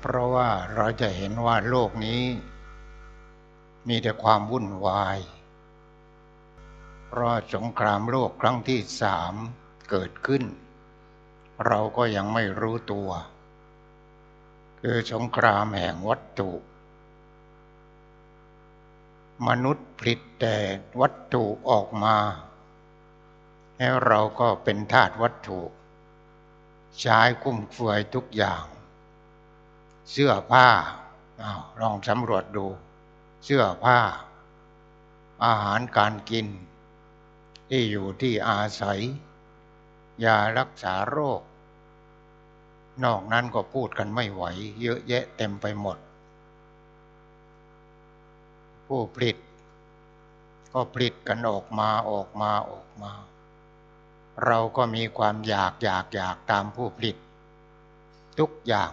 เพราะว่าเราจะเห็นว่าโลกนี้ มีแต่ความวุ่นวาย เพราะสงครามโลกครั้งที่สามเกิดขึ้น เราก็ยังไม่รู้ตัว คือสงครามแห่งวัตถุ มนุษย์ผลิตแต่วัตถุออกมา แล้วเราก็เป็นทาสวัตถุ ใช้คุ้มเฟือยทุกอย่าง เสื้อผ้าอาลองสำรวจดู เสื้อผ้า อาหารการกิน ที่อยู่ที่อาศัย ยารักษาโรค นอกนั้นก็พูดกันไม่ไหว เยอะแยะเต็มไปหมด ผู้ผลิต ก็ผลิตกันออกมาออกมาออกมา เราก็มีความอยากอยากอยากตามผู้ผลิต ทุกอย่าง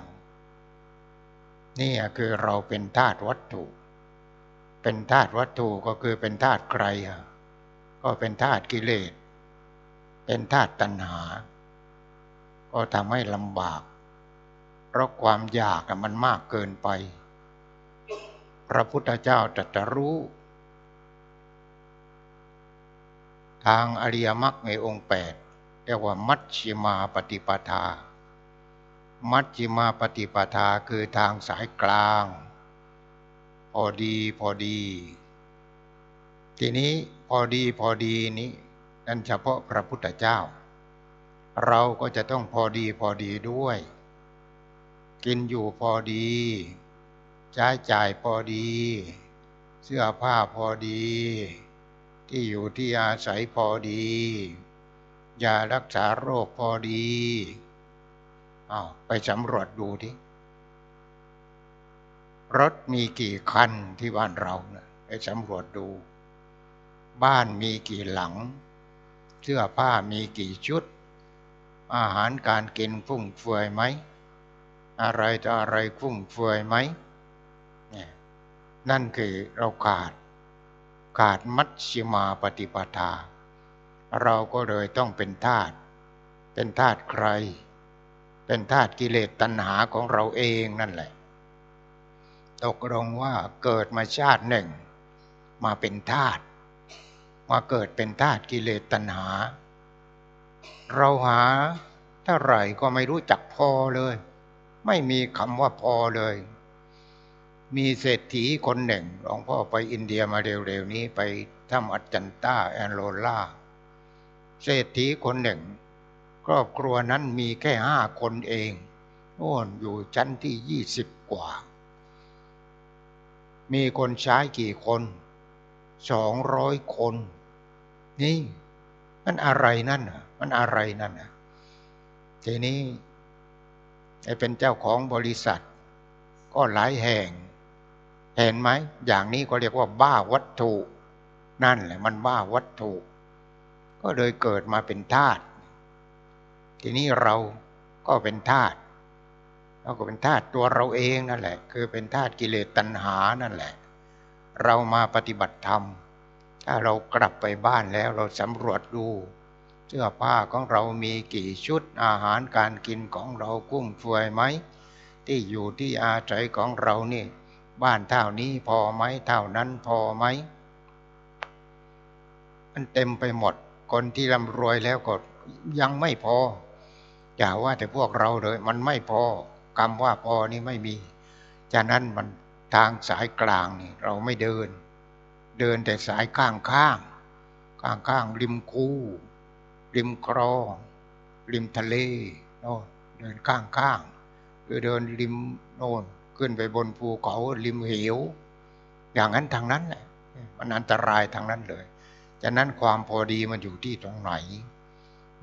นี่คือเราเป็นธาตุวัตถุ เป็นธาตุวัตถุก็คือเป็นธาตุใครก็เป็นธาตุกิเลส เป็นธาตุตัณหา ก็ทำให้ลำบาก เพราะความอยากมันมากเกินไป พระพุทธเจ้าตรัสรู้ ทางอริยมรรคในองค์แปดเรียกว่ามัชชิมาปฏิปทา มัชฌิมาปฏิปทาคือทางสายกลาง พอดีพอดี ทีนี้พอดีพอดีนี้ นั่นเฉพาะพระพุทธเจ้า เราก็จะต้องพอดีพอดีด้วย กินอยู่พอดี ใช้จ่ายพอดี เสื้อผ้าพอดี ที่อยู่ที่อาศัยพอดียารักษาโรคพอดี อาไปสำรวจดูที่รถมีกี่คันที่บ้านเราเนะไปสำรวจดู บ้านมีกี่หลัง เสื้อผ้ามีกี่ชุด อาหารการกินฟุ่มเฟือยไหม อะไรจะอะไรฟุ่มเฟือยไหมเนี่ยนั่นคือเราขาด ขาดมัชชิมาปฏิปทา เราก็เลยต้องเป็นทาสเป็นทาสใคร เป็นธาตุกิเลสตัณหาของเราเองนั่นแหละ ตกลงว่าเกิดมาชาติหนึ่ง มาเป็นธาตุมาเกิดเป็นธาตุกิเลสตัณหา เราหาเท่าไหร่ก็ไม่รู้จักพอเลย ไม่มีคำว่าพอเลย มีเศรษฐีคนหนึ่งหลวงพ่อไปอินเดียมาเร็วๆนี้ไปถ้ำอัจจันตาแอนโรล่าเศรษฐีคนหนึ่ง ครอบครัวนั้นมีแค่ห้าคนเองโน่นอยู่ชั้นที่ยี่สิบกว่า มีคนใช้กี่คนสองร้อยคน นี่มันอะไรนั่นมันอะไรนั่นทีนี้ไอ้เป็นเจ้าของบริษัท ก็หลายแห่ง เห็นไหม อย่างนี้ก็เรียกว่าบ้าวัตถุ นั่นแหละ มันบ้าวัตถุ ก็เลยเกิดมาเป็นทาส ทีนี้เราก็เป็นธาตุเราก็เป็นธาตุตัวเราเองนั่นแหละ คือเป็นธาตุกิเลสตัณหานั่นแหละ เรามาปฏิบัติธรรม ถ้าเรากลับไปบ้านแล้วเราสำรวจดู เสื้อผ้าของเรามีกี่ชุดอาหารการกินของเรากุ้มเฟือยไหม ที่อยู่ที่อาศัยของเรานี่ บ้านเท่านี้พอไหมเท่านั้นพอไหมมันเต็มไปหมด คนที่ร่ำรวยแล้วก็ยังไม่พอ อย่าว่าแต่พวกเราเลย มันไม่พอคำว่าพอนี่ไม่มี ฉะนั้นมันทางสายกลางนี่ เราไม่เดิน เดินแต่สายข้างข้างข้างข้างริมคูริมคลองริมทะเลโน่นเดินข้างข้างคือเดินริมโน่นขึ้นไปบนภูเขาริมเหว อย่างนั้นทางนั้นแหละมันอันตรายทางนั้นเลย ฉะนั้นความพอดีมันอยู่ที่ตรงไหน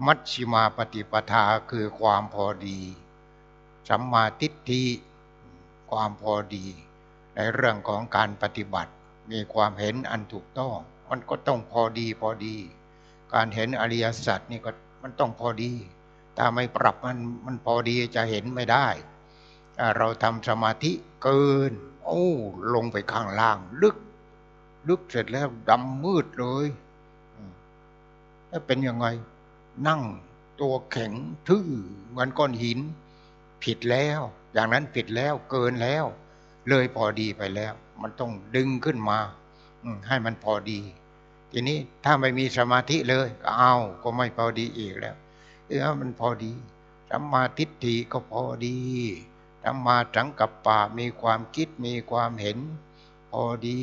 มัชชิมาปฏิปทาคือความพอดีสัมมาทิฏฐิความพอดี ในเรื่องของการปฏิบัติ มีความเห็นอันถูกต้อง มันก็ต้องพอดีพอดี การเห็นอริยสัจนี่ก็มันต้องพอดี ถ้าไม่ปรับมันมันพอดีจะเห็นไม่ได้ เราทำสมาธิเกิน โอ้ลงไปข้างล่าง ลึก ลึกเสร็จแล้วดำมืดเลยแล้วเป็นยังไง นั่งตัวแข็งทื่อเหมือนก้อนหิน ผิดแล้ว อย่างนั้นผิดแล้วเกินแล้ว เลยพอดีไปแล้ว มันต้องดึงขึ้นมาให้มันพอดี ทีนี้ถ้าไม่มีสมาธิเลยก็เอาก็ไม่พอดีอีกแล้วเออมันพอดีสัมมาทิฏฐิก็พอดีสัมมาสังกัปปะมีความคิดมีความเห็น พอดี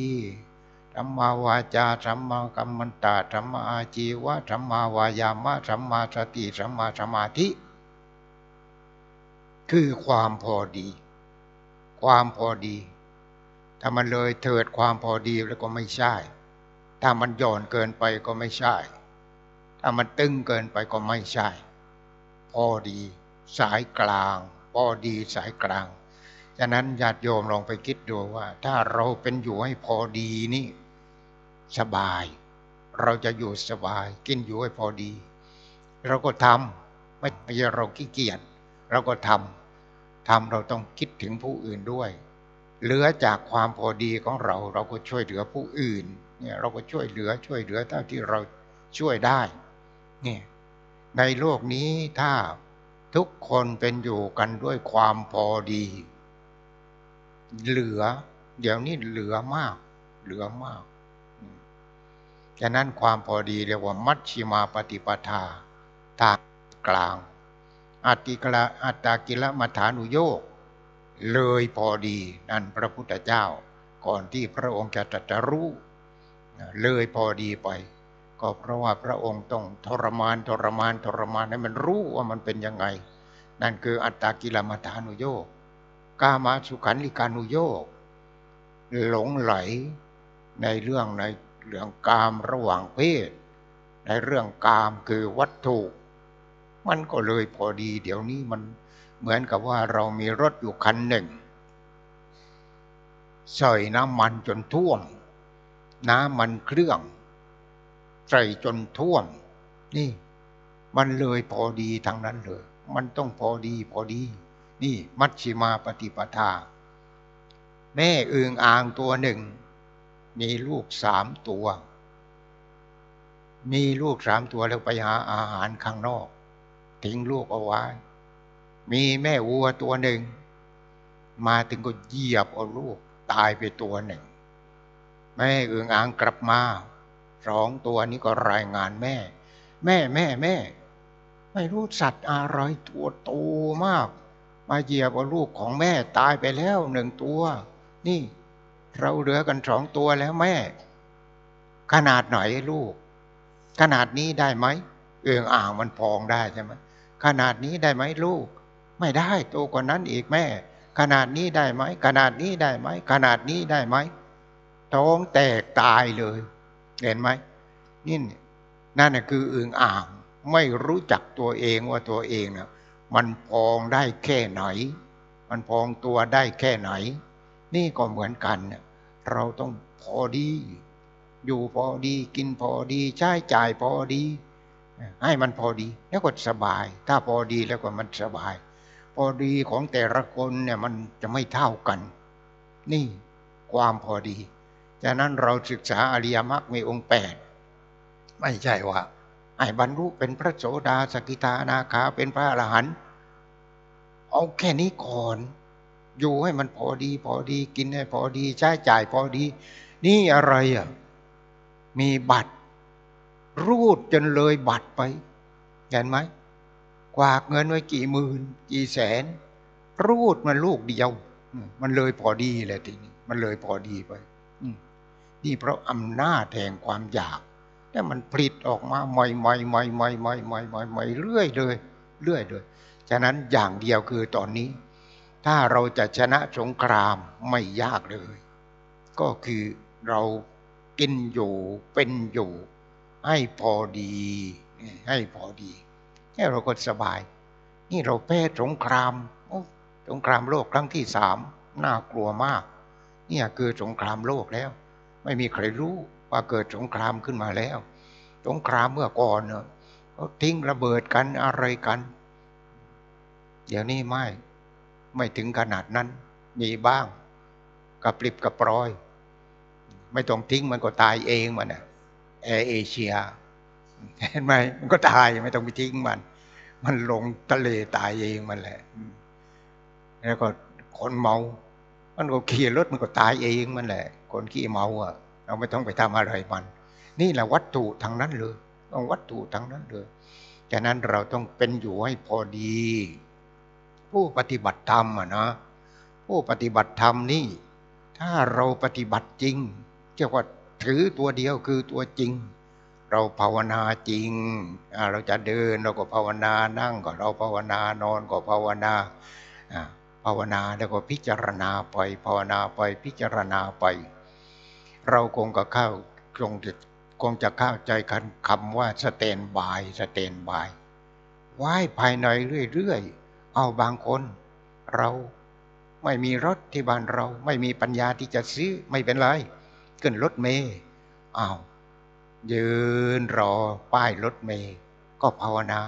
สัมมาวาจาสัมมากัมมันตะสัมมาอาชีวะสัมมาวายามะสัมมาสติสัมมาสมาธิ คือความพอดี ความพอดี ถ้ามันเลยเถิดความพอดีแล้วก็ไม่ใช่ ถ้ามันหย่อนเกินไปก็ไม่ใช่ ถ้ามันตึงเกินไปก็ไม่ใช่ พอดี สายกลาง พอดีสายกลางฉะนั้นญาติโยมลองไปคิดดูว่า ถ้าเราเป็นอยู่ให้พอดีนี่ สบาย เราจะอยู่สบาย กินอยู่ให้พอดี เราก็ทำไม่ใช่เราขี้เกียจเราก็ทำทำเราต้องคิดถึงผู้อื่นด้วย เหลือจากความพอดีของเรา เราก็ช่วยเหลือผู้อื่นเนี่ยเราก็ช่วยเหลือช่วยเหลือเท่าที่เราช่วยได้เนี่ยในโลกนี้ถ้าทุกคนเป็นอยู่กันด้วยความพอดี เหลือ เดี๋ยวนี้เหลือมาก เหลือมาก ฉะนั้นความพอดีเรียกว่ามัชชิมาปฏิปทาทางกลาง อัตติกละอัตตากิลมัฐานุโยกเลยพอดีนั่นพระพุทธเจ้า ก่อนที่พระองค์จะตรัสรู้เลยพอดีไป ก็เพราะว่าพระองค์ต้องทรมานทรมานทรมานให้มันรู้ว่ามันเป็นยังไง นั่นคืออัตตากิลมัฐานุโยกกามาสุขันลิกานุโยกหลงไหลในเรื่องใน เรื่องกามระหว่างเพศ ในเรื่องกามคือวัตถุ มันก็เลยพอดี เดี๋ยวนี้มันเหมือนกับว่าเรามีรถอยู่คันหนึ่งใส่น้ำมันจนท่วม น้ำมันเครื่องใส่จนท่วม นี่ มันเลยพอดีทั้งนั้นเลย มันต้องพอดีพอดี นี่มัชชิมาปฏิปทา แม่อึงอ่างตัวหนึ่ง มีลูกสามตัว มีลูกสามตัวแล้วไปหาอาหารข้างนอก ทิ้งลูกเอาไว้ มีแม่วัวตัวหนึ่ง มาถึงก็เหยียบเอาลูกตายไปตัวหนึ่ง แม่อึงอ่างกลับมาสองตัวนี้ก็รายงานแม่ แม่แม่แม่ ไม่รู้สัตว์อะไรตัวโตมาก มาเหยียบเอาลูกของแม่ตายไปแล้วหนึ่งตัว นี่ เราเหลือกันสองตัวแล้วแม่ ขนาดไหนลูก ขนาดนี้ได้ไหมเอืองอ่างมันพองได้ใช่ไหมขนาดนี้ได้ไหมลูก ไม่ได้โตกว่านั้นอีกแม่ ขนาดนี้ได้ไหมขนาดนี้ได้ไหมขนาดนี้ได้ไหมท้องแตกตายเลย เห็นไหมนี่นั่นคืออึงอ่างไม่รู้จักตัวเองว่าตัวเองนะมันพองได้แค่ไหน มันพองตัวได้แค่ไหน นี่ก็เหมือนกันเนี่ย เราต้องพอดี อยู่พอดีกินพอดี ใช้จ่ายพอดี ให้มันพอดี แล้วก็สบาย ถ้าพอดีแล้วก็มันสบาย พอดีของแต่ละคนเนี่ยมันจะไม่เท่ากัน นี่ความพอดีจากนั้นเราศึกษาอริยมรรคมีองค์แปดไม่ใช่ว่าไอ้บรรลุเป็นพระโสดาสกิทานาคาเป็นพระอรหันต์เอาแค่นี้ก่อน อยู่ให้มันพอดี พอดีกินให้พอดี ใช้จ่ายพอดี นี่อะไรอะมีบัตร รูดจนเลยบัตรไปเห็นไหมกวากเงินไว้กี่หมื่นกี่แสน รูดมันลูกเดียว มันเลยพอดีแหละทีนี้มันเลยพอดีไปนี่เพราะอำนาจแห่งความอยากแต่มันผลิตออกมาใหม่ใหม่ใหม่ใหม่ใหม่ใหม่ใหม่เรื่อยเลยเรื่อยเลยฉะนั้นอย่างเดียวคือตอนนี้ ถ้าเราจะชนะสงครามไม่ยากเลย ก็คือเรากินอยู่เป็นอยู่ ให้พอดี ให้พอดีแค่เราก็สบาย นี่เราแพ้สงครามสงครามโลกครั้งที่สามน่ากลัวมาก เนี่ยคือสงครามโลกแล้ว ไม่มีใครรู้ว่าเกิดสงครามขึ้นมาแล้ว สงครามเมื่อก่อนเนาะเขาทิ้งระเบิดกันอะไรกัน เดี๋ยวนี้ไม่ ไม่ถึงขนาดนั้น มีบ้างกับปลิบกับปลอย ไม่ต้องทิ้งมันก็ตายเองมันนะแอร์เอเชียเห็นไหมมันก็ตายไม่ต้องไปทิ้งมัน มันลงทะเลตายเองมันแหละ แล้วก็คนเมา มันก็ขี่รถมันก็ตายเองมันแหละ คนขี่เมาอะ เราไม่ต้องไปทำอะไรมัน นี่แหละวัตถุทางนั้นเลยต้องวัตถุทางนั้นเลยฉะนั้นเราต้องเป็นอยู่ให้พอดี ผู้ปฏิบัติธรรมอะนะผู้ปฏิบัติธรรมนี่ ถ้าเราปฏิบัติจริงเจ้าว่าถือตัวเดียวคือตัวจริง เราภาวนาจริง เราจะเดินเราก็ภาวนานั่งก็เราภาวนานอนก็ภาวนาภาวนาแล้วก็พิจารณาไปภาวนาไปพิจารณาไป เราคงก็เข้าคงจะคงจะเข้าใจกันคำว่าสเตนบายสเตนบายไหว้ภายในเรื่อยๆ เอาบางคนเราไม่มีรถที่บ้านเรา ไม่มีปัญญาที่จะซื้อไม่เป็นไรขึ้นรถเมย์อ้าวยืนรอป้ายรถเมย์ก็ภาวนา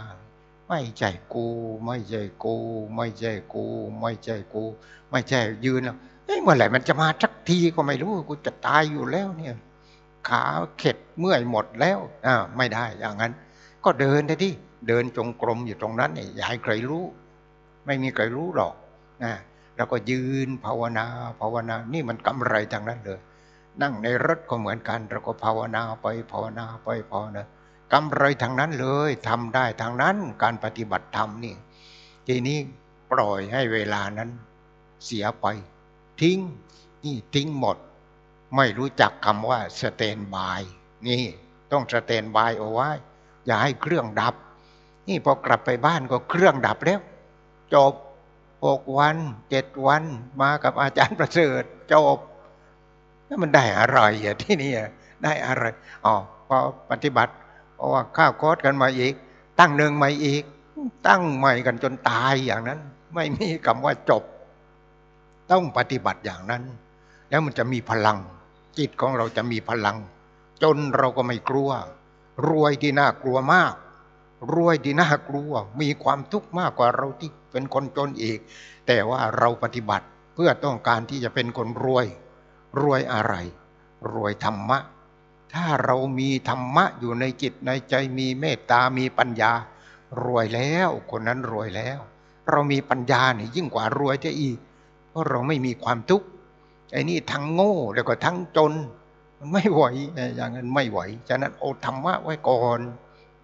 ไม่ใช่กู ไม่ใช่กู ไม่ใช่กู ไม่ใช่กู ไม่ใช่ยืนแล้วเมื่อไหร่มันจะมาสักทีก็ไม่รู้กูจะตายอยู่แล้วเนี่ยขาเข็ดเมื่อยหมดแล้วอ่าไม่ได้อย่างนั้น ก็เดินได้ที่เดินจงกรมอยู่ตรงนั้นเนี่ยอย่าให้ใครรู้ ไม่มีใครรู้หรอกนะแล้วก็ยืนภาวนาภาวนา นี่มันกำไรทางนั้นเลย นั่งในรถก็เหมือนกันเราก็ภาวนาไปภาวนาไปภาวนากำไรทางนั้นเลยทำได้ทางนั้นการปฏิบัติธรรมนี่ ทีนี้ปล่อยให้เวลานั้นเสียไป ทิ้งนี่ทิ้งหมด ไม่รู้จักคำว่าสเตนบาย นี่ต้องสเตนบายเอาไว้ อย่าให้เครื่องดับ นี่พอกลับไปบ้านก็เครื่องดับแล้ว จบหกวันเจ็ดวันมากับอาจารย์ประเสริฐจบแล้วมันได้อะไรอะที่นี่ได้อะไรอ๋อพอปฏิบัติเพราะว่าข้าวโคตกันมาอีก ตั้งหนึ่งใหม่อีก ตั้งใหม่กันจนตายอย่างนั้น ไม่มีคำว่าจบ ต้องปฏิบัติอย่างนั้น แล้วมันจะมีพลัง จิตของเราจะมีพลัง จนเราก็ไม่กลัว รวยที่น่ากลัวมาก รวยที่น่ากลัว มีความทุกข์มากกว่าเราที่เป็นคนจนอีก แต่ว่าเราปฏิบัติเพื่อต้องการที่จะเป็นคนรวย รวยอะไร รวยธรรมะ ถ้าเรามีธรรมะอยู่ในจิตในใจมีเมตตามีปัญญา รวยแล้วคนนั้นรวยแล้ว เรามีปัญญาเนี่ยยิ่งกว่ารวยจะอีก เพราะเราไม่มีความทุกข์ไอ้นี่ทั้งโง่แล้วก็ทั้งจน มันไม่ไหวอย่างนั้นไม่ไหวฉะนั้นเอธรรมะไว้ก่อน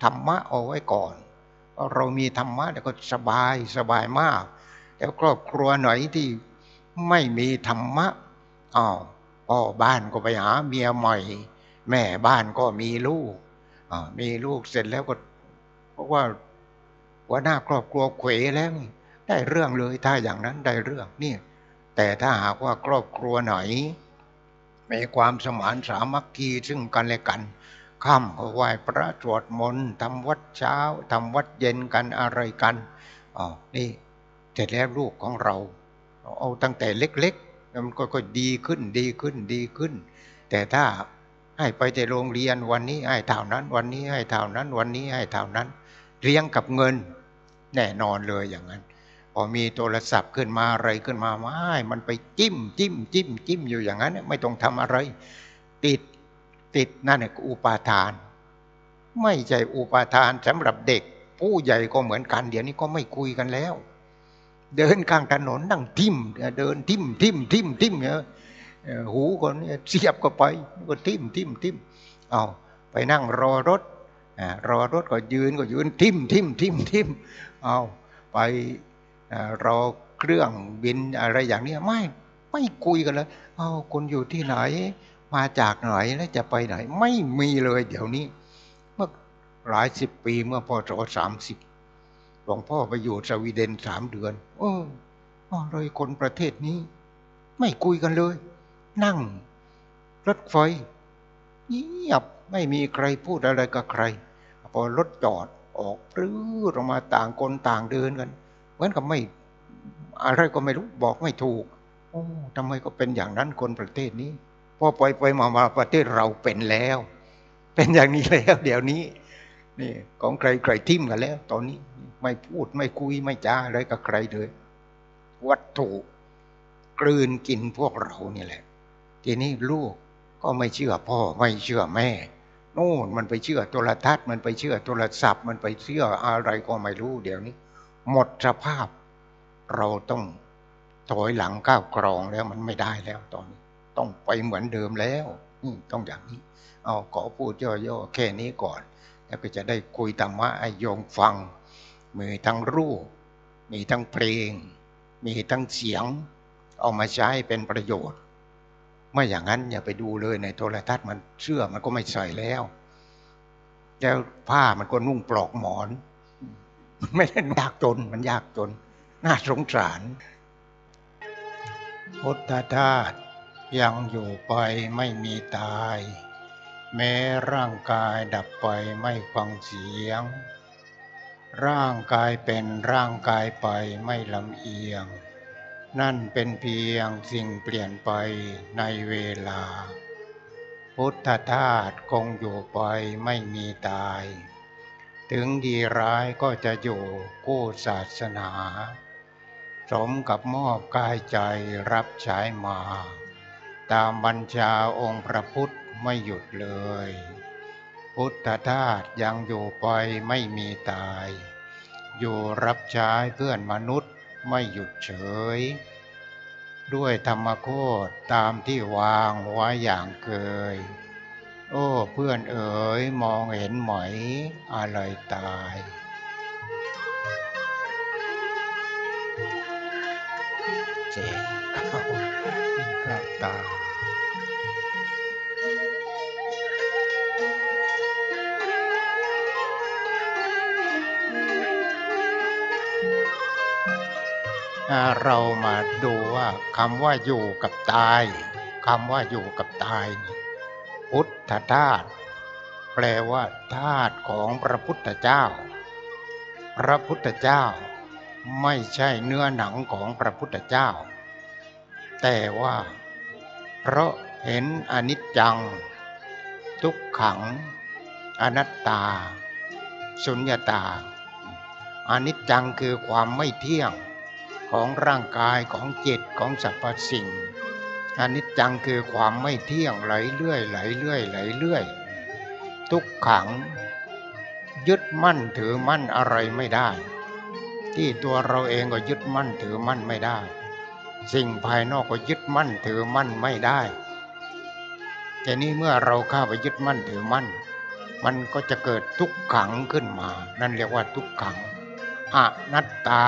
ธรรมะเอาไว้ก่อน เรามีธรรมะแล้วก็สบายสบายมาก แล้วครอบครัวไหนที่ไม่มีธรรมะอ้าวพ่อบ้านก็ไปหาเมียใหม่ แม่บ้านก็มีลูกมีลูกเสร็จแล้วก็เพราะว่าหัวหน้าครอบครัวเขวแล้วได้เรื่องเลยถ้าอย่างนั้นได้เรื่องนี่แต่ถ้าหากว่าครอบครัวไหนมีความสมานสามัคคีซึ่งกันและกัน ข้ามไหว้พระสวดมนต์ทำวัดเช้าทำวัดเย็นกันอะไรกันอ๋อนี่เสร็จแล้วลูกของเรา เอาตั้งแต่เล็กๆมันก็ดีขึ้นดีขึ้นดีขึ้น แต่ถ้าให้ไปแต่โรงเรียนวันนี้ให้เท่านั้น วันนี้ให้เท่านั้นวันนี้ให้เท่านั้นเลี้ยงกับเงิน แน่นอนเลยอย่างนั้น พอมีโทรศัพท์ขึ้นมาอะไรขึ้นมาไม่มันไปจิ้มจิ้มจิ้มจิ้มอยู่อย่างนั้น ไม่ต้องทำอะไร ติด ติดนั่นคืออุปาทาน ไม่ใช่อุปาทานสำหรับเด็ก ผู้ใหญ่ก็เหมือนกัน เดี๋ยวนี้ก็ไม่คุยกันแล้ว เดินกลางถนนนั่งทิมเดินทิมทิมทิมทิมเนี่ยหูคนเสียบก็ไปก็ทิมทิมทิมเอาไปนั่งรอรถรอรถก็ยืนก็ยืนทิมทิมทิมทิมเอาไปรอเครื่องบินอะไรอย่างนี้ไม่ไม่คุยกันเลยเอาคุณอยู่ที่ไหน มาจากไหนแล้วจะไปไหน ไม่มีเลยเดี๋ยวนี้ เมื่อหลายสิบปีเมื่อพศสามสิบหลวงพ่อไปอยู่สวีเดนสามเดือนเออเลยคนประเทศนี้ ไม่คุยกันเลย นั่ง รถไฟเงียบไม่มีใครพูดอะไรกับใคร พอรถจอดออกปลื้อออกมาต่างคนต่างเดินกันเหมือนกับไม่ อะไรก็ไม่รู้บอกไม่ถูก โอ้ทำไมก็เป็นอย่างนั้นคนประเทศนี้ พอไปไปมามาประเทศเราเป็นแล้ว เป็นอย่างนี้แล้ว เดี๋ยวนี้นี่ของใครใครทิ่มกันแล้ว ตอนนี้ไม่พูดไม่คุยไม่จ้าอะไรกับใครเลย วัตถุกลืนกินพวกเรานี่แหละ ทีนี้ลูกก็ไม่เชื่อพ่อไม่เชื่อแม่โน่นมันไปเชื่อโทรทัศน์มันไปเชื่อโทรศัพท์ มันไปเชื่ออะไรก็ไม่รู้เดี๋ยวนี้ หมดสภาพ เราต้องถอยหลังก้าวกรองแล้วมันไม่ได้แล้วตอนนี้ ต้องไปเหมือนเดิมแล้วต้องอย่างนี้ เอาขอพูดย่อๆแค่นี้ก่อน แล้วก็จะได้คุยธรรมะให้โยมฟัง มีทั้งรูป มีทั้งเพลง มีทั้งเสียง เอามาใช้เป็นประโยชน์ ไม่อย่างนั้นอย่าไปดูเลยในโทรทัศน์มันเชื่อมันก็ไม่ใส่แล้ว แล้วผ้ามันก็นุ่งปลอกหมอนมันไม่ได้ยากจนมันยากจน น่าสงสารพุทธทาส ยังอยู่ไปไม่มีตาย แม้ร่างกายดับไปไม่ฟังเสียง ร่างกายเป็นร่างกายไปไม่ลำเอียง นั่นเป็นเพียงสิ่งเปลี่ยนไปในเวลา พุทธทาสคงอยู่ไปไม่มีตาย ถึงดีร้ายก็จะอยู่กู้ศาสนา สมกับมอบกายใจรับใช้มา ตามบัญชาองค์พระพุทธไม่หยุดเลย พุทธทาสยังอยู่ไปไม่มีตาย อยู่รับใช้เพื่อนมนุษย์ไม่หยุดเฉย ด้วยธรรมโคตตามที่วางไว้อย่างเคย โอ้เพื่อนเอ๋ยมองเห็นไหมอะไรตายเจ๊ ตา เรามาดูว่าคำว่าอยู่กับตายคำว่าอยู่กับตายนี่พุทธทาสแปลว่าทาสของพระพุทธเจ้า พระพุทธเจ้าไม่ใช่เนื้อหนังของพระพุทธเจ้า แต่ว่า เพราะเห็นอนิจจัง ทุกขัง อนัตตา สุญญตา อนิจจังคือความไม่เที่ยงของร่างกายของจิตของสรรพสิ่งอนิจจังคือความไม่เที่ยงไหลเรื่อยไหลเรื่อยไหลเรื่อย ทุกขัง ยึดมั่นถือมั่นอะไรไม่ได้ ที่ตัวเราเองก็ยึดมั่นถือมั่นไม่ได้ สิ่งภายนอกก็ยึดมั่นถือมั่นไม่ได้แต่นี้เมื่อเราเข้าไปยึดมั่นถือมั่น มันก็จะเกิดทุกขังขึ้นมา นั่นเรียกว่าทุกขังอนัตตา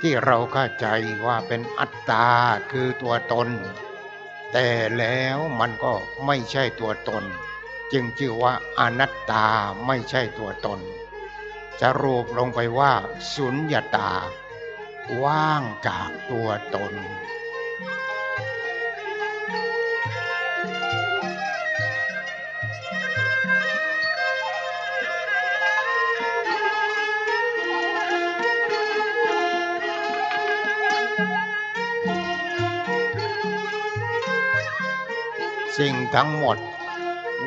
ที่เราเข้าใจว่าเป็นอัตตาคือตัวตน แต่แล้วมันก็ไม่ใช่ตัวตน จึงชื่อว่าอนัตตาไม่ใช่ตัวตน จะรูปลงไปว่าสุญญาตา ว่างจากตัวตน สิ่งทั้งหมด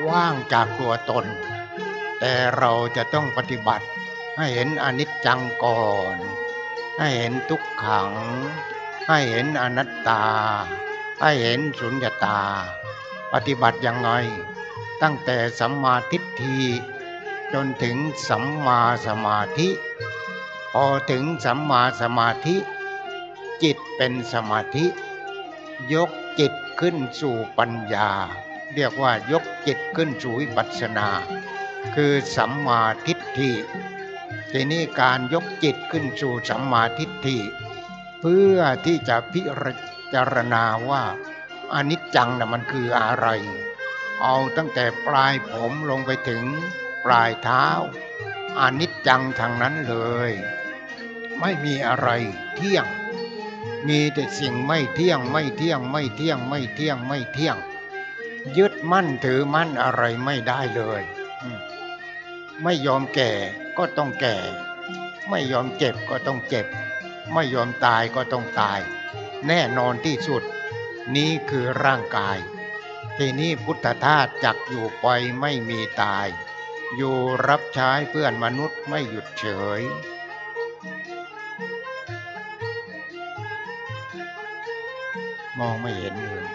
ว่างจากตัวตน แต่เราจะต้องปฏิบัติให้เห็นอนิจจังก่อน ให้เห็นทุกขัง ให้เห็นอนัตตา ให้เห็นสุญญตา ปฏิบัติยังไง ตั้งแต่สัมมาทิฏฐิจนถึงสัมมาสมาธิ พอถึงสัมมาสมาธิ จิตเป็นสมาธิ ยกจิตขึ้นสู่ปัญญา เรียกว่ายกจิตขึ้นสู่วิปัสสนา คือสัมมาทิฏฐิ ทีนี้การยกจิตขึ้นสู่สัมมาทิฏฐิ เพื่อที่จะพิจารณาว่าอนิจจังนะมันคืออะไร เอาตั้งแต่ปลายผมลงไปถึงปลายเท้าอนิจจังทางนั้นเลย ไม่มีอะไรเที่ยง มีแต่สิ่งไม่เที่ยงไม่เที่ยงไม่เที่ยงไม่เที่ยงไม่เที่ยง ยึดมั่นถือมั่นอะไรไม่ได้เลย ไม่ยอมแก่ ก็ต้องแก่ ไม่ยอมเจ็บก็ต้องเจ็บ ไม่ยอมตายก็ต้องตาย แน่นอนที่สุด นี้คือร่างกาย ทีนี้พุทธทาสจักอยู่ไปไม่มีตาย อยู่รับใช้เพื่อนมนุษย์ไม่หยุดเฉยมองไม่เห็นเลย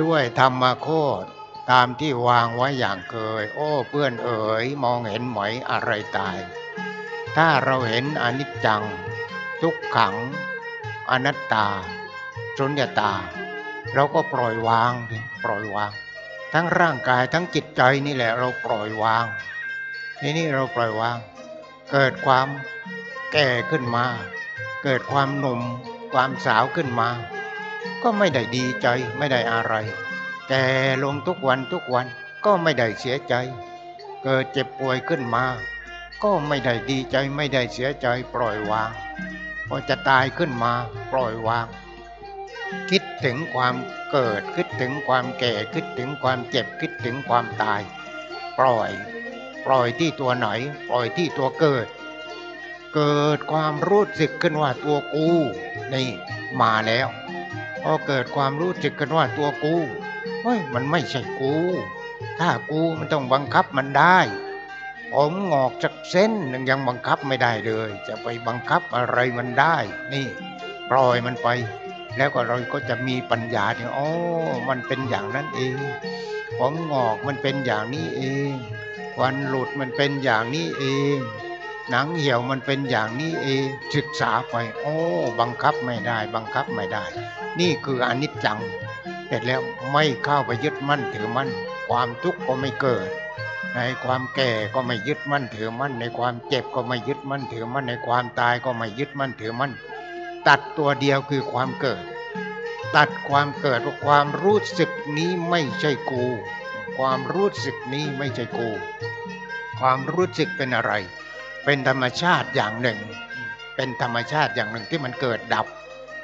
ด้วยธรรมโคต ตามที่วางไว้อย่างเคย โอ้เพื่อนเอ๋ยมองเห็นไหมอะไรตาย ถ้าเราเห็นอนิจจัง ทุกขัง อนัตตาสุญญตา เราก็ปล่อยวางดิปล่อยวาง ทั้งร่างกายทั้งจิตใจนี่แหละเราปล่อยวางทีนี้เราปล่อยวาง เกิดความแก่ขึ้นมา เกิดความหนุ่มความสาวขึ้นมา ก็ไม่ได้ดีใจไม่ได้อะไร แก่ลงทุกวันทุกวันก็ไม่ได้เสียใจ เกิดเจ็บป่วยขึ้นมา ก็ไม่ได้ดีใจไม่ได้เสียใจปล่อยวาง พอจะตายขึ้นมาปล่อยวาง คิดถึงความเกิดคิดถึงความแก่คิดถึงความเจ็บคิดถึงความตาย ปล่อย ปล่อยที่ตัวไหน ปล่อยที่ตัวเกิด เกิดความรู้สึกขึ้นว่าตัวกู นี่มาแล้วพอเกิดความรู้สึกกันว่าตัวกู ฮ้ยมันไม่ใช่กู ถ้ากูมันต้องบังคับมันได้ ผมงอกจากเส้นหนึ่งยังบังคับไม่ได้เลย จะไปบังคับอะไรมันได้ นี่ ปล่อยมันไป แล้วก็เราก็จะมีปัญญาถึงอ๋อมันเป็นอย่างนั้นเอง ผมงอกมันเป็นอย่างนี้เองวันหลุดมันเป็นอย่างนี้เอง หนังเหี่ยวมันเป็นอย่างนี้เองศึกษาไป โอ้ บังคับไม่ได้ บังคับไม่ได้ นี่คืออนิจจัง เสร็จแล้วไม่เข้าไปยึดมั่นถือมั่น ความทุกข์ก็ไม่เกิด ในความแก่ก็ไม่ยึดมั่นถือมั่น ในความเจ็บก็ไม่ยึดมั่นถือมั่น ในความตายก็ไม่ยึดมั่นถือมั่น ตัดตัวเดียวคือความเกิด ตัดความเกิดว่าความรู้สึกนี้ไม่ใช่กู ความรู้สึกนี้ไม่ใช่กู ความรู้สึกเป็นอะไร เป็นธรรมชาติอย่างหนึ่ง เป็นธรรมชาติอย่างหนึ่งที่มันเกิดดับ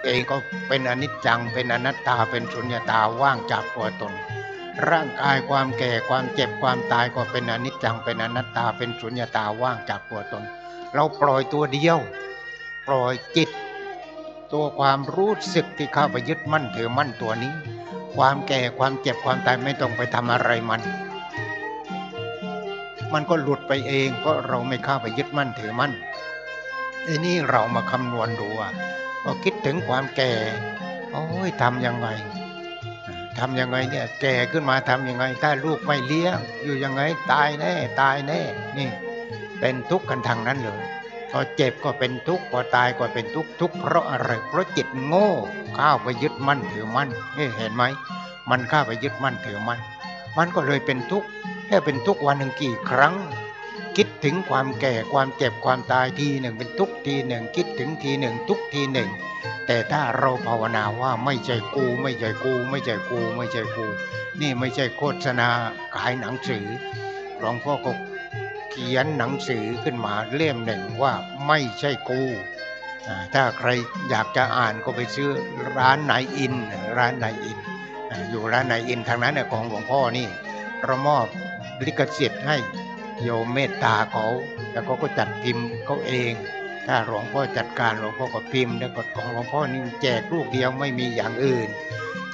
เองก็เป็นอนิจจัง เป็นอนัตตา เป็นสุญญตาว่างจากตัวตน ร่างกายความแก่ความเจ็บความตายก็เป็นอนิจจัง เป็นอนัตตา เป็นสุญญตาว่างจากตัวตน เราปล่อยตัวเดียว ปล่อยจิต ตัวความรู้สึกที่เข้าไปยึดมั่นถือมั่นตัวนี้ ความแก่ความเจ็บความตายไม่ต้องไปทำอะไรมัน มันก็หลุดไปเองเพราะเราไม่เข้าไปยึดมั่นถือมั่นไอ้นี่เรามาคำนวณดูอะ พอคิดถึงความแก่ โอ้ยทำยังไงทำยังไงเนี่ยแก่ขึ้นมาทำยังไง ถ้าลูกไม่เลี้ยง อยู่ยังไงตายแน่ตายแน่ นี่ เป็นทุกข์กันทางนั้นเลยพอเจ็บก็เป็นทุกข์พอตายก็เป็นทุกข์ทุกข์เพราะอะไรเพราะจิตโง่ข้าไปยึดมั่นถือมั่นนี่เห็นไหมมันข้าไปยึดมั่นถือมั่นมันก็เลยเป็นทุกข์แค่เป็นทุกข์วันหนึ่งกี่ครั้ง คิดถึงความแก่ความเจ็บความตายทีหนึ่งเป็นทุกทีหนึ่ง คิดถึงทีหนึ่ง ทุกทีหนึ่ง แต่ถ้าเราภาวนาว่าไม่ใช่กู ไม่ใช่กู ไม่ใช่กู ไม่ใช่กู นี่ไม่ใช่โฆษณาขายหนังสือหลวงพ่อก็เขียนหนังสือขึ้นมาเล่มหนึ่งว่าไม่ใช่กูถ้าใครอยากจะอ่านก็ไปซื้อร้านนายอิน ร้านนายอิน อยู่ร้านนายอินทางนั้นน่ะของหลวงพ่อนี่เรามอบลิขสิทธิ์ให้ โยมเมตตาเขา แล้วเขาก็จัดพิมพ์เขาเอง ถ้าหลวงพ่อจัดการหลวงพ่อก็พิมพ์แล้วก็ของหลวงพ่อนี่แจกลูกเดียวไม่มีอย่างอื่น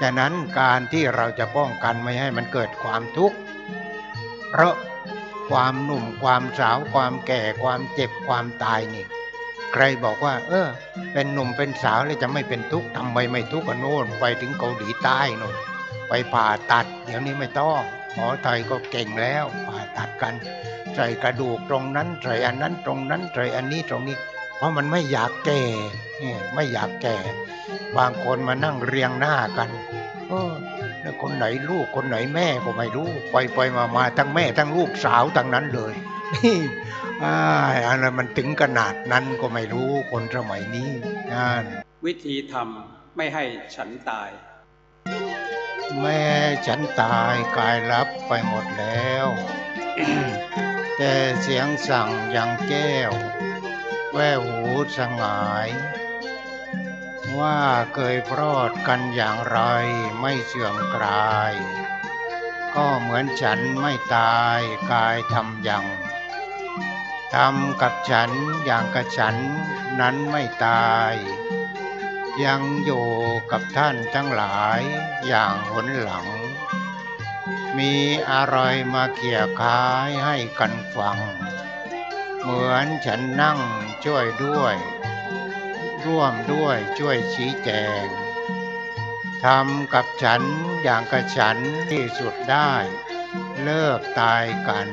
ฉะนั้นการที่เราจะป้องกันไม่ให้มันเกิดความทุกข์เพราะความหนุ่มความสาวความแก่ความเจ็บความตายนี่ ใครบอกว่า เออ เป็นหนุ่มเป็นสาวแล้วจะไม่เป็นทุกข์ทำไมไม่ทุกข์กันโน่นไปถึงเกาหลีใต้โน่นไปผ่าตัด เดี๋ยวนี้ไม่ต้อง หมอไทยก็เก่งแล้วผ่าตัดกัน ใส่กระดูกตรงนั้นใส่อันนั้นตรงนั้นใส่อันนี้ตรงนี้ เพราะมันไม่อยากแก่เนี่ยไม่อยากแก่ บางคนมานั่งเรียงหน้ากันเออแล้วคนไหนลูกคนไหนแม่ก็ไม่รู้ไปไปมามาทั้งแม่ทั้งลูกสาวทั้งนั้นเลยนี่อ้ายอันนั้นมันถึงขนาดนั้นก็ไม่รู้คนสมัยนี้นั่นวิธีทำไม่ให้ฉันตาย แม่ฉันตายกายรับไปหมดแล้ว แต่เสียงสั่งยังแก้ว แววหูสงาย ว่าเคยพรอดกันอย่างไรไม่เสื่อมกลาย ก็เหมือนฉันไม่ตายกายทำอย่างทำกับฉันอย่างกับฉันนั้นไม่ตาย ยังอยู่กับท่านทั้งหลายอย่างหนหลัง มีอะไรมาเกี่ยคายให้กันฟัง เหมือนฉันนั่งช่วยด้วย ร่วมด้วยช่วยชี้แจงทำกับฉันอย่างกับฉันที่สุดได้ เลิกตายกัน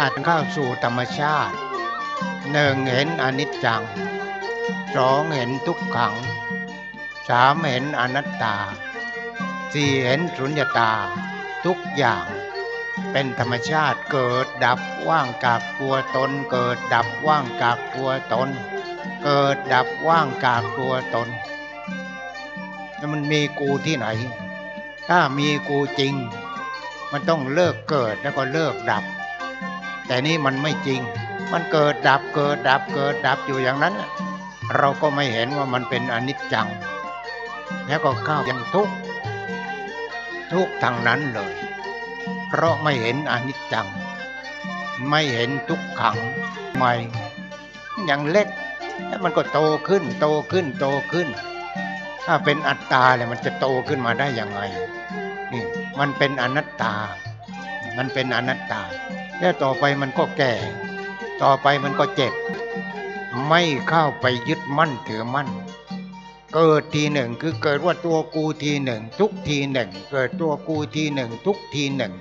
าติเข้าสู่ธรรมชาติหนึ่งเห็นอนิจจังสองเห็นทุกขังสามเห็นอนัตตาสี่เห็นสุญญตา ทุกอย่าง เป็นธรรมชาติเกิดดับว่างจากตัวตน เกิดดับว่างจากตัวตน เกิดดับว่างจากตัวตนแล้วมันมีกูที่ไหน ถ้ามีกูจริง มันต้องเลิกเกิดแล้วก็เลิกดับ แต่นี่มันไม่จริง มันเกิดดับเกิดดับเกิดดับอยู่อย่างนั้น เราก็ไม่เห็นว่ามันเป็นอนิจจัง แล้วก็เข้ายังทุกทุกทางนั้นเลย เพราะไม่เห็นอนิจจัง ไม่เห็นทุกขังใหม่ยังเล็กแล้วมันก็โตขึ้นโตขึ้นโตขึ้น ถ้าเป็นอัตตาเลยมันจะโตขึ้นมาได้ยังไงนี่มันเป็นอนัตตา มันเป็นอนัตตา แล้วต่อไปมันก็แก่ ต่อไปมันก็เจ็บ ไม่เข้าไปยึดมั่นถือมั่น เกิดทีหนึ่งคือเกิดว่าตัวกูทีหนึ่ง ทุกทีหนึ่ง เกิดตัวกูทีหนึ่ง ทุกทีหนึ่ง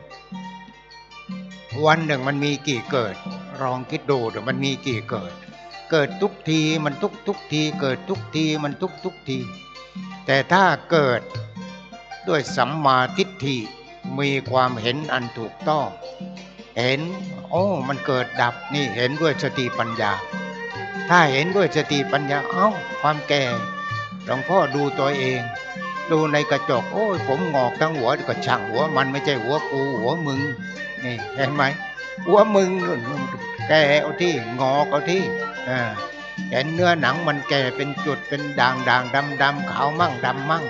วันหนึ่งมันมีกี่เกิด ลองคิดดูเดี๋ยวมันมีกี่เกิด เกิดทุกทีมันทุกทุกที เกิดทุกทีมันทุกทุกที แต่ถ้าเกิดด้วยสัมมาทิฏฐิมีความเห็นอันถูกต้อง เห็น โอ้ มันเกิดดับนี่เห็นด้วยสติปัญญา ถ้าเห็นด้วยสติปัญญาเอ้าความแก่หลวงพ่อดูตัวเอง ดูในกระจก โอ้ยผมงอกทั้งหัวก็ช่างหัวมันไม่ใช่หัวกูหัวมึงนี่เห็นไหมหัวมึงนู่นแก่เอาที่งอกเอาที่อ่าเห็นเนื้อหนังมันแก่เป็นจุดเป็นด่างด่างดำดำขาวมั่งดำมั่ง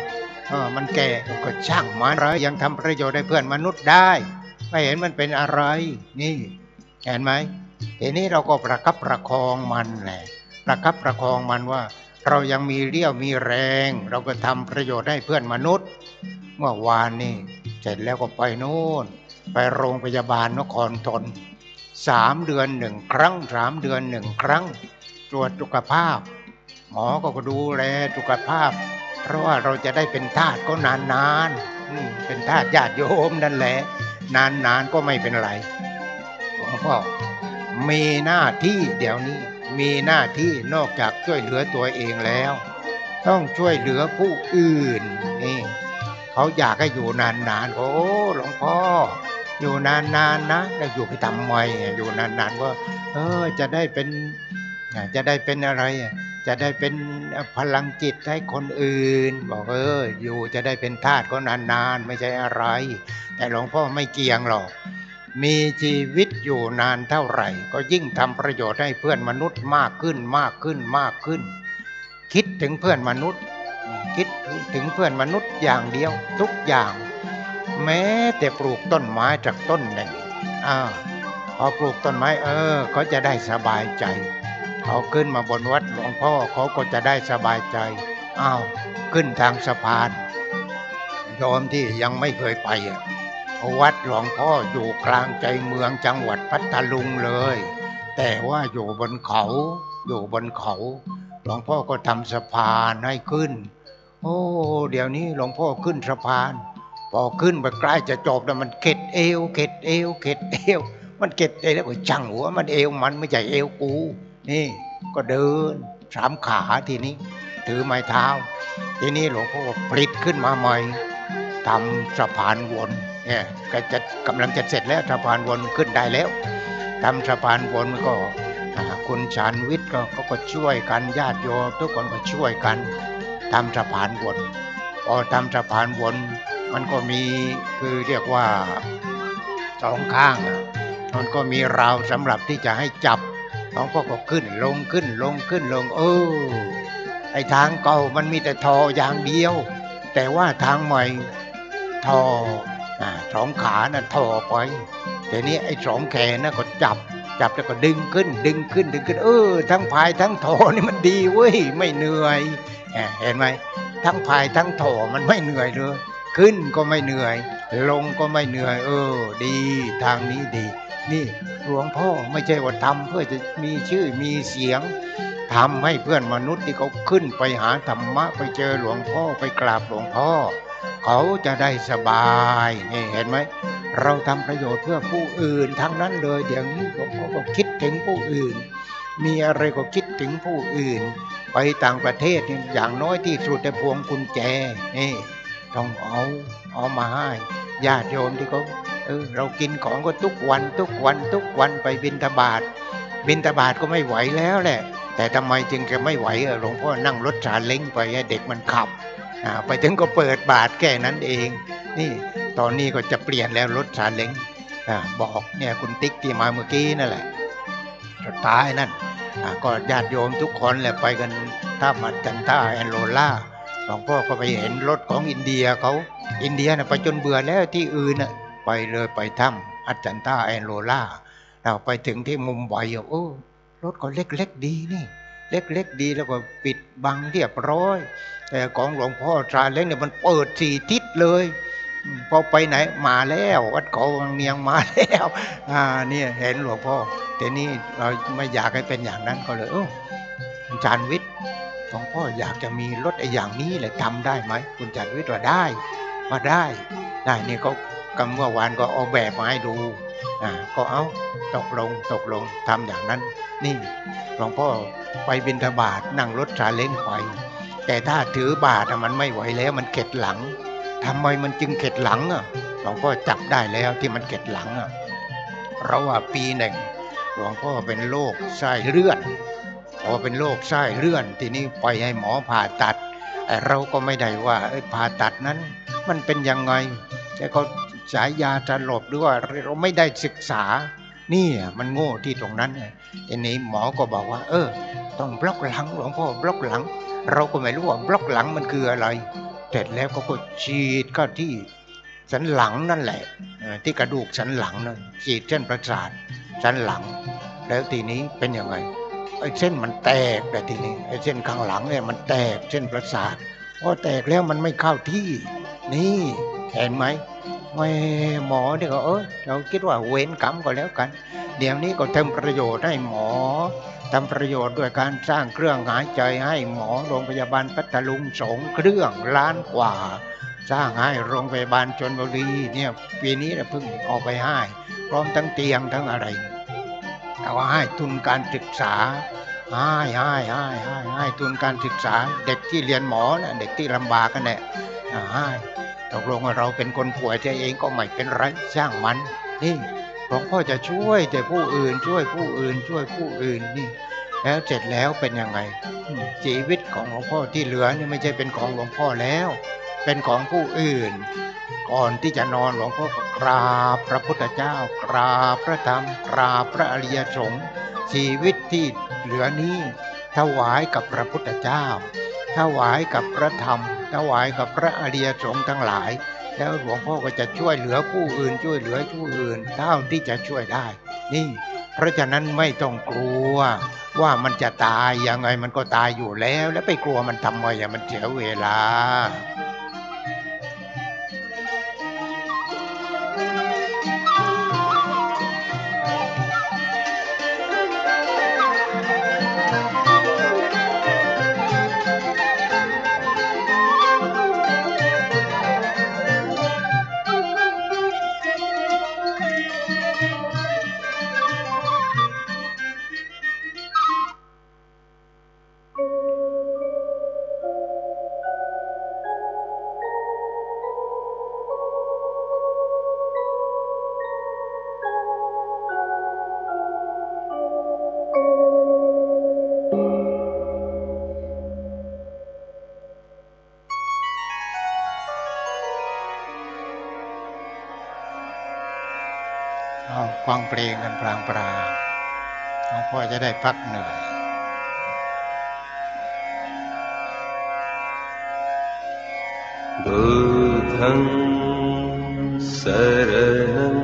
เออมันแก่ก็ช่างมันไรยังทำประโยชน์ให้เพื่อนมนุษย์ได้ ไม่เห็นมันเป็นอะไร นี่เห็นไหมทีนี้เราก็ประคับประคองมันแหละประคับประคองมันว่า เรายังมีเรี่ยวมีแรง เราก็ทำประโยชน์ให้เพื่อนมนุษย์ เมื่อวานนี่เสร็จแล้วก็ไปโน่น ไปโรงพยาบาลนครทนสามเดือนหนึ่งครั้งสามเดือนหนึ่งครั้ง ตรวจสุขภาพ หมอก็ดูแลสุขภาพ เพราะว่าเราจะได้เป็นทาสก็นานๆเป็นทาสญาติโยมนั่นแหละ นานๆก็ไม่เป็นไรหลวงพ่อมีหน้าที่เดี๋ยวนี้ มีหน้าที่นอกจากช่วยเหลือตัวเองแล้ว ต้องช่วยเหลือผู้อื่นนี่เขาอยากให้อยู่นานๆโอ้หลวงพ่ออยู่นานๆนะแล้วอยู่ไปทำไมอ่อยู่นานๆก็เออจะได้เป็นจะได้เป็นอะไรอะ จะได้เป็นพลังจิตให้คนอื่น บอกเอออยู่จะได้เป็นทาสก็นานๆ ไม่ใช่อะไร แต่หลวงพ่อไม่เกี่ยงหรอก มีชีวิตอยู่นานเท่าไหร่ ก็ยิ่งทำประโยชน์ให้เพื่อนมนุษย์มากขึ้นมากขึ้นมากขึ้น คิดถึงเพื่อนมนุษย์ คิดถึงเพื่อนมนุษย์อย่างเดียวทุกอย่าง แม้แต่ปลูกต้นไม้จากต้นหนึ่งอ่าพอปลูกต้นไม้เออเขาจะได้สบายใจ เขาขึ้นมาบนวัดหลวงพ่อเขาก็จะได้สบายใจอ้าวขึ้นทางสะพานโยมที่ยังไม่เคยไปอะวัดหลวงพ่ออยู่กลางใจเมืองจังหวัดพัทลุงเลย แต่ว่าอยู่บนเขาอยู่บนเขา หลวงพ่อก็ทำสะพานให้ขึ้น โอ้เดี๋ยวนี้หลวงพ่อขึ้นสะพาน พอขึ้นไปใกล้จะจบแล้วมันเข็ดเอวเข็ดเอวเข็ดเอวมันเข็ดเอวแล้วก็จังหัวมันเอวมันไม่ใช่เอวกู นี่ก็เดินสามขาทีนี้ ถือไม้เท้า ทีนี้หลวงพ่อปลิดขึ้นมาใหม่ทำสะพานวนเนี่ยก็จะกำลังจะเสร็จแล้วสะพานวนขึ้นได้แล้วทำสะพานวนก็อ่าคุณชานวิทย์ก็เขาก็ช่วยกันญาติโยมทุกคนก็ช่วยกันทำสะพานวนพอทำสะพานวนมันก็มีคือเรียกว่าสองข้างมันก็มีราวสำหรับที่จะให้จับ หลวงพ่อก็ขึ้นลงขึ้นลงขึ้นลง เออไอ้ทางเก่ามันมีแต่ทออย่างเดียว แต่ว่าทางใหม่ทออสองขาน่ะทอไปแต่นี้ไอ้สองแขนน่ะก็จับ จับแล้วก็ดึงขึ้น ดึงขึ้นดึงขึ้น เออ ทั้งพายทั้งทอนี่มันดีเว้ยไม่เหนื่อยเห็นไหมทั้งพายทั้งทอมันไม่เหนื่อยเลยขึ้นก็ไม่เหนื่อย ลงก็ไม่เหนื่อย เออ ดีทางนี้ดี นี่หลวงพ่อไม่ใช่ว่าทำเพื่อจะมีชื่อมีเสียงทำให้เพื่อนมนุษย์ที่เขาขึ้นไปหาธรรมะไปเจอหลวงพ่อไปกราบหลวงพ่อ เขาจะได้สบายนี่เห็นไหมเราทำประโยชน์เพื่อผู้อื่นทั้งนั้นเลยเดี๋ยวนี้หลวงพ่อก็คิดถึงผู้อื่น มีอะไรก็คิดถึงผู้อื่น ไปต่างประเทศอย่างน้อยที่สุดแต่พวงกุญแจนี่ ต้องเอาเอามาให้ญาติโยมที่เขาเออเรากินของก็ทุกวันทุกวันทุกวันไปบินทบาทบินทบาทก็ไม่ไหวแล้วแหละ แต่ทำไมจึงจะไม่ไหวหลวงพ่อนั่งรถซาเล้งไปเด็กมันขับไปถึงก็เปิดบาทแค่นั้นเอง นี่ตอนนี้ก็จะเปลี่ยนแล้วรถซาเล้งอบอกเนี่ยคุณติ๊กที่มาเมื่อกี้นั่นแหละสุดท้ายนั่นก็ญาติโยมทุกคนแหละไปกันท่ามัดจันท่าแอนโรล่า หลวงพ่อก็ไปเห็นรถของอินเดียเขาอินเดียน่ะไปจนเบื่อแล้วที่อื่นน่ะไปเลยไปถ้ำอัจจันท่าแอนโรล่าเราไปถึงที่มุมไบอะโอ้รถก็เล็กๆดีนี่ เล็กๆดีแล้วก็ปิดบังเรียบร้อย แต่ของหลวงพ่อทราเล้งเนี่ยมันเปิดสี่ทิศเลยพอไปไหนมาแล้ววัดเขาวังเนียงมาแล้วอ่าเนี่ยเห็นหลวงพ่อแต่นี่เราไม่อยากให้เป็นอย่างนั้นก็เลยเอออาจารวิทย์ หลวงพ่ออยากจะมีรถไอ้อย่างนี้เลยทำได้ไหมคุณจารย์วิทย์ว่าได้ว่าได้ได้เนี่เขากำเมื่อวานก็เอาแบบมาให้ดูอ่าก็เอาตกลงตกลงทำอย่างนั้น นี่หลวงพ่อไปบินทบาทนั่งรถซาเล้งไปแต่ถ้าถือบาทมันไม่ไหวแล้วมันเข็ดหลังทำไมมันจึงเข็ดหลังอะหลวงพ่อจับได้แล้วที่มันเข็ดหลังอะเพราะว่าปีหนึ่งหลวงพ่อเป็นโรคไส้เลื่อน พอเป็นโรคไส้เลื่อน ทีนี้ไปให้หมอผ่าตัดเราก็ไม่ได้ว่าผ่าตัดนั้น มันเป็นยังไงแต่ก็ฉายยาจะหลบหรือว่าเราไม่ได้ศึกษา นี่มันโง่ที่ตรงนั้นทีนี้หมอก็บอกว่า เออ ต้องบล็อกหลังหลวงพ่อบล็อกหลัง เราก็ไม่รู้ว่าบล็อกหลังมันคืออะไรเสร็จแล้วก็ก็ฉีดเข้าที่สันหลังนั่นแหละที่กระดูกสันหลังนั่นฉีดเส้นประสาทสันหลัง แล้วทีนี้เป็นยังไง ไอ้เส้นมันแตกแต่ทีนี้ไอ้เส้นข้างหลังเนี่ยมันแตกเส้นประสาทพอแตกแล้วมันไม่เข้าที่ นี่เห็นไหมไม่หมอเนี่ยก็เออเราคิดว่าเว้นกรรมก็แล้วกัน เดี๋ยวนี้ก็ทำประโยชน์ให้หมอทำประโยชน์ด้วยการสร้างเครื่องหายใจให้หมอโรงพยาบาลพัทลุงสองเครื่องล้านกว่า สร้างให้โรงพยาบาลชนบุรีเนี่ยปีนี้เพิ่งออกไปให้พร้อมทั้งเตียงทั้งอะไร แต่ว่าให้ทุนการศึกษาให้ให้ให้ให้ให้ทุนการศึกษา เด็กที่เรียนหมอนะเด็กที่ลำบากกันแหละอ่าให้ตกลงว่าเราเป็นคนป่วยเเองก็ไม่เป็นไรช่างมันนี่หลวงพ่อจะช่วยแต่ผู้อื่นช่วยผู้อื่นช่วยผู้อื่นนี่ แล้วเสร็จแล้วเป็นยังไงชีวิตของหลวงพ่อที่เหลือนี่ไม่ใช่เป็นของหลวงพ่อแล้ว เป็นของผู้อื่น ก่อนที่จะนอนหลวงพ่อก็กราบพระพุทธเจ้ากราบพระธรรมกราบพระอริยสงฆ์ชีวิตที่เหลือนี้ถวายกับพระพุทธเจ้า ถวายกับพระธรรม ถวายกับพระอริยสงฆ์ทั้งหลาย แล้วหลวงพ่อก็จะช่วยเหลือผู้อื่น ช่วยเหลือผู้อื่นเท่าที่จะช่วยได้ นี่ เพราะฉะนั้นไม่ต้องกลัว ว่ามันจะตายยังไงมันก็ตายอยู่แล้ว แล้วไปกลัวมันทำไมอะมันเสียเวลา ลงกันพลางปลาหลวงพ่อจะได้พักเหนื่อย बुद्धं शरणं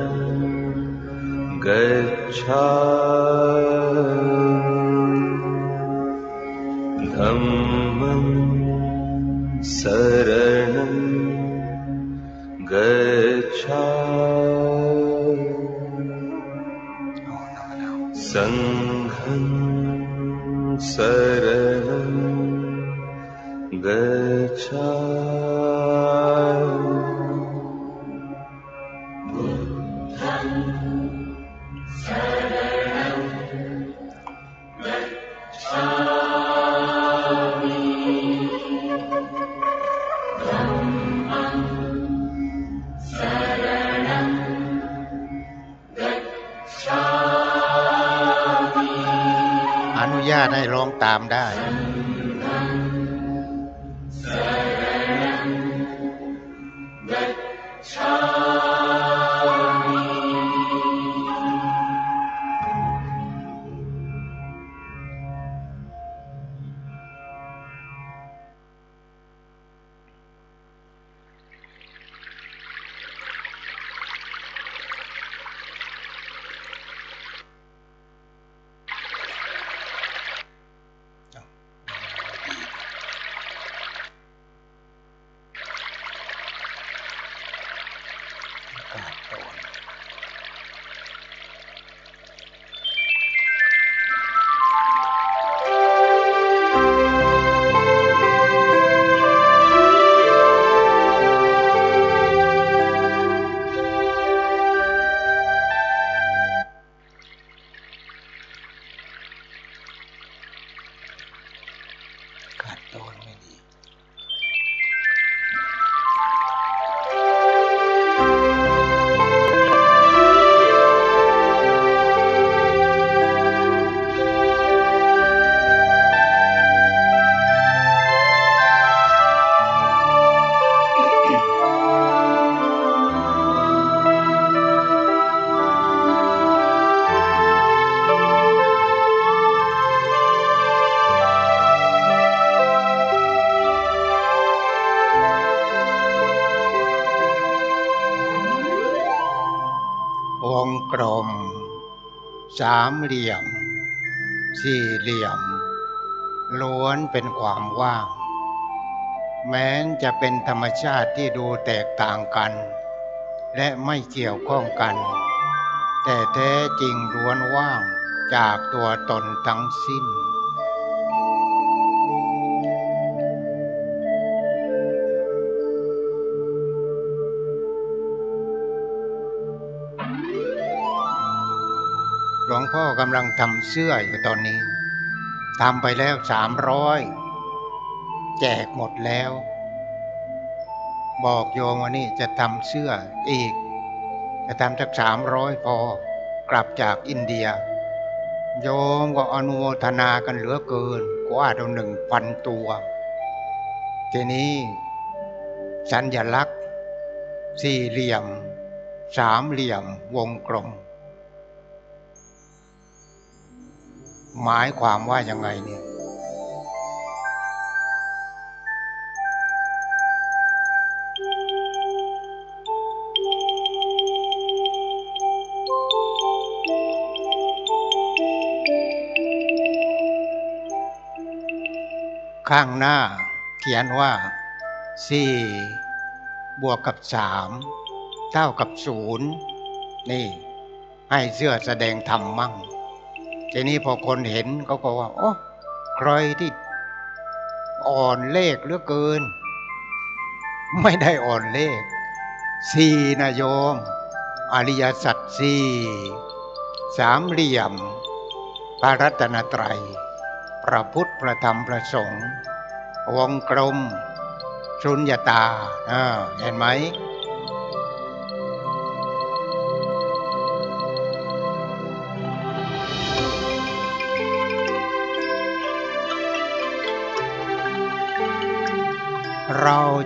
गच्छा धम्मं शरणं गच्छा सङ्घं शरणं गच्छा อนุญาตให้ร้องตามได้ สามเหลี่ยม สี่เหลี่ยม ล้วนเป็นความว่าง แม้นจะเป็นธรรมชาติที่ดูแตกต่างกัน และไม่เกี่ยวข้องกัน แต่แท้จริงล้วนว่างจากตัวตนทั้งสิ้น กำลังทำเสื้ออยู่ตอนนี้ทำไปแล้วสามร้อยแจกหมดแล้ว บอกโยมว่านี่จะทำเสื้ออีก จะทำสักสามร้อยพอกลับจากอินเดีย โยมก็อนุโมทนากันเหลือเกินกว่าเราหนึ่งพันตัว ทีนี้ สัญลักษณ์ สี่เหลี่ยม สามเหลี่ยมวงกลม หมายความว่ายังไงเนี่ยข้างหน้าเขียนว่าสี่บวกกับสามเท่ากับศูนย์นี่ ให้เสื้อแสดงธรรมมั่ง ทีนี้พอคนเห็นเขาก็ว่าโอ้ใครที่อ่อนเลขเหลือเกิน ไม่ได้อ่อนเลขสี่นะโยม อริยสัจสี่สามเหลี่ยมพระรัตนตรัย พระพุทธพระธรรมพระสงฆ์วงกลมสุญญตาอ่าเห็นไหม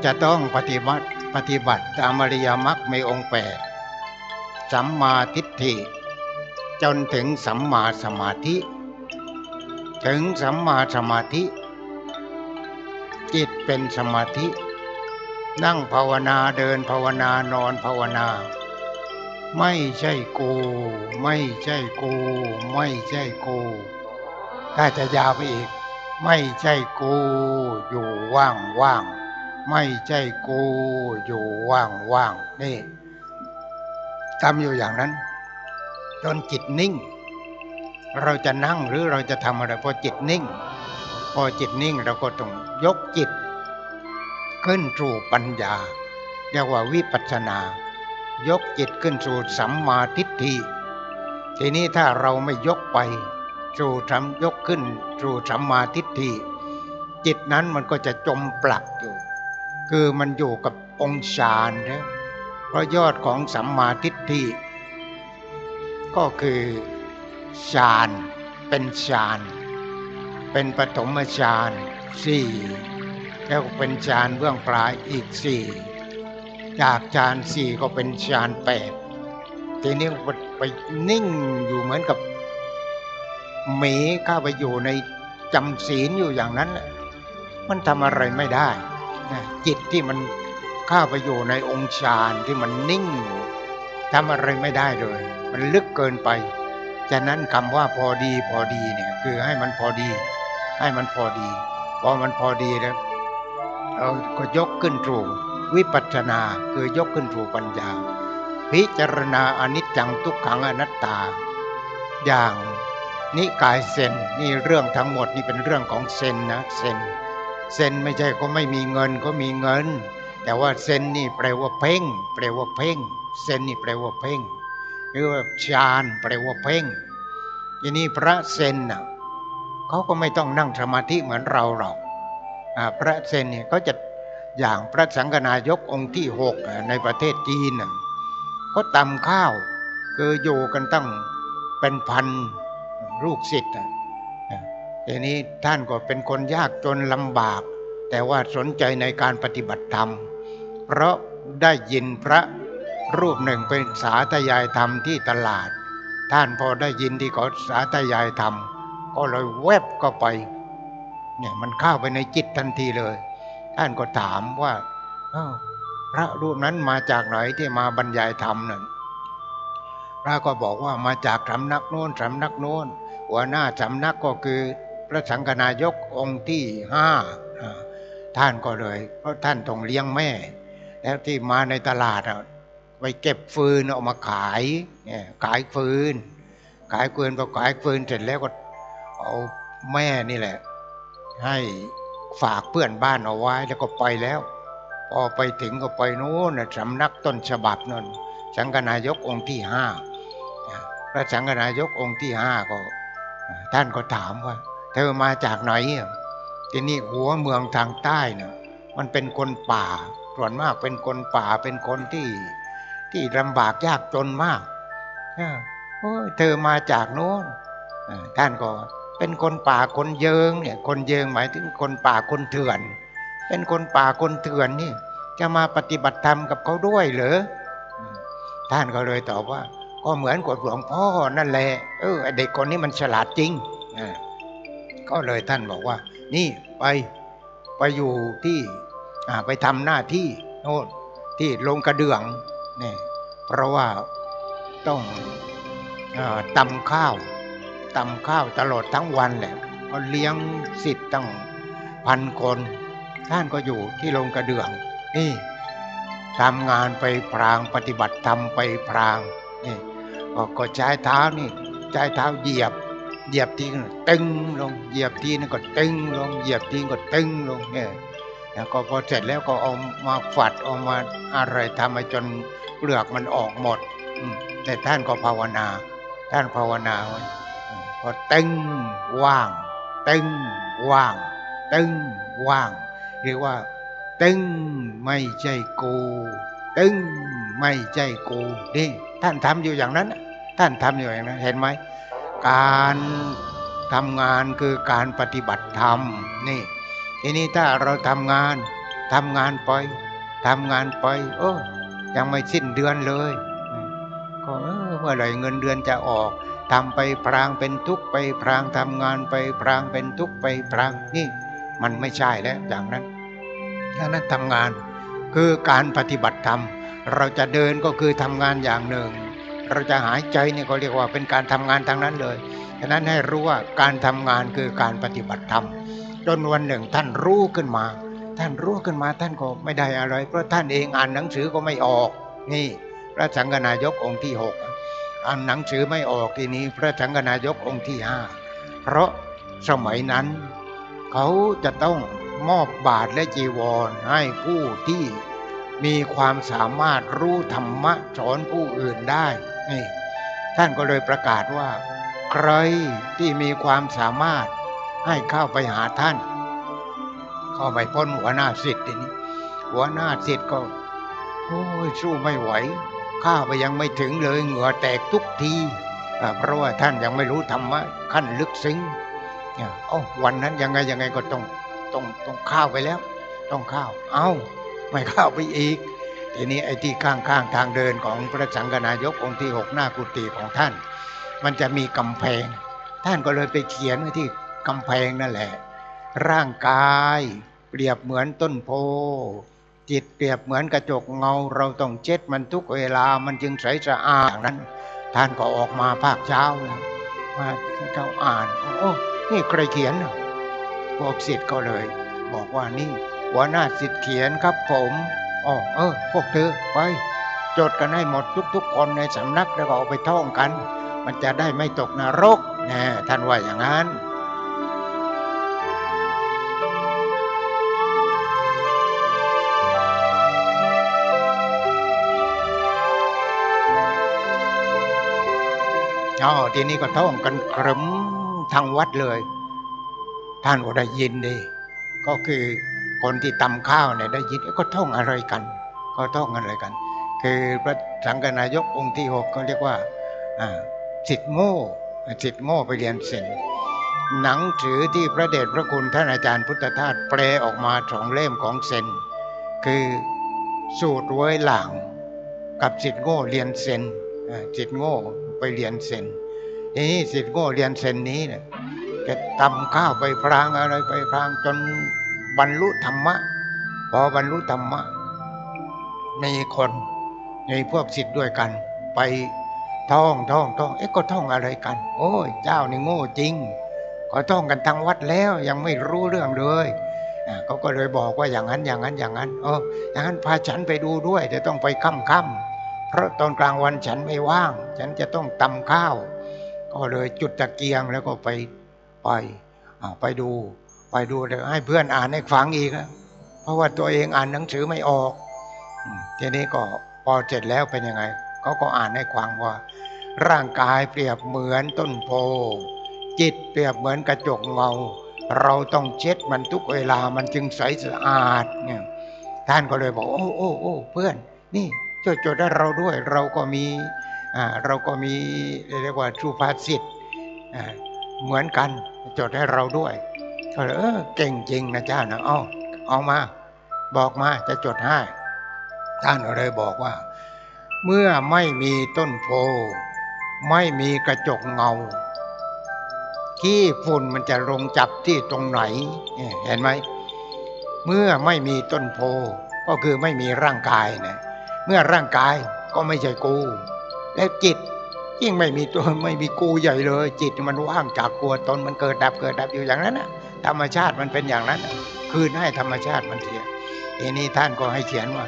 จะต้องปฏิบัติปฏิบัติตามอริยมรรคในองค์แปดสัมมาทิฏฐิ จนถึงสัมมาสมาธิ ถึงสัมมาสมาธิ จิตเป็นสมาธิ นั่งภาวนาเดินภาวนานอนภาวนา ไม่ใช่กู ไม่ใช่กู ไม่ใช่กู ถ้าจะยาวไปอีก ไม่ใช่กูอยู่ว่างว่าง ไม่ใช่กูอยู่ว่างว่างๆนี่ทำอยู่อย่างนั้น จนจิตนิ่ง เราจะนั่งหรือเราจะทำอะไรพอจิตนิ่ง พอจิตนิ่งเราก็ต้องยกจิต ขึ้นสู่ปัญญาเรียกว่าวิปัสสนา ยกจิตขึ้นสู่สัมมาทิฏฐิทีนี้ถ้าเราไม่ยกไปสู่ทำยกขึ้นสู่สัมมาทิฏฐิจิตนั้นมันก็จะจมปลักอยู่ คือมันอยู่กับองค์ฌานนะเพราะยอดของสัมมาทิฏฐิก็คือฌานเป็นฌานเป็นปฐมฌานสี่แล้วเป็นฌานเบื้องปลายอีกสี่จากฌานสี่ก็เป็นฌานแปดทีนี้ไปไปนิ่งอยู่เหมือนกับหมีเข้าไปอยู่ในจำศีลอยู่อย่างนั้นน่ะมันทำอะไรไม่ได้ นะจิตที่มันเข้าไปอยู่ในองค์ฌานที่มันนิ่งทำอะไรไม่ได้เลย มันลึกเกินไปฉะนั้นคำว่าพอดีพอดีเนี่ยคือให้มันพอดี ให้มันพอดี พอมันพอดีแล้วเราก็ยกขึ้นถูกวิปัสสนาคือยกขึ้นถูกปัญญา พิจารณาอนิจจังทุกขังอนัตตา อย่างนิกายเซนนี่เรื่องทั้งหมดนี่เป็นเรื่องของเซนนะเซน เซนไม่ใช่ก็ไม่มีเงินก็มีเงิน แต่ว่าเซนนี่แปลว่าเพ่ง แปลว่าเพ่ง เซนนี่แปลว่าเพ่ง หรือว่าฌานแปลว่าเพ่งทีนี้พระเซนน่ะเขาก็ไม่ต้องนั่งสมาธิเหมือนเราหรอกพระเซนเนี่ยเขาจะอย่างพระสังฆนายกองค์ที่หกในประเทศจีนก็ตำข้าวคืออยู่กันตั้งเป็นพันลูกศิษย์ ทีนี้ท่านก็เป็นคนยากจนลำบาก แต่ว่าสนใจในการปฏิบัติธรรม เพราะได้ยินพระรูปหนึ่งเป็นสาธยายธรรมที่ตลาด ท่านพอได้ยินที่เขาสาธยายธรรม ก็เลยแวบก็ไปเนี่ยมันเข้าไปในจิตทันทีเลย ท่านก็ถามว่าพระรูปนั้นมาจากไหนที่มาบรรยายธรรมนั่นพระก็บอกว่ามาจากสำนักโน้นสำนักโน้นหัวหน้าสำนักก็คือ พระสังฆนายกองค์ที่ห้าท่านก็เลย เพราะท่านต้องเลี้ยงแม่ แล้วที่มาในตลาดอะไปเก็บฟืนเอามาขายขายฟืน ขายฟืนพอขายฟืนเสร็จแล้วก็เอาแม่นี่แหละ ให้ฝากเพื่อนบ้านเอาไว้แล้วก็ไปแล้ว พอไปถึงก็ไปโน้นสำนักต้นฉบับนั่นสังฆนายกองค์ที่ห้าพระสังฆนายกองค์ที่ห้าก็ ท่านก็ถามว่า เธอมาจากไหนอะทีนี้หัวเมืองทางใต้เนี่ยมันเป็นคนป่า ส่วนมากเป็นคนป่าเป็นคนที่ที่ลำบากยากจนมากเออโอ้เธอมาจากโน้นท่านก็เป็นคนป่าคนเยิงเนี่ยคนเยิงหมายถึงคนป่าคนเถื่อน เป็นคนป่าคนเถื่อนนี่จะมาปฏิบัติธรรมกับเขาด้วยเหรอท่านก็เลยตอบว่า ก็เหมือนกับหลวงพ่อนั่นแหละเออเด็กคนนี้มันฉลาดจริงอ่า ก็เลยท่านบอกว่า นี่ไปไปอยู่ที่ไปทำหน้าที่โน่นที่ลงกระเดื่องนี่เพราะว่าต้องอาตำข้าวตำข้าวตลอดทั้งวันแหละก็เลี้ยงสิทธิ์ตั้งพันคน ท่านก็อยู่ที่ลงกระเดื่อง นี่ทำงานไปพรางปฏิบัติธรรมไปพรางนี่ก็ใช้เท้านี่ใช้เท้าเหยียบ เหยียบทีนึงตึงลงเหยียบทีนึงก็ตึงลงเหยียบทีก็ตึงลงเนี่ยแล้วก็พอเสร็จแล้วก็เอามาฝัดเอามาอะไรทำให้จนเปลือกมันออกหมดแต่ท่านก็ภาวนา ท่านภาวนาไว้พอตึงว่างตึงว่างตึงว่าง เรียกว่า ตึงไม่ใช่กูตึงไม่ใช่กูนี่ท่านทำอยู่อย่างนั้น ท่านทำอยู่อย่างนั้นเห็นไหม การทำงานคือการปฏิบัติธรรมนี่ทีนี้ถ้าเราทำงานทำงานไปทำงานไป โอ้ยังไม่สิ้นเดือนเลยก็เมื่อไหร่เงินเดือนจะออกทำไปพรางเป็นทุกข์ไปพรางทำงานไปพรางเป็นทุกข์ไปพรางนี่มันไม่ใช่แล้วอย่างนั้นถ้านั้นทำงานคือการปฏิบัติธรรม เราจะเดินก็คือทำงานอย่างหนึ่ง เราจะหายใจนี่ก็เรียกว่าเป็นการทำงานทางนั้นเลยฉะนั้นให้รู้ว่าการทำงานคือการปฏิบัติธรรมจนวันหนึ่งท่านรู้ขึ้นมา ท่านรู้ขึ้นมาท่านก็ไม่ได้อะไร เพราะท่านเองอ่านหนังสือก็ไม่ออก นี่พระสังฆนายกองค์ที่หกอ่านหนังสือไม่ออกทีนี้ พระสังฆนายกองค์ที่ห้าเพราะสมัยนั้น เขาจะต้องมอบบาทและจีวรให้ผู้ที่มีความสามารถรู้ธรรมะสอนผู้อื่นได้ นี่ท่านก็เลยประกาศว่า ใครที่มีความสามารถให้เข้าไปหาท่าน เข้าไปพ้นหัวหน้าสิทธิ์ทีนี้ หัวหน้าสิทธิ์ก็โอ้ยสู้ไม่ไหวข้าไปยังไม่ถึงเลยเหงื่อแตกทุกทีเพราะว่าท่านยังไม่รู้ธรรมะขั้นลึกซึ้งเนี่ยเอ้าวันนั้นยังไงยังไงก็ต้องต้องต้องข้าวไปแล้ว ต้องข้าว เอ้าไม่ข้าวไปอีก ทีนี้ไอ้ที่ข้างๆทางเดินของพระสังฆนายกองค์ที่หกหน้ากุฏิของท่าน มันจะมีกำแพง ท่านก็เลยไปเขียนไว้ที่กำแพงนั่นแหละ ร่างกายเปรียบเหมือนต้นโพจิตเปรียบเหมือนกระจกเงา เราต้องเช็ดมันทุกเวลามันจึงใสสะอาดอย่างนั้น ท่านก็ออกมาภาคเช้ามาเจ้าอ่านโอ้นี่ใครเขียนน่ะพวกศิษย์ก็เลย บอกว่านี่หัวหน้าศิษย์เขียนครับผม อ๋อเออ พวกเธอไปจดกันให้หมดทุกๆ คนในสำนักแล้วก็เอาไปท่องกัน มันจะได้ไม่ตกนรกแน่ท่านว่าอย่างนั้นอ๋อทีนี้ก็ท่องกันครึมทางวัดเลย ท่านก็ได้ยินดี ก็คือ คนที่ตำข้าวเนี่ยได้ยินเอ๊ะก็ท่องอะไรกัน ก็ท่องอะไรกัน คือพระสังฆนายกองค์ที่หกก็เรียกว่าสิทธิ์โง่สิทธิ์โง่ไปเรียนเส็นหนังสือที่พระเดชพระคุณท่านอาจารย์พุทธทาสแปลออกมาสองเล่มของเซนคือสูตรไว้หลังกับสิทธิ์โง่เรียนเซนสิทธิ์โง่ไปเรียนเซนทีนี้สิทธิ์โง่เรียนเซนนี้เนี่ยแกตำข้าวไปพรางอะไรไปพรางจน บรรลุธรรมะพอบรรลุธรรมะมีคนมีพวกสิทธิ์ด้วยกัน ไปท่องท่องท่องเอ๊ะก็ท่องอะไรกัน โอ้ยเจ้านี่โง่จริง ก็ท่องกันทั้งวัดแล้วยังไม่รู้เรื่องเลยอ่าเขาก็เลยบอกว่าอย่างนั้นอย่างนั้นอย่างนั้น เอออย่างนั้นพาฉันไปดูด้วยจะต้องไปค่ำค่ำเพราะตอนกลางวันฉันไม่ว่าง ฉันจะต้องตำข้าว ก็เลยจุดตะเกียงแล้วก็ไปไปไปดู ไปดูเดี๋ยวให้เพื่อนอ่านให้ฟังอีกเพราะว่าตัวเองอ่านหนังสือไม่ออกทีนี้ก็พอเสร็จแล้วเป็นยังไงเขาก็อ่านให้ฟังว่า ร่างกายเปรียบเหมือนต้นโพจิตเปรียบเหมือนกระจกเงา เราต้องเช็ดมันทุกเวลามันจึงใสสะอาดเนี่ยท่านก็เลยบอก โอ้โอ้โอ้เพื่อน นี่ช่วยจดให้เราด้วย เราก็มีอ่าเราก็มีเรียกว่าสุภาษิตอ่าเหมือนกันจดให้เราด้วย เลยเออเก่งจริงนะเจ้านะเอาเอามา บอกมาจะจดให้ ท่านเลยบอกว่า เมื่อไม่มีต้นโพ ไม่มีกระจกเงาขี้ฝุ่นมันจะลงจับที่ตรงไหน เห็นไหม เมื่อไม่มีต้นโพ ก็คือไม่มีร่างกายนะเมื่อร่างกายก็ไม่ใช่กู และจิตยิ่งไม่มีตัวไม่มีกูใหญ่เลย จิตมันว่างจากตัวตนมันเกิดดับเกิดดับอยู่อย่างนั้นนะ ธรรมชาติมันเป็นอย่างนั้น คืนให้ธรรมชาติมันเสียทีนี้ท่านก็ให้เขียนว่า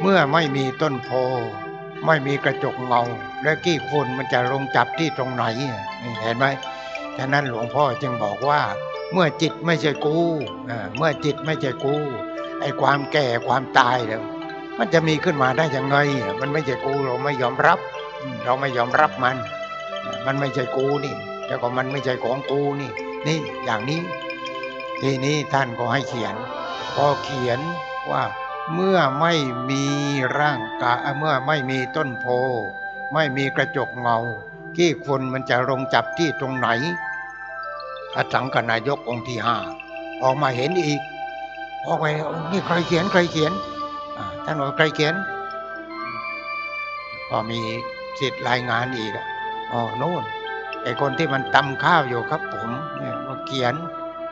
เมื่อไม่มีต้นโพ ไม่มีกระจกเงา และกี้ฝุ่นมันจะลงจับที่ตรงไหนนี่เห็นไหมฉะนั้นหลวงพ่อจึงบอกว่า เมื่อจิตไม่ใช่กูเมื่อจิตไม่ใช่กูไอ้ความแก่ความตายเนี่ยมันจะมีขึ้นมาได้ยังไง มันไม่ใช่กูเราไม่ยอมรับ เราไม่ยอมรับมัน มันไม่ใช่กูนี่ แล้วก็มันไม่ใช่ของกูนี่ นี่อย่างนี้ ทีนี้ท่านก็ให้เขียน พอเขียนว่าเมื่อไม่มีร่างกายเมื่อไม่มีต้นโพ ไม่มีกระจกเงาขี้ฝุ่นมันจะลงจับที่ตรงไหนพระสังฆนายกองค์ที่ห้าออกมาเห็นอีก ออกไปนี่ใครเขียนใครเขียนท่านบอกใครเขียน ก็มีสิทธิ์รายงานอีกอ๋อโน่นไอคนที่มันตำข้าวอยู่ครับผม เขียน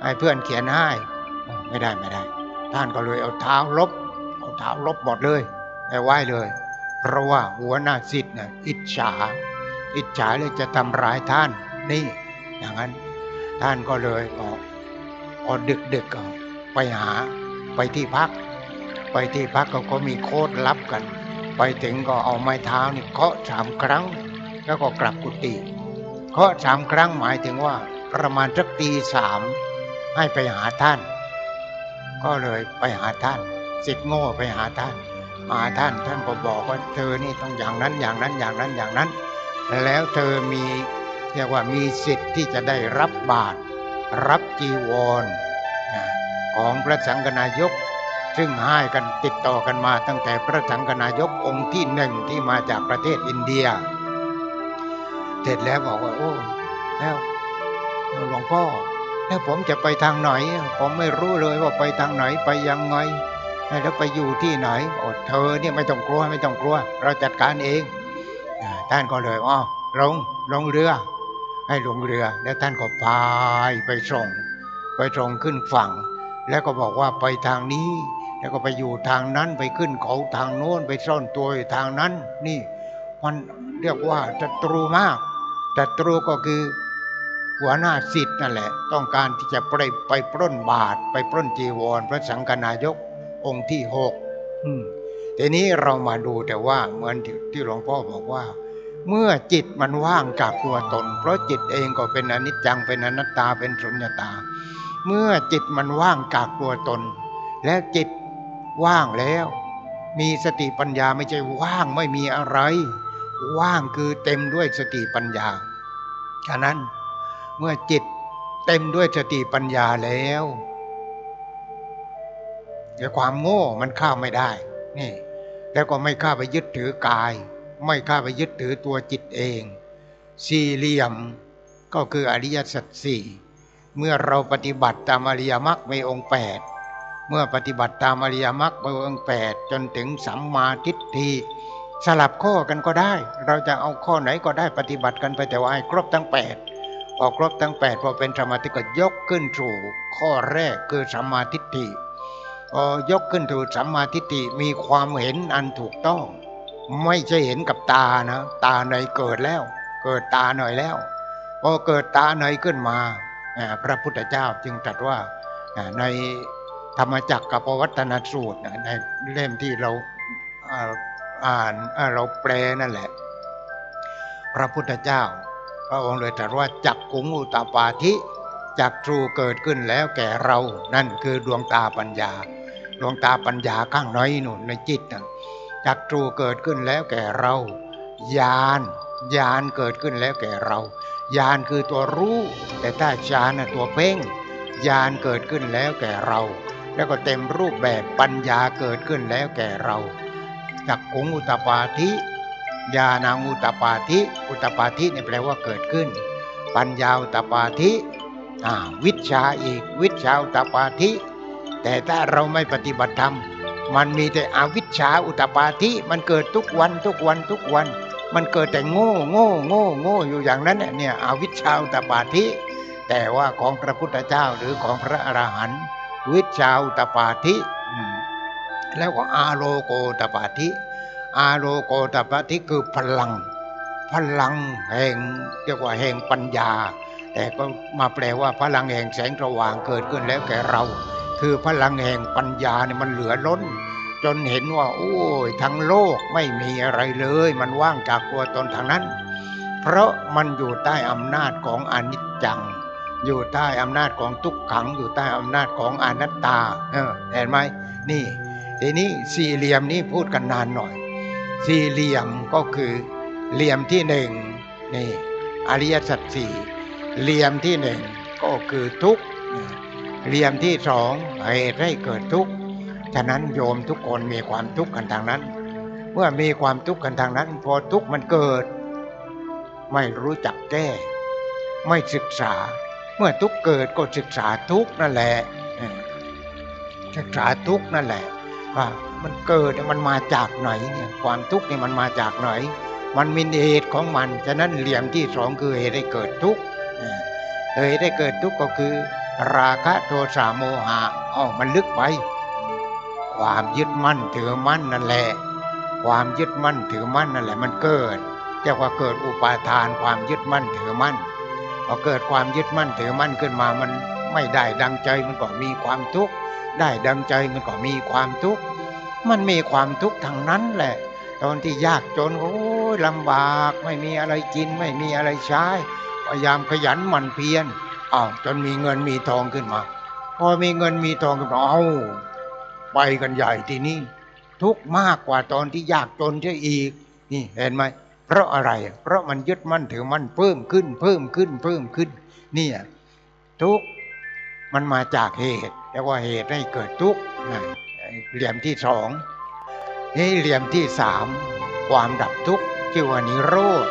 ให้เพื่อนเขียนให้ไม่ได้ไม่ได้ ท่านก็เลยเอาเท้าลบเอาเท้าลบหมดเลยไปไหว้เลย เพราะว่าหัวหน้าสิทธิ์น่ะอิจฉา อิจฉาเลยจะทำร้ายท่านนี่อย่างนั้น ท่านก็เลยออกพอดึกๆกก็ไปหาไปที่พัก ไปที่พักก็ก็มีโค้ดลับกัน ไปถึงก็เอาไม้เท้านี่เคาะสามครั้ง แล้วก็กลับกุฏิเคาะสามครั้งหมายถึงว่า ประมาณสักตีสามให้ไปหาท่าน ก็เลยไปหาท่านสิทธิ์โง่ไปหาท่าน มาท่านท่านก็บอกว่าเธอนี่ต้องอย่างนั้นอย่างนั้นอย่างนั้นอย่างนั้น แล้วเธอมีเรียกว่ามีสิทธิ์ที่จะได้รับบาตรรับจีวรของพระสังฆนายก ซึ่งให้กันติดต่อกันมาตั้งแต่พระสังฆนายกองค์ที่หนึ่งที่มาจากประเทศอินเดีย เสร็จแล้วบอกว่าโอ้แล้ว หลวงพ่อแล้วผมจะไปทางไหน ผมไม่รู้เลยว่าไปทางไหนไปยังไง แล้วไปอยู่ที่ไหนอ้เธอเนี่ยไม่ต้องกลัวไม่ต้องกลัว เราจัดการเองท่านก็เลยอ๋อลงลงเรือ ให้ลงเรือ แล้วท่านก็พายไปส่ง ไปส่งขึ้นฝั่ง แล้วก็บอกว่าไปทางนี้ แล้วก็ไปอยู่ทางนั้นไปขึ้นเขาทางโน้นไปซ่อนตัวทางนั้น นี่มันเรียกว่าศัตรูมากศัตรูก็คือ หัวหน้าสิทธิ์นั่นแหละ ต้องการที่จะไปไปปล้นบาท ไปปล้นจีวรพระสังฆนายกองค์ที่หกอืมทีนี้เรามาดูแต่ว่าเหมือนที่ที่หลวงพ่อบอกว่า เมื่อจิตมันว่างจากตัวตน เพราะจิตเองก็เป็นอนิจจังเป็นอนัตตาเป็นสุญญตา เมื่อจิตมันว่างจากตัวตน และจิตว่างแล้ว มีสติปัญญาไม่ใช่ว่างไม่มีอะไร ว่างคือเต็มด้วยสติปัญญาฉะนั้น เมื่อจิตเต็มด้วยสติปัญญาแล้วเดี๋ยวความโง่มันเข้าไม่ได้ นี่ แล้วก็ไม่เข้าไปยึดถือกาย ไม่เข้าไปยึดถือตัวจิตเอง สี่เหลี่ยมก็คืออริยสัจสี่เมื่อเราปฏิบัติตามอริยมรรคในองค์แปดเมื่อปฏิบัติตามอริยมรรคในองค์แปดจนถึงสัมมาทิฏฐิสลับข้อกันก็ได้ เราจะเอาข้อไหนก็ได้ปฏิบัติกันไปแต่ว่าให้ครบทั้งแปด พอครบทั้งแปดพอเป็นสมาธิก็ยกขึ้นสู่ข้อแรกคือสัมมาทิฏฐิพอยกขึ้นสู่สัมมาทิฏฐิมีความเห็นอันถูกต้อง ไม่ใช่เห็นกับตานะ ตาในเกิดแล้ว เกิดตาหน่อยแล้วพอเกิดตาในขึ้นมาพระพุทธเจ้าจึงตรัสว่าในธรรมจักรกับวัฒนสูตรในเล่มที่เราอ่านเราแปลนั่นแหละ พระพุทธเจ้า พระองค์เลยตรัสว่าจักกุงอุตปาธิจักทรูเกิดขึ้นแล้วแก่เรา นั่นคือดวงตาปัญญา ดวงตาปัญญาข้างในนู่นในจิตนะจักทรูเกิดขึ้นแล้วแก่เราญาณญาณเกิดขึ้นแล้วแก่เราญาณคือตัวรู้ แต่ถ้าฌานน่ะตัวเพ่งญาณเกิดขึ้นแล้วแก่เรา แล้วก็เต็มรูปแบบปัญญาเกิดขึ้นแล้วแก่เราจักกุงอุตปาธิ ญาณังอุตปาธิ อุตปาธิเนี่ยแปลว่าเกิดขึ้น ปัญญาอุตปาธิวิชาอีก วิชาอุตปาธิ แต่ถ้าเราไม่ปฏิบัติธรรม มันมีแต่อวิชชาอุตปาธิมันเกิดทุกวันทุกวันทุกวัน มันเกิดแต่โง่โง่โง่โง่อยู่อย่างนั้นเนี่ยอวิชชาอุตปาธิ แต่ว่าของพระพุทธเจ้าหรือของพระอรหันต์วิชชาอุตปาธิแล้วก็อาโลโกตปาธิ อาโลโกตปาธิคือพลัง พลังแห่งเรียกว่าแห่งปัญญา แต่ก็มาแปลว่าพลังแห่งแสงสว่างเกิดขึ้นแล้วแก่เรา คือพลังแห่งปัญญาเนี่ยมันเหลือล้น จนเห็นว่า โอ้ยทั้งโลกไม่มีอะไรเลย มันว่างจากตัวตนทางนั้น เพราะมันอยู่ใต้อำนาจของอนิจจัง อยู่ใต้อำนาจของทุกขัง อยู่ใต้อำนาจของอนัตตาเออเห็นไหมนี่ทีนี้สี่เหลี่ยมนี้พูดกันนานหน่อย สี่เหลี่ยมก็คือเหลี่ยมที่หนึ่งนี่อริยสัจสี่เหลี่ยมที่หนึ่งก็คือทุกข์เหลี่ยมที่สองเหตุให้เกิดทุกข์ฉะนั้นโยมทุกคนมีความทุกข์กันทางนั้น เมื่อมีความทุกข์กันทางนั้น พอทุกข์มันเกิด ไม่รู้จักแก้ ไม่ศึกษา เมื่อทุกข์เกิดก็ศึกษาทุกข์นั่นแหละศึกษาทุกข์นั่นแหละว่า มันเกิดมันมาจากไหนเนี่ยความทุกข์นี่มันมาจากไหน มันมีเหตุของมัน ฉะนั้นเหลี่ยมที่สองคือเหตุให้เกิดทุกข์เออเหตุให้เกิดทุกข์ก็คือ ราคะโทสะโมหะอ๋อมันลึกไป ความยึดมั่นถือมั่นนั่นแหละ ความยึดมั่นถือมั่นนั่นแหละ มันเกิดเรียกว่าเกิดอุปาทานความยึดมั่นถือมั่นพอเกิดความยึดมั่นถือมั่นขึ้นมามันไม่ได้ดังใจมันก็มีความทุกข์ได้ดังใจมันก็มีความทุกข์ มันมีความทุกข์ทางนั้นแหละ ตอนที่ยากจนโอ้ยลำบากไม่มีอะไรกินไม่มีอะไรใช้พยายามขยันหมั่นเพียรอ้าวจนมีเงินมีทองขึ้นมา พอมีเงินมีทองขึ้นมาเอาไปกันใหญ่ทีนี้ทุกข์มากกว่าตอนที่ยากจนเสียอีก นี่เห็นไหมเพราะอะไร เพราะมันยึดมั่นถือมั่นเพิ่มขึ้น เพิ่มขึ้น เพิ่มขึ้น เนี่ยทุกข์มันมาจากเหตุเรียกว่าเหตุให้เกิดทุกข์นะ เหลี่ยมที่สองนี่เหลี่ยมที่สามความดับทุกข์ชื่อว่านิโรธ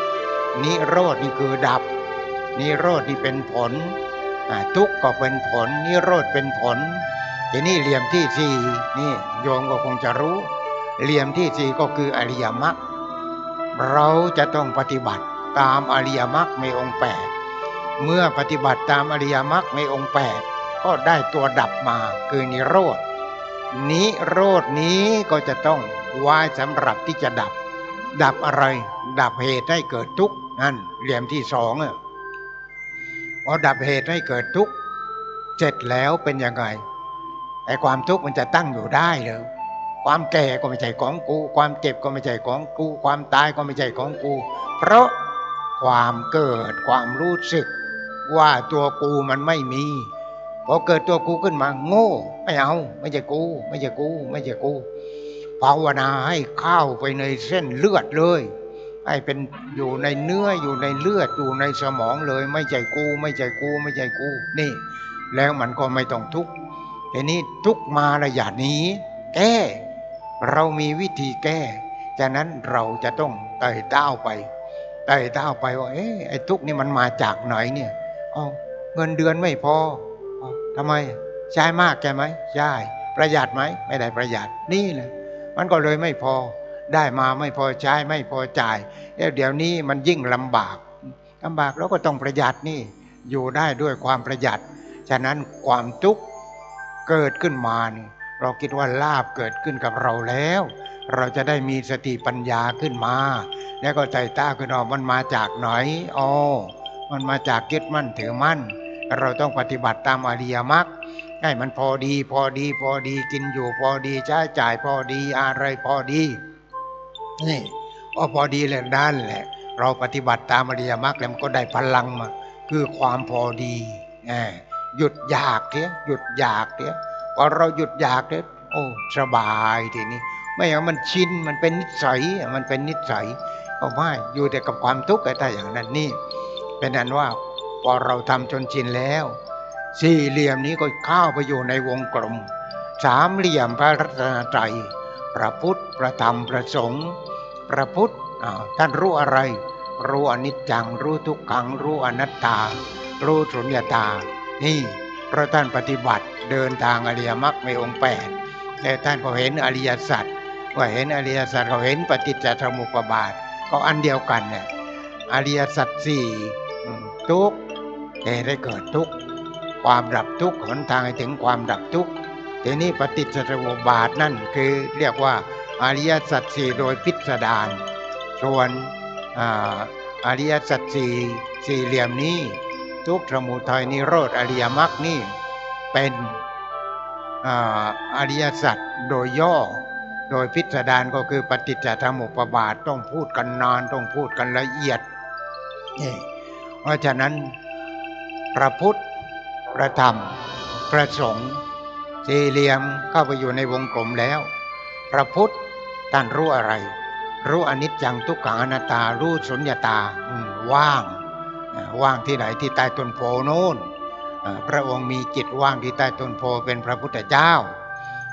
นิโรธนี่คือดับ นิโรธนี่เป็นผลทุกข์ก็เป็นผล นิโรธเป็นผลทีนี้เหลี่ยมที่สี่นี่โยมก็คงจะรู้ เหลี่ยมที่สี่ก็คืออริยมรรคเราจะต้องปฏิบัติตามอริยมรรคในองค์แปดเมื่อปฏิบัติตามอริยมรรคในองค์แปดก็ได้ตัวดับมาคือนิโรธ นิโรธนี้ก็จะต้องไว้สำหรับที่จะดับ ดับอะไร ดับเหตุให้เกิดทุกข์นั่นเหลี่ยมที่สองอะพอดับเหตุให้เกิดทุกข์เสร็จแล้วเป็นยังไงไอ้ความทุกข์มันจะตั้งอยู่ได้เหรอความแก่ก็ไม่ใช่ของกู ความเจ็บก็ไม่ใช่ของกู ความตายก็ไม่ใช่ของกู เพราะความเกิดความรู้สึกว่าตัวกูมันไม่มี พอเกิดตัวกูขึ้นมา โง่ ไม่เอา ไม่ใช่กู ไม่ใช่กู ไม่ใช่กูภาวนาให้เข้าไปในเส้นเลือดเลย ให้เป็นอยู่ในเนื้ออยู่ในเลือดอยู่ในสมองเลย ไม่ใช่กู ไม่ใช่กู ไม่ใช่กู นี่ แล้วมันก็ไม่ต้องทุกข์ทีนี้ทุกข์มาระยะนี้ แก้ เรามีวิธีแก้ฉะนั้นเราจะต้องไต่เต้าไปไต่เต้าไปว่าเอ๊ะไอ้ทุกข์นี่มันมาจากไหนเนี่ยเอาเงินเดือนไม่พอ เอาทำไมใช้มากแกไหมใช่ประหยัดไหมไม่ได้ประหยัดนี่แหละมันก็เลยไม่พอได้มาไม่พอใช้ไม่พอจ่ายแล้วเดี๋ยวนี้มันยิ่งลำบากลำบากเราก็ต้องประหยัดนี่อยู่ได้ด้วยความประหยัด ฉะนั้นความทุกข์เกิดขึ้นมานี่เราคิดว่าลาบเกิดขึ้นกับเราแล้ว เราจะได้มีสติปัญญาขึ้นมา แล้วก็ใจต้าขึ้นออกมันมาจากไหนอ๋อมันมาจากยึดมั่นถือมั่น เราต้องปฏิบัติตามอริยมรรคให้มันพอดี พอดี พอดีกินอยู่พอดีใช้จ่ายพอดีอะไรพอดีนี่พอพอดีเลยด้านแหละ เราปฏิบัติตามอริยมรรคแล้วมันก็ได้พลังมาคือความพอดีแหมหยุดอยากเถอะหยุดอยากเถอะพอเราหยุดอยากเถอะโอ้สบายทีนี้ไม่เอามันชินมันเป็นนิสัยมันเป็นนิสัยเพราะว่าอยู่แต่กับความทุกข์แต่อย่างนั้นนี่ เป็นอันว่า อเราทำจนชินแล้ว สี่เหลี่ยมนี้ก็เข้าไปอยู่ในวงกลม สามเหลี่ยมพระรัตนตรัยพระพุทธพระธรรมพระสงฆ์พระพุทธท่านรู้อะไร รู้อนิจจังรู้ทุกขังรู้อนัตตา รู้สุญญตา นี่เพราะท่านปฏิบัติเดินทางอริยมรรคในองค์แปดแต่ท่านก็เห็นอริยสัจว่าเห็นอริยสัจเขาเห็นปฏิจจสมุปบาท ก็อันเดียวกันเนี่ยอริยสัจสี่ทุกข เหตุให้เกิดทุกข์ความดับทุกข์หนทางให้ถึงความดับทุกข์ทีนี้ปฏิจจสมุปบาทนั่นคือเรียกว่าอริยสัจสี่โดยพิสดารส่วนออริยสัจสี่สี่เหลี่ยมนี้ ทุกข์สมุทัยนิโรธอริยมรรคนี่เป็นอ่าอริยสัจโดยย่อ โดยพิสดารก็คือปฏิจจสมุปบาทต้องพูดกันนานต้องพูดกันละเอียดนี่เพราะฉะนั้น พระพุทธ พระธรรม พระสงฆ์สี่เหลี่ยมเข้าไปอยู่ในวงกลมแล้ว พระพุทธท่านรู้อะไร รู้อนิจจังทุกขังอนัตตา รู้สุญญตาว่าง ว่างที่ไหนที่ใต้ต้นโพโน้นพระองค์มีจิตว่างที่ใต้ต้นโพเป็นพระพุทธเจ้า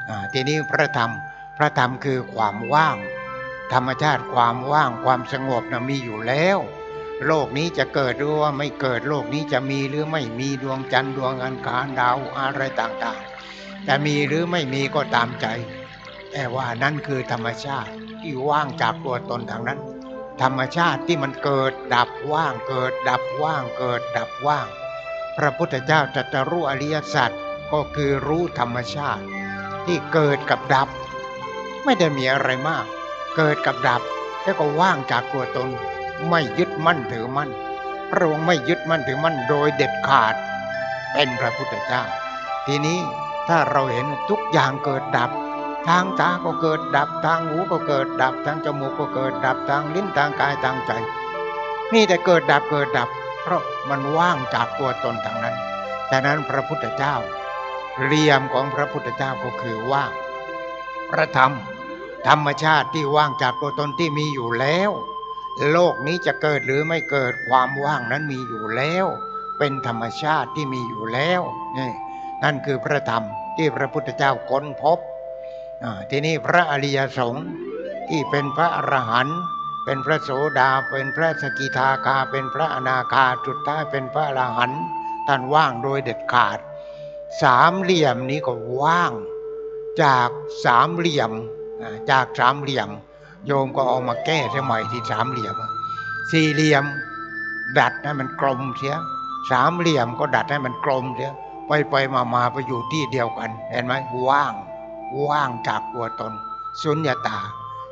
อ่าทีนี้พระธรรมพระธรรมคือความว่าง ธรรมชาติความว่างความสงบนะมีอยู่แล้ว โลกนี้จะเกิดหรือว่าไม่เกิดโลกนี้จะมีหรือไม่มีดวงจันทร์ดวงอังคารดาวอะไรต่างๆ จะมีหรือไม่มีก็ตามใจ แต่ว่านั่นคือธรรมชาติที่ว่างจากตัวตนทางนั้น ธรรมชาติที่มันเกิดดับว่างเกิด ดับว่างเกิด ดับว่าง พระพุทธเจ้าตรัสรู้อริยสัจก็คือรู้ธรรมชาติ ที่เกิดกับดับ ไม่ได้มีอะไรมาก เกิดกับดับแล้วก็ว่างจากตัวตน ไม่ยึดมั่นถือมั่นพระองค์ไม่ยึดมั่นถือมั่นโดยเด็ดขาด เป็นพระพุทธเจ้า ทีนี้ถ้าเราเห็นทุกอย่างเกิดดับ ทางตาก็เกิดดับ ทางหูก็เกิดดับ ทางจมูกก็เกิดดับ ทางลิ้นทางกายทางใจมีแต่เกิดดับเกิดดับ เพราะมันว่างจากตัวตนทางนั้นฉะนั้นพระพุทธเจ้า เรียมของพระพุทธเจ้าก็คือว่างพระธรรม ธรรมชาติที่ว่างจากตัวตนที่มีอยู่แล้ว โลกนี้จะเกิดหรือไม่เกิดความว่างนั้นมีอยู่แล้ว เป็นธรรมชาติที่มีอยู่แล้วนี่นั่นคือพระธรรมที่พระพุทธเจ้าค้นพบทีนี้พระอริยสงฆ์ที่เป็นพระอรหันต์เป็นพระโสดาเป็นพระสกิทาคา เป็นพระอนาคาจุดท้ายเป็นพระอรหันต์ท่านว่างโดยเด็ดขาด สามเหลี่ยมนี้ก็ว่าง จากสามเหลี่ยมจากสามเหลี่ยม โยมก็เอามาแก้สมัยที่สามเหลี่ยม สี่เหลี่ยม ดัดให้มันกลมเสีย สามเหลี่ยมก็ดัดให้มันกลมเสีย ไปไปมามาไปอยู่ที่เดียวกัน เห็นไหมว่าง ว่างจากตัวตน สุญญตา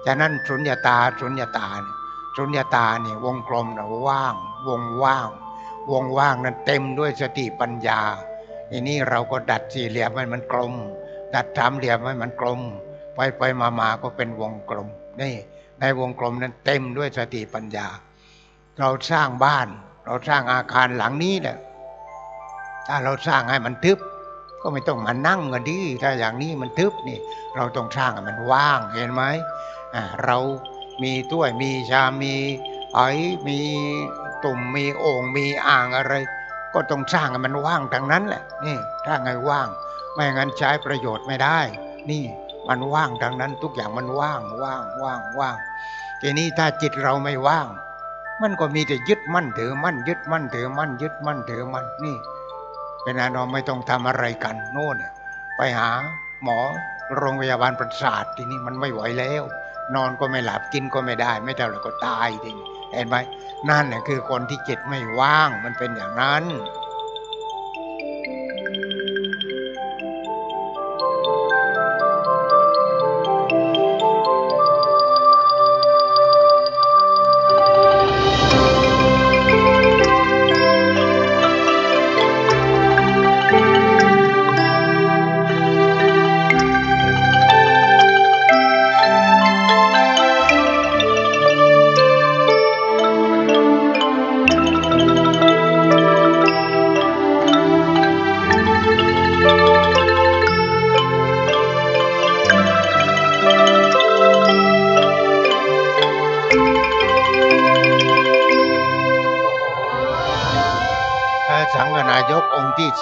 ฉะนั้นสุญญตาสุญญตาสุญญตาเนี่ยวงกลมนะว่าง วงว่าง วงว่างนั้นเต็มด้วยสติปัญญาทีนี้เราก็ดัดสี่เหลี่ยมให้มันกลม ดัดสามเหลี่ยมให้มันกลม ไปไปมามาก็เป็นวงกลม นี่ในวงกลมนั้นเต็มด้วยสติปัญญา เราสร้างบ้าน เราสร้างอาคารหลังนี้แหละถ้าเราสร้างให้มันทึบ ก็ไม่ต้องมานั่งกันดีถ้าอย่างนี้มันทึบนี่ เราต้องสร้างให้มันว่างเห็นไหมเรามีถ้วยมีชามมีไอ้มีตุ่มมีโอ่งมีอ่างอะไร ก็ต้องสร้างให้มันว่างทางนั้นแหละนี่สร้างให้ว่าง ไม่งั้นใช้ประโยชน์ไม่ได้ นี่ มันว่างทางนั้นทุกอย่างมันว่างว่างว่างว่างทีนี้ถ้าจิตเราไม่ว่าง มันก็มีแต่ยึดมั่นถือมั่นยึดมั่นถือมั่นยึดมั่นถือมั่นนี่ เป็นอันว่าไม่ต้องทำอะไรกันโน่นไปหาหมอโรงพยาบาลประสาททีนี้มันไม่ไหวแล้ว นอนก็ไม่หลับกินก็ไม่ได้ ไม่เท่าไหร่ก็ตายทีนี้เห็นไหมนั่นแหละคือคนที่จิตไม่ว่างมันเป็นอย่างนั้น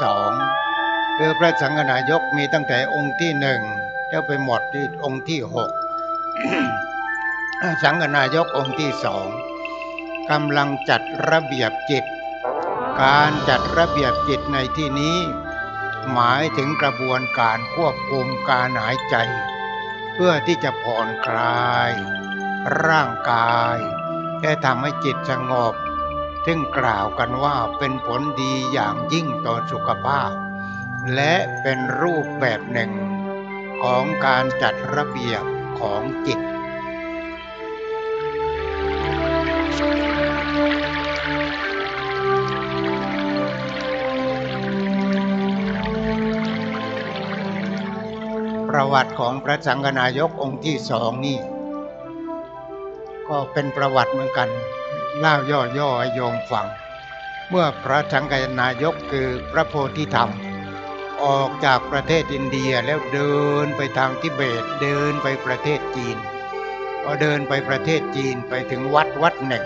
สองคือพระสังฆนายกมีตั้งแต่องค์ที่หนึ่งแล้วไปหมดที่องค์ที่หกพระสังฆนายกองค์ที่สองกำลังจัดระเบียบจิต การจัดระเบียบจิตในที่นี้ หมายถึงกระบวนการควบคุมการหายใจ เพื่อที่จะผ่อนคลาย ร่างกายและทำให้จิตสงบ ซึ่งกล่าวกันว่าเป็นผลดีอย่างยิ่งต่อสุขภาพ และเป็นรูปแบบหนึ่งของการจัดระเบียบของจิต ประวัติของพระสังฆนายกองค์ที่สองนี่ ก็เป็นประวัติเหมือนกัน เล่าย่อๆให้โยมฟัง เมื่อพระสังฆนายกคือพระโพธิธรรม ออกจากประเทศอินเดียแล้วเดินไปทางทิเบตเดินไปประเทศจีนพอเดินไปประเทศจีนไปถึงวัดวัดหนึ่ง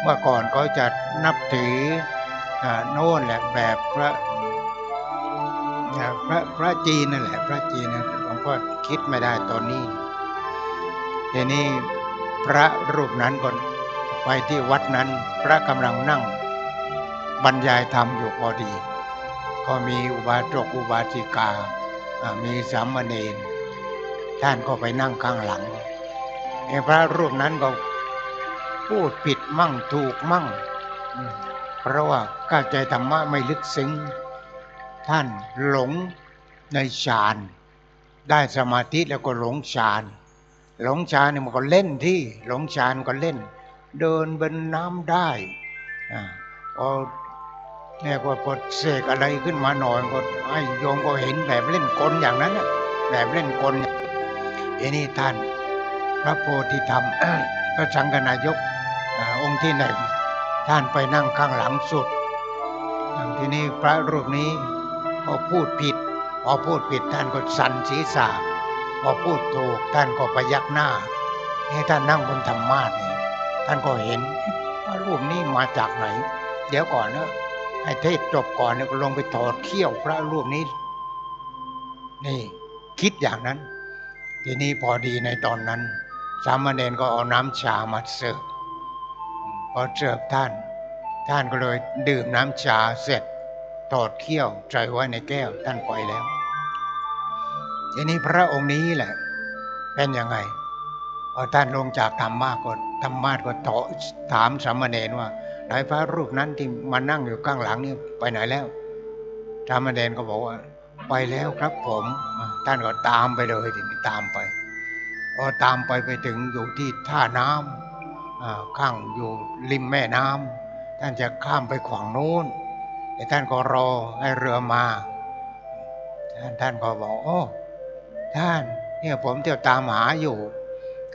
เมื่อก่อนเขาจะนับถือโน่นแหละแบบพระพระพระจีนนั่นแหละ พระจีนนะหลวงพ่อคิดไม่ได้ตอนนี้ทีนี้พระรูปนั้นก็ ไปที่วัดนั้นพระกำลังนั่ง บรรยายธรรมอยู่พอดี ก็มีอุบาสกอุบาสิกา มีสามเณรท่านก็ไปนั่งข้างหลังไอ้พระรูปนั้นก็พูดผิดมั่งถูกมั่ง เพราะว่าเข้าใจธรรมะไม่ลึกซึ้ง ท่านหลงในฌาน ได้สมาธิแล้วก็หลงฌาน หลงฌานเนี่ยมันก็เล่นที่ หลงฌานก็เล่น เดินบนน้ำได้อ่าพอเนี่ยก็พอเสกอะไรขึ้นมาหน่อยก็ไอ้โยมก็เห็นแบบเล่นกลอย่างนั้นนะแบบเล่นกลอันนี้ท่านพระโพธิธรรมพระสังฆนายกอองค์ที่หนึ่งท่านไปนั่งข้างหลังสุดทีนี้พระรูปนี้พอพูดผิดพอพูดผิดท่านก็สั่นศีรษะพอพูดถูกท่านก็พยักหน้าให้ท่านนั่งบนธรรมาสเนี่ย ท่านก็เห็นว่ารูปนี้มาจากไหน เดี๋ยวก่อนนะให้เทศจบก่อนเนี่ยก็ลงไปถอดเขี้ยวพระรูปนี้ นี่คิดอย่างนั้น ทีนี้พอดีในตอนนั้น สามเณรก็เอาน้ำชามาเสิร์ฟพอเสิร์ฟท่าน ท่านก็เลยดื่มน้ำชาเสร็จถอดเขี้ยวใส่ไว้ในแก้วท่านปล่อยแล้ว ทีนี้พระองค์นี้แหละ เป็นยังไงพอท่านลงจากธรรมมาสก็ ธรรมาสก็ถอถามสามเณรว่าไหนพระรูปนั้นที่มานั่งอยู่ข้างหลังนี่ไปไหนแล้วสามเณรก็บอกว่า ไปแล้วครับผมท่านก็ตามไปเลยทีนี้ตามไปพอตามไปไปถึงอยู่ที่ท่าน้ำอ่าข้างอยู่ริมแม่น้ำท่านจะข้ามไปขวางโน้นแต่ท่านก็รอให้เรือมาท่านท่านก็บอกโอ้ท่านเนี่ยผมเที่ยวตามหาอยู่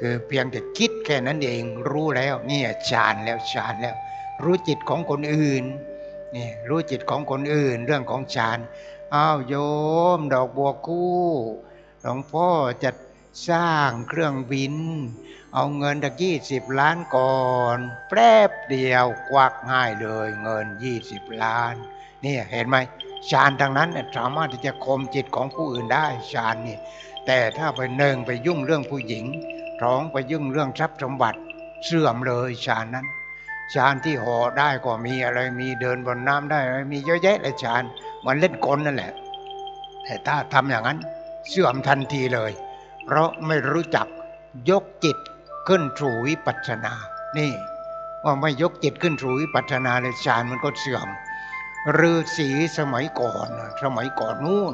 คือเพียงแต่คิดแค่นั้นเองรู้แล้วเนี่ยฌานแล้วฌานแล้ว รู้จิตของคนอื่นนี่รู้จิตของคนอื่นเรื่องของฌานอ้าวโยมดอกบัวคู่หลวงพ่อจะสร้างเครื่องบิน เอาเงินตะกี้สิบล้านก่อน แป๊บเดียวกวักง่ายเลยเงินยี่สิบล้านนี่เห็นไหมฌานทางนั้นสามารถที่จะข่มจิตของผู้อื่นได้ฌานนี่แต่ถ้าไปเนึ่งไปยุ่งเรื่องผู้หญิง ท้องไปยุ่งเรื่องทรัพย์สมบัติเสื่อมเลยฌานนั้นฌานที่ห่อได้ก็มีอะไรมีเดินบนน้ำได้อะไรมีเยอะแยะเลยฌานมันเล่นกลนั่นแหละ แต่ถ้าทำอย่างนั้นเสื่อมทันทีเลย เพราะไม่รู้จักยกจิตขึ้นสู่วิปัสสนา นี่ว่าไม่ยกจิตขึ้นสู่วิปัสสนาเลยฌานมันก็เสื่อมฤาษีสมัยก่อนสมัยก่อนนู่น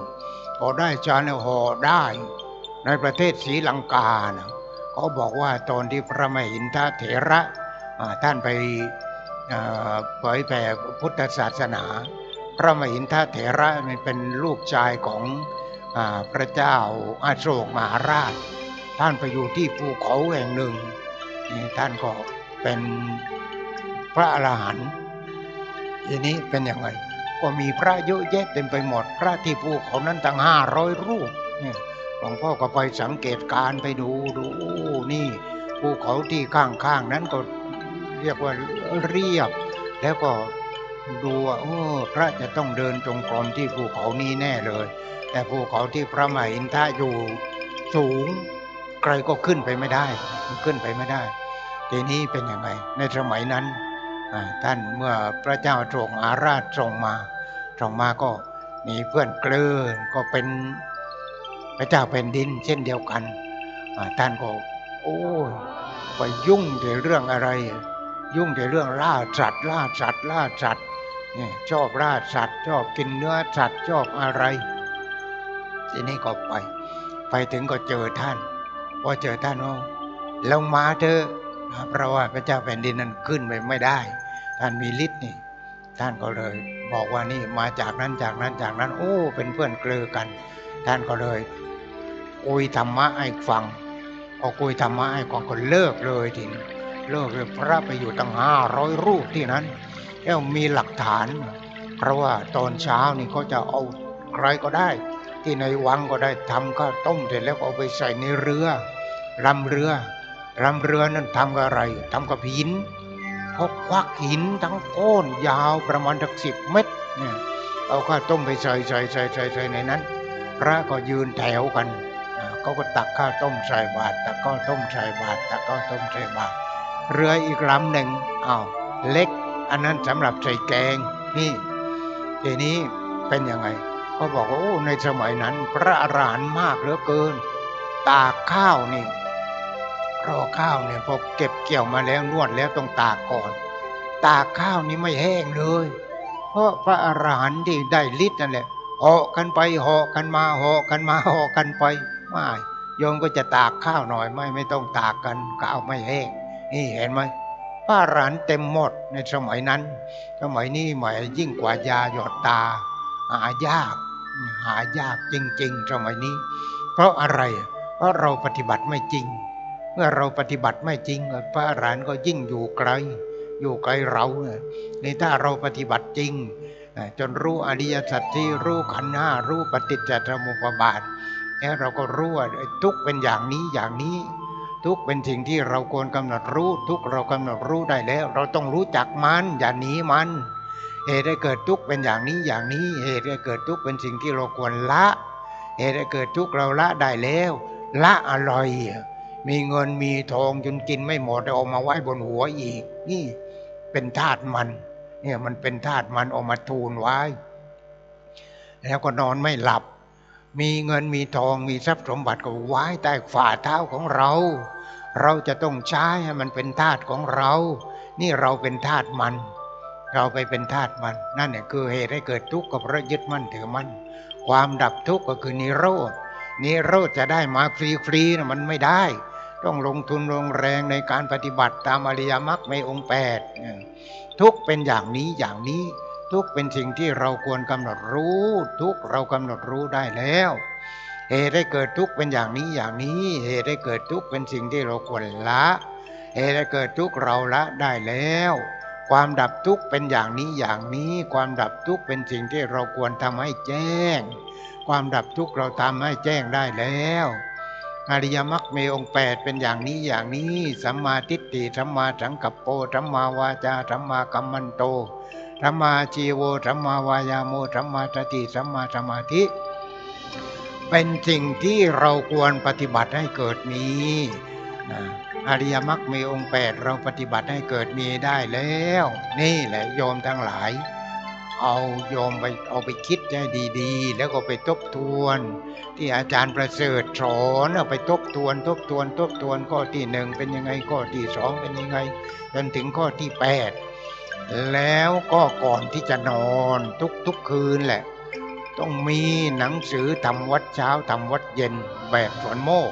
พอได้ฌานแล้วห่อได้ ในประเทศศรีลังกานะ เขาบอกว่าตอนที่พระมหินทเถระท่านไปเผยแผ่พุทธศาสนา พระมหินทเถระนี่เป็นลูกชายของอพระเจ้าอาโศกมหาราช ท่านไปอยู่ที่ภูเขาแห่งหนึ่งท่านก็เป็นพระอรหันต์ทีนี้เป็นยังไงก็มีพระเยอะแยะเต็มไปหมดพระที่ภูเขานั้นตั้งห้าร้อยรูปเนี่ย หลวงพ่อก็ไปสังเกตการไปดูดูนี่ภูเขาที่ข้างๆนั้นก็เรียกว่าเรียบ แล้วก็ดูว่าโอ้พระจะต้องเดินจงกรมที่ภูเขานี้แน่เลย แต่ภูเขาที่พระมหินทะอยู่สูงใครก็ขึ้นไปไม่ได้มันขึ้นไปไม่ได้ทีนี้เป็นยังไง ในสมัยนั้นท่านเมื่อพระเจ้าโศกมาราชทรงมาทรงมาก็มีเพื่อนเกลือก็เป็น พระเจ้าแผ่นดินเช่นเดียวกันท่านก็โอ้ยไปยุ่งแต่เรื่องอะไร ยุ่งแต่เรื่องล่าสัตว์ล่าสัตว์ล่าสัตว์เนี่ยชอบล่าสัตว์ชอบกินเนื้อสัตว์ชอบอะไร ทีนี้ก็ไป ไปถึงก็เจอท่านพอเจอท่านว่าลงมาเถอะเพราะว่าพระเจ้าแผ่นดินนั้นขึ้นไปไม่ได้ ท่านมีฤทธิ์นี่ ท่านก็เลยบอกว่านี่มาจากนั้นจากนั้นจากนั้น โอ้ เป็นเพื่อนเกลือกัน ท่านก็เลย คุยธรรมะให้ฟังพอคุยธรรมะให้ฟังก็เลิกเลยทีนี้เลิกเลยพระไปอยู่ตั้งห้าร้อยรูปที่นั้นแล้วมีหลักฐาน เพราะว่าตอนเช้านี่เขาจะเอาใครก็ได้ ที่ในวังก็ได้ทำข้าวต้มเสร็จแล้วเอาไปใส่ในเรือลำเรือลำเรือนั้นทำกับอะไรทำกับหินเขาควักหินทั้งก้อนยาวประมาณสักสิบเมตรเนี่ยเอาข้าวต้มไปใส่ใส่ใส่ใส่ใส่ในนั้น พระก็ยืนแถวกัน เขาก็ตักข้าวต้มใส่บาตรตักข้าวต้มใส่บาตรตักข้าวต้มใส่บาตรเรืออีกลำหนึ่งอ้าวเล็ก อันนั้นสำหรับใส่แกงนี่ทีนี้เป็นยังไงเขาบอกว่าโอ้ในสมัยนั้น พระอรหันต์มากเหลือเกิน ตากข้าวนี่รอข้าวเนี่ยพอเก็บเกี่ยวมาแล้วนวดแล้วต้องตากก่อน ตากข้าวนี่ไม่แห้งเลย เพราะพระอรหันต์ที่ได้ฤทธิ์นั่นแหละเหาะกันไปเหาะกันมาเหาะกันมาเหาะกันไป ไม่โยมก็จะตากข้าวหน่อยไม่ไม่ต้องตากกันข้าวไม่แห้งนี่เห็นไหมพระรหันต์เต็มหมดในสมัยนั้น สมัยนี้ใหม่ยิ่งกว่ายาหยอดตา หายาก หายากจริง ๆ สมัยนี้ เพราะอะไร เพราะเราปฏิบัติไม่จริง เมื่อเราปฏิบัติไม่จริงพระอรหันต์ก็ยิ่งอยู่ไกล อยู่ไกลเราเนี่ยถ้าเราปฏิบัติจริง จนรู้อริยสัจที่รู้ขันธ์ห้ารู้ปฏิจจสมุปบาท แล้วเราก็รู้ว่าทุกเป็นอย่างนี้อย่างนี้ ทุกเป็นสิ่งที่เราควรกำหนดรู้ ทุกเรากำหนดรู้ได้แล้ว เราต้องรู้จักมันอย่าหนีมัน เหตุให้เกิดทุกเป็นอย่างนี้อย่างนี้ เหตุให้เกิดทุกเป็นสิ่งที่เราควรละ เหตุให้เกิดทุกเราละได้แล้ว ละอร่อย มีเงินมีทองจนกินไม่หมดเอามาไว้บนหัวอีก นี่เป็นธาตุมันเนี่ยมันเป็นธาตุมันเออกมาทูลไว้ แล้วก็นอนไม่หลับ มีเงินมีทองมีทรัพย์สมบัติก็ไว้ใต้ฝ่าเท้าของเรา เราจะต้องใช้ให้มันเป็นธาตุของเรา นี่เราเป็นธาตุมัน เราไปเป็นธาตุมัน นั่นเนี่ยคือเหตุให้เกิดทุกข์กับพระยึดมั่นถือมั่นความดับทุกข์ก็คือนิโรธนิโรธจะได้มาฟรีๆนะมันไม่ได้ ต้องลงทุนลงแรงในการปฏิบัติตามอริยมรรคในองค์แปดทุกเป็นอย่างนี้อย่างนี้ ทุกเป็นสิ่งที่เราควรกำหนดรู้ ทุกเรากำหนดรู้ได้แล้ว เหตุให้เกิดทุกเป็นอย่างนี้อย่างนี้ เหตุให้เกิดทุกเป็นสิ่งที่เราควรละ เหตุให้เกิดทุกเราละได้แล้ว ความดับทุกเป็นอย่างนี้อย่างนี้ ความดับทุกเป็นสิ่งที่เราควรทำให้แจ้ง ความดับทุกเราทำให้แจ้งได้แล้วอริยมรรคมีองค์แปดเป็นอย่างนี้อย่างนี้ สัมมาทิฏฐิ สัมมาสังกัปโป สัมมาวาจา สัมมากัมมันโต สัมมาชีโวสัมมาวายาโมสัมมาสติสัมมาสมาธิ เป็นสิ่งที่เราควรปฏิบัติให้เกิดมีนะอริยมรรคมีองค์แปดเราปฏิบัติให้เกิดมีได้แล้ว นี่แหละโยมทั้งหลาย เอาโยมไปเอาไปคิดให้ดีๆ แล้วก็ไปทบทวน ที่อาจารย์ประเสริฐสอนเอาไปทบทวนทบทวนทบทวนข้อที่หนึ่งเป็นยังไงข้อที่สองเป็นยังไงจนถึงข้อที่แปด แล้วก็ก่อนที่จะนอนทุกๆคืนแหละ ต้องมีหนังสือทำวัดเช้าทำวัดเย็นแบบสวนโมก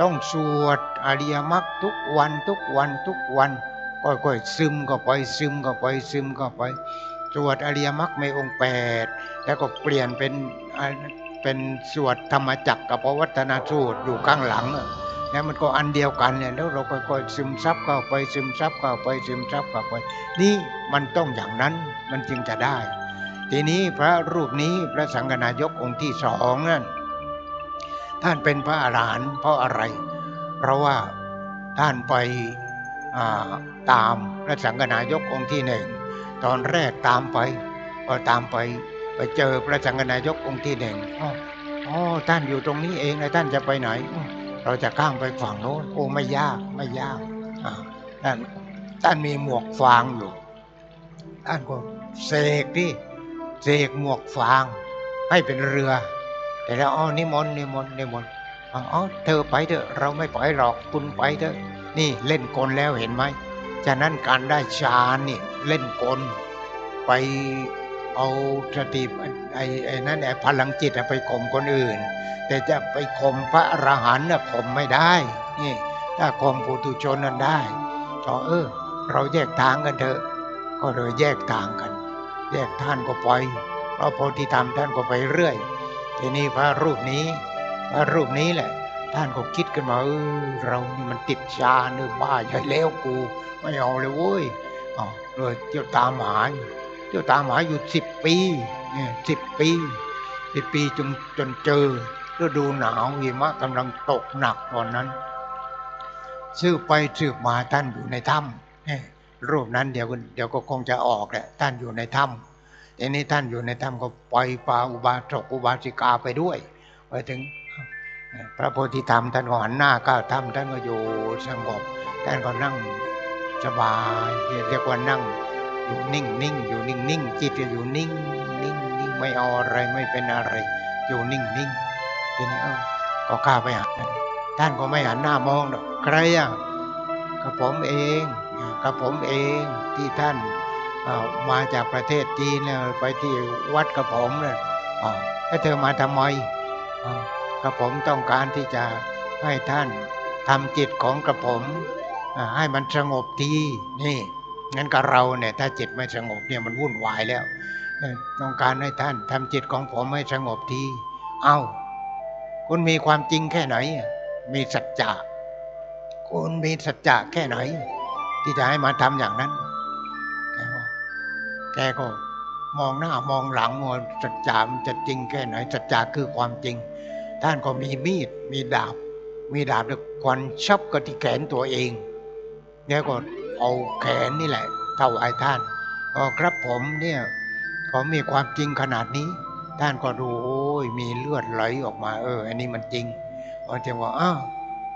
ต้องสวดอริยมรรคทุกวันทุกวันทุกวันค่อยๆซึมเข้าไปซึมเข้าไปซึมเข้าไปสวดอริยมรรคในองค์แปดแล้วก็เปลี่ยนเป็นเป็นสวดธรรมจักรกับพระวัฒนสูตรอยู่ข้างหลัง อะแล้วมันก็อันเดียวกันเนี่ยแล้วเราค่อยๆซึมซับเข้าไปซึมซับเข้าไปซึมซับเข้าไป นี่มันต้องอย่างนั้นมันจึงจะได้ ทีนี้พระรูปนี้พระสังฆนายกองค์ที่สองนั่นท่านเป็นพระอรหันต์เพราะอะไร เพราะว่าท่านไปาตามพระสังฆนายกองค์ที่หนึ่งตอนแรกตามไปพอตามไปไปเจอพระสังฆนายกองค์ที่หนึ่งอ๋อท่านอยู่ตรงนี้เองแล้วท่านจะไปไหนอ เราจะข้ามไปฝั่งโน้นโอ้ไม่ยากไม่ยากท่านท่านมีหมวกฟางอยู่ท่านก็เสกที่เสกหมวกฟาง ให้เป็นเรือ แต่แล้วอ๋อนิมนต์นิมนต์นิมนต์อ๋ออ๋อเธอไปเถอะเราไม่ปล่อยหรอกคุณไปเถอะนี่เล่นกลแล้วเห็นไหมฉะนั้นการได้ฌานนี่เล่นกลไป เอาสติไอ้ไอ้นั่นไอ้พลังจิตไปข่มคนอื่น แต่จะไปข่มพระอรหันต์น่ะข่มไม่ได้นี่ถ้าข่มปุถุชนนั้นได้ก็เออ เราแยกทางกันเถอะ ก็เลยแยกทางกัน แยกท่านก็ไปพระโพธิธรรมท่านก็ไปเรื่อย ทีนี้พระรูปนี้ พระรูปนี้แหละ ท่านก็คิดกันมาเออเรานี่มันติดชาเนื้อบ้าใหญ่แล้วกู ไม่เอาเลยเว้ยอ๋อเลยเที่ยวตามหาอยู่ ที่ยวตามหาอยู่สิบปีเนี่ยสิบปีสิบปีจนจนเจอฤดูหนาวหิมะกำลังตกหนักตอนนั้นสืบไปสืบมาท่านอยู่ในถ้ำรูปนั้นเดี๋ยวเดี๋ยวก็คงจะออกแหละท่านอยู่ในถ้ำทีนี้ท่านอยู่ในถ้ำก็ปล่อยปลาอุบาสกอุบาสิกาไปด้วยไปถึงพระโพธิธรรมท่านก็หันหน้าเข้าถ้ำท่านก็อยู่สงบท่านก็นั่งสบายเรียกว่านั่ง อยู่นิ่งนิ่งอยู่นิ่งนิ่งจิตจะอยู่นิ่งนิ่งนิ่งไม่เอาอะไรไม่เป็นอะไร อยู่นิ่งนิ่งทีนี้เอ้าก็ข้าไปหาท่านท่านก็ไม่หันหน้ามองหรอกใครอะกับผมเองกับผมเองที่ท่านมาจากประเทศจีนไปที่วัดกับผมเนี่ยแล้วเธอมาทำไมอ๋อกับผมต้องการที่จะให้ท่านทำจิตของกระผมให้มันสงบทีนี่ งั้นกับเราเนี่ยถ้าจิตไม่สงบเนี่ยมันวุ่นวายแล้ว ต้องการให้ท่านทำจิตของผมให้สงบที เอ้า คุณมีความจริงแค่ไหน มีสัจจะคุณมีสัจจะแค่ไหน ที่จะให้มาทำอย่างนั้น แกกแกก็มองหน้ามองหลังว่าสัจจะมันจะจริงแค่ไหน สัจจะคือความจริง ท่านก็มีมีดมีดาบ มีดาบแล้วควันชับก็ที่แขนตัวเอง แล้วก็ เอาแขนนี่แหละเท่าไอ้ท่านอ๋อครับผมเนี่ยเขามีความจริงขนาดนี้ ท่านก็ดูโอ้ยมีเลือดไหลออกมา เออ อันนี้มันจริงพอจะว่าอ้าว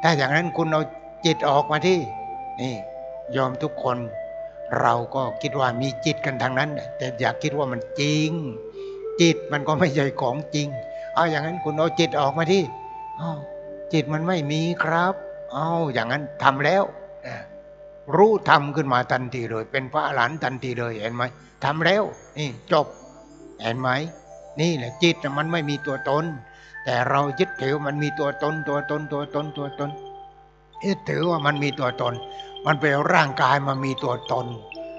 ถ้าอย่างนั้นคุณเอาจิตออกมาที่ นี่ ยอมทุกคน เราก็คิดว่ามีจิตกันทางนั้น แต่อย่าคิดว่ามันจริง จิตมันก็ไม่ใช่ของจริงเอาอย่างนั้นคุณเอาจิตออกมาที่อ้าวจิตมันไม่มีครับ เอาอย่างนั้นทำแล้ว รู้ทำขึ้นมาทันทีเลย เป็นพระอรหันทันทีเลยเห็นไหมทำแล้วนี่จบเห็นไหมนี่แหละจิตมันไม่มีตัวตน แต่เรายึดถือมันมีตัวตนตัวตนตัวตนตัวตนยึดถือว่ามันมีตัวตน มันไปเอาร่างกายมามีตัวตน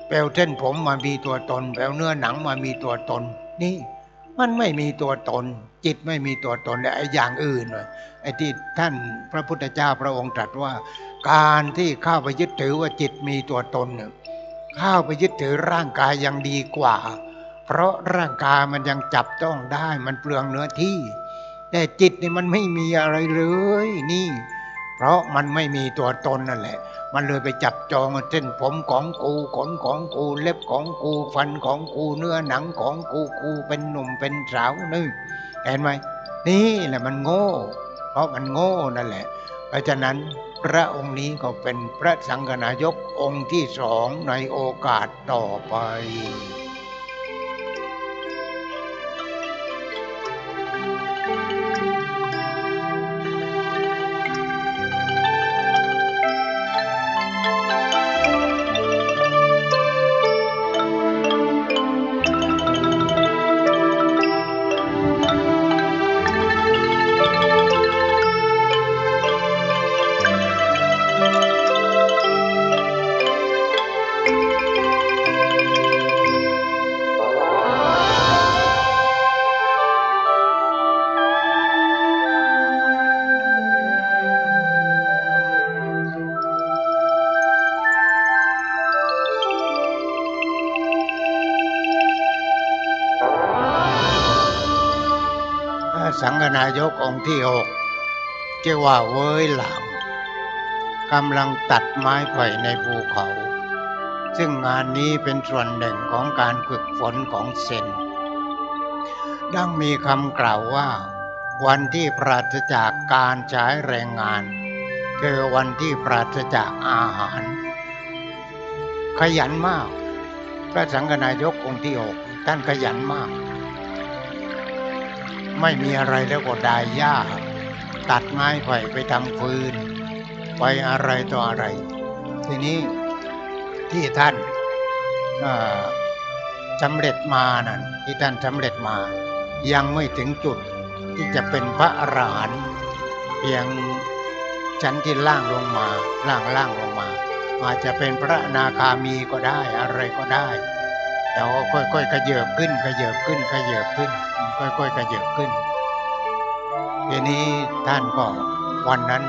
ไปเอาเส้นผมมามีตัวตนไปเอาเนื้อหนังมามีตัวตน นี่ มันไม่มีตัวตน จิตไม่มีตัวตนและไอ้อย่างอื่นไอ้ที่ท่านพระพุทธเจ้าพระองค์ตรัสว่า การที่เข้าไปยึดถือว่าจิตมีตัวตนเนี่ยเข้าไปยึดถือร่างกายยังดีกว่า เพราะร่างกายมันยังจับต้องได้มันเปลืองเนื้อที่ แต่จิตนี่มันไม่มีอะไรเลยนี่ เพราะมันไม่มีตัวตนนั่นแหละ มันเลยไปจับจองเส้นผมของกูขนของกูเล็บของกูฟันของกูเนื้อหนังของกูกูเป็นหนุ่มเป็นสาวนี่เห็นไหมนี่แหละมันโง่ เพราะมันโง่นั่นแหละ เพราะฉะนั้นพระองค์นี้ก็เป็นพระสังฆนายกองค์ที่สองในโอกาสต่อไป นายกองค์ที่หกเรียกว่าเว้ยหลังกำลังตัดไม้ไผ่ในภูเขา ซึ่งงานนี้เป็นส่วนหนึ่งของการฝึกฝนของเซน ดังมีคำกล่าวว่า วันที่ปราศจากการใช้แรงงานคือวันที่ปราศจากอาหาร ขยันมาก พระสังฆนายกองค์ที่หกท่านขยันมาก ไม่มีอะไรแล้วก็ได้หญ้า ตัดไม้ไผ่ไปทำฟืน ไปอะไรต่ออะไร ทีนี้ที่ท่านสำเร็จมานั่นที่ท่านสำเร็จมา ยังไม่ถึงจุดที่จะเป็นพระอรหันต์เพียงชั้นที่ล่างลงมาล่างล่างลงมา อาจจะเป็นพระนาคามีก็ได้อะไรก็ได้ แต่ว่าค่อยๆขยับขึ้นขยับขึ้นขยับขึ้น ค่อยๆขยับขึ้น ทีนี้ท่านก็วันนั้น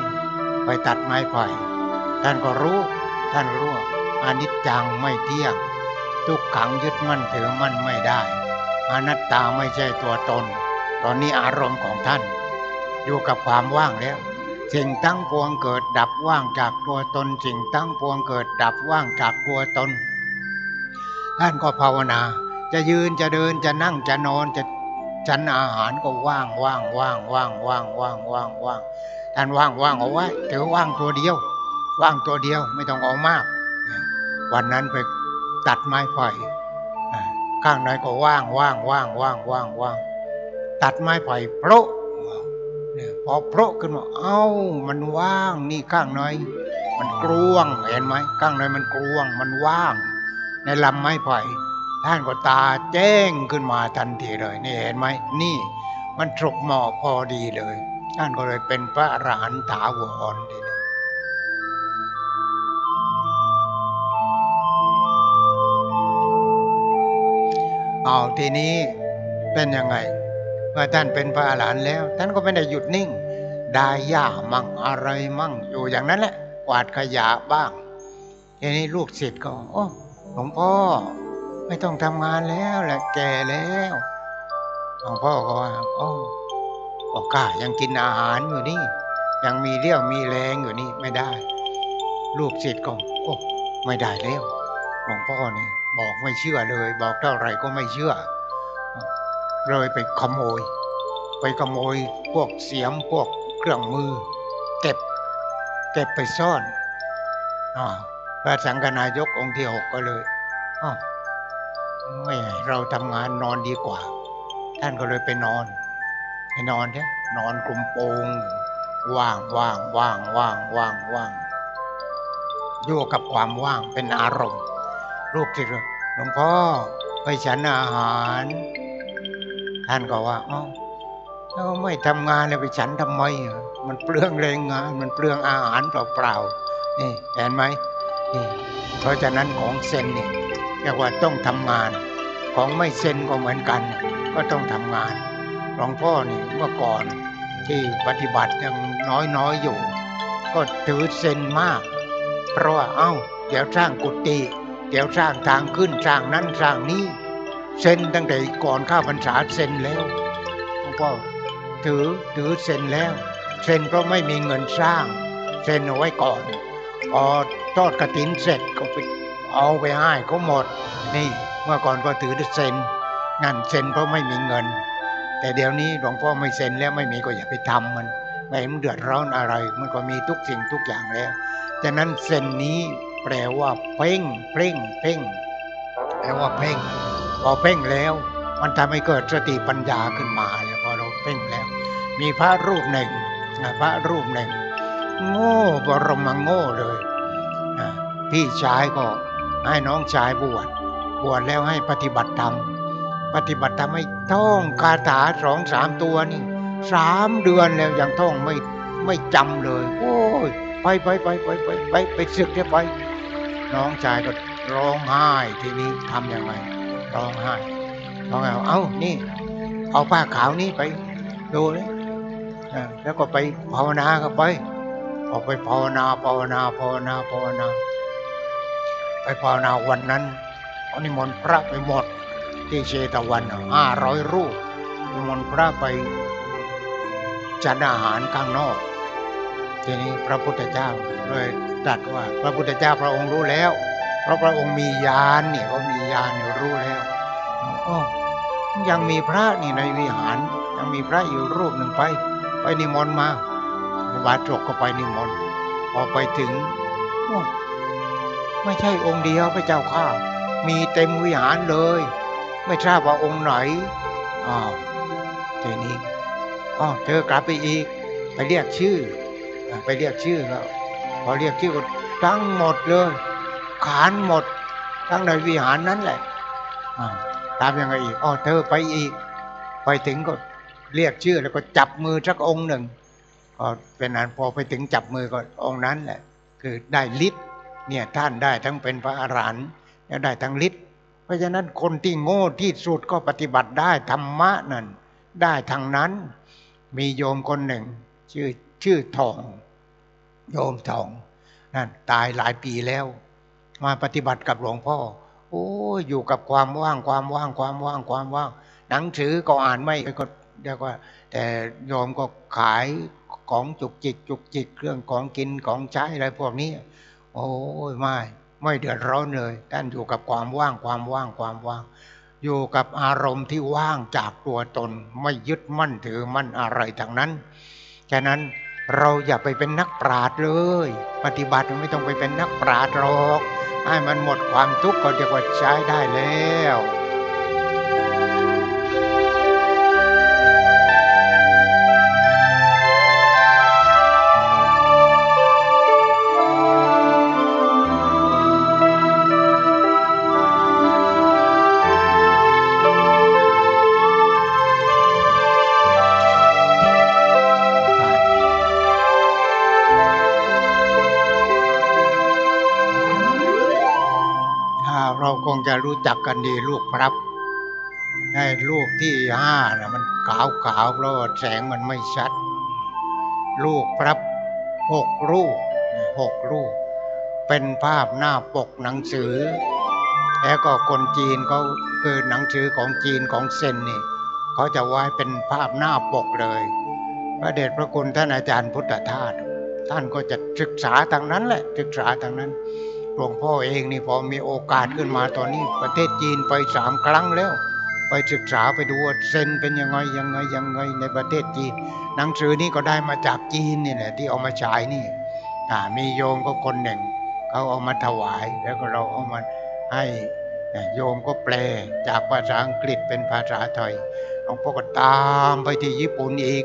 ไปตัดไม้ไผ่ท่านก็รู้ ท่านรู้ว่าอนิจจังไม่เที่ยง ทุกขังยึดมั่นถือมั่นไม่ได้อนัตตาไม่ใช่ตัวตน ตอนนี้อารมณ์ของท่าน อยู่กับความว่างแล้วสิ่งตั้งปวงเกิดดับว่างจากตัวตนสิ่งตั้งปวงเกิดดับว่างจากตัวตน ท่านก็ภาวนา จะยืนจะเดินจะนั่งจะนอนจะฉันอาหารก็ว่างว่างว่างว่างว่างว่างว่างว่างท่านว่างว่างเอาไว้ถือว่างตัวเดียว ว่างตัวเดียวไม่ต้องเอามาก วันนั้นไปตัดไม้ไผ่ข้างในก็ว่างว่างว่างว่างว่างว่างตัดไม้ไผ่โพระเนี่ยพอโพระขึ้นมาเอ้ามันว่างนี่ข้างในมันกลวงเห็นไหมข้างในมันกลวงมันว่าง ในลำไม้ไผ่ท่านก็ตาแจ้งขึ้นมาทันทีเลย นี่เห็นไหมนี่ มันตกเหมาะพอดีเลย ท่านก็เลยเป็นพระอรหันต์ถาวรทีเดียวเอาทีนี้เป็นยังไงเมื่อท่านเป็นพระอรหันต์แล้ว ท่านก็ไม่ได้หยุดนิ่งได้ย่ามั่งอะไรมั่งอยู่อย่างนั้นแหละกวาดขยะบ้างทีนี้ลูกศิษย์ก็โอ้ หลวงพ่อไม่ต้องทำงานแล้วแหละแก่แล้วหลวงพ่อก็ว่าอ้ก็ข้ายังกินอาหารอยู่นี่ ยังมีเรี่ยวมีแรงอยู่นี่ไม่ได้ ลูกศิษย์ก็โอ้ไม่ได้แล้วหลวงพ่อนี่บอกไม่เชื่อเลย บอกเท่าไหร่ก็ไม่เชื่อ เลยไปขโมย ไปขโมยพวกเสียมพวกเครื่องมือ เก็บ เก็บไปซ่อนอา พระสังฆนายกองค์ที่หกก็เลยอ้าวไม่เราทำงานนอนดีกว่า ท่านก็เลยไปนอนไปนอนเนี่ยนอนกลุ่มโปงว่างว่างว่างว่างว่างว่างอยู่กับความว่างเป็นอารมณ์รูปที่เราหลวงพ่อไปฉันอาหาร ท่านก็ว่าเอ้าเราไม่ทำงานเลยไปฉันทำไมอะมันเปลืองแรงงาน มันเปลืองอาหารเปล่าๆนี่เห็นไหม นี่เพราะฉะนั้นของเซนเนี่เรียกว่าต้องทำงาน ของไม่เซนก็เหมือนกัน ก็ต้องทำงานหลวงพ่อนี่เมื่อก่อนที่ปฏิบัติยังน้อยๆอยู่ ก็ถือเซนมาก เพราะว่าเอ้า เดี๋ยวสร้างกุฏิเดี๋ยวสร้างทางขึ้นสร้างนั้นสร้างนี้เซนตั้งแต่ก่อนข้าพรรษาเซนแล้วหลวงพ่อถือถือเซนแล้ว เซนเพราะไม่มีเงินสร้าง เซนเอาไว้ก่อน พอทอดกระถินเสร็จก็ไปเอาไปให้เขาหมด นี่เมื่อก่อนก็ถือเซ็นนั่นเซ็นเพราะไม่มีเงิน แต่เดี๋ยวนี้หลวงพ่อไม่เซ็นแล้วไม่มีก็อย่าไปทำมันไม่ให้มันเดือดร้อนอะไร มันก็มีทุกสิ่งทุกอย่างแล้วฉะนั้นเซนนี้แปลว่าเพ่งเพ่งเพ่งแปลว่าเพ่งพอเพ่งแล้ว มันทำให้เกิดสติปัญญาขึ้นมาเลยพอเราเพ่งแล้ว มีพระรูปหนึ่งนะพระรูปหนึ่ง โง่บรมโง่เลยนะพี่ชายก็ให้น้องชายบวชบวชแล้วให้ปฏิบัติธรรมปฏิบัติธรรมให้ท่องคาถาสองสามตัวนี่สามเดือนแล้วยังท่องไม่ไม่จำเลย โอ้ยไปไปไปไปไปไปไปศึกเนี่ยไป น้องชายก็ร้องไห้ทีนี้ทำยังไงร้องไห้ร้องไห้เอ้านี่ เอาผ้าขาวนี้ไปดูเลยแล้วก็ไปภาวนาก็ไป ออกไปภาวนาภาวนาภาวนาภาวนา ไปภาวนาวันนั้นเอานิมนต์พระไปหมดที่เชตวันห้าร้อยรูปนิมนต์พระไปจัดอาหารข้างนอก ทีนี้พระพุทธเจ้าเลยตรัสว่าพระพุทธเจ้าพระองค์รู้แล้ว เพราะพระองค์มีญาณเนี่ยเขามีญาณอยู่รู้แล้วอ๋อยังมีพระนี่ในวิหารยังมีพระอยู่รูปหนึ่งไป ไปนิมนต์มา บาจกก็ไปนิมนต์พอไปถึงไม่ใช่องค์เดียวพระเจ้าข้ามีเต็มวิหารเลย ไม่ทราบว่าองค์ไหนอ้าวทีนี้อ๋อเธอกลับไปอีก ไปเรียกชื่อ ไปเรียกชื่อแล้วพอเรียกชื่อก็ทั้งหมดเลยขานหมด ทั้งในวิหารนั้นแหละตามยังไงอีกอ๋อเธอไปอีก ไปถึงก็เรียกชื่อแล้วก็จับมือสักองค์หนึ่ง ก็เป็นนันพอไปถึงจับมือก็องค์นั้นแหละคือได้ฤทธิ์เนี่ยท่านได้ทั้งเป็นพระอรหันต์และได้ทั้งฤทธิ์เพราะฉะนั้นคนที่โง่ที่สุดก็ปฏิบัติได้ธรรมะนั่นได้ทางนั้น มีโยมคนหนึ่ง ชื่อชื่อทอง โยมทองนั่นตายหลายปีแล้ว มาปฏิบัติกับหลวงพ่อ โอ้ยอยู่กับความว่างความว่างความว่างความว่าง หนังสือก็อ่านไม่ก็เรียกว่า แต่โยมก็ขาย ของจุกจิกจุกจิกเครื่องของกินของใช้อะไรพวกนี้ โอ้ยไม่ไม่เดือดร้อนเลยท่านอยู่กับความว่างความว่างความว่าง อยู่กับอารมณ์ที่ว่างจากตัวตน ไม่ยึดมั่นถือมั่นอะไรทั้งนั้นฉะนั้นเราอย่าไปเป็นนักปราชญ์เลย ปฏิบัติไม่ต้องไปเป็นนักปราชญ์หรอกให้มันหมดความทุกข์ก็เรียกว่าใช้ได้แล้ว รู้จักกันดีลูกพรับไอ้ลูกที่ห้านะมันขาวขาวๆเพราะว่าแสงมันไม่ชัด ลูกพรับหกรูปหกรูปเป็นภาพหน้าปกหนังสือ แล้วก็คนจีนเขาคือหนังสือของจีนของเซนนี่เขาจะไว้เป็นภาพหน้าปกเลย พระเดชพระคุณท่านอาจารย์พุทธทาสท่านก็จะศึกษาทางนั้นแหละศึกษาทางนั้น ลวงพ่อเองนี่พอมีโอกาสขึ้นมาตอนนี้ ประเทศจีนไปสามครั้งแล้ว ไปศึกษาไปดูว่าเซนเป็นยังไงยังไงยังไงในประเทศจีน หนังสือนี้ก็ได้มาจากจีนนี่แหละที่เอามาฉายนี่มีโยมก็คนหนึ่งเขาเอามาถวายแล้วก็เราเอามาให้โยมก็แปลจากภาษาอังกฤษเป็นภาษาไทยหลวงพ่อก็ตามไปที่ญี่ปุ่นอีก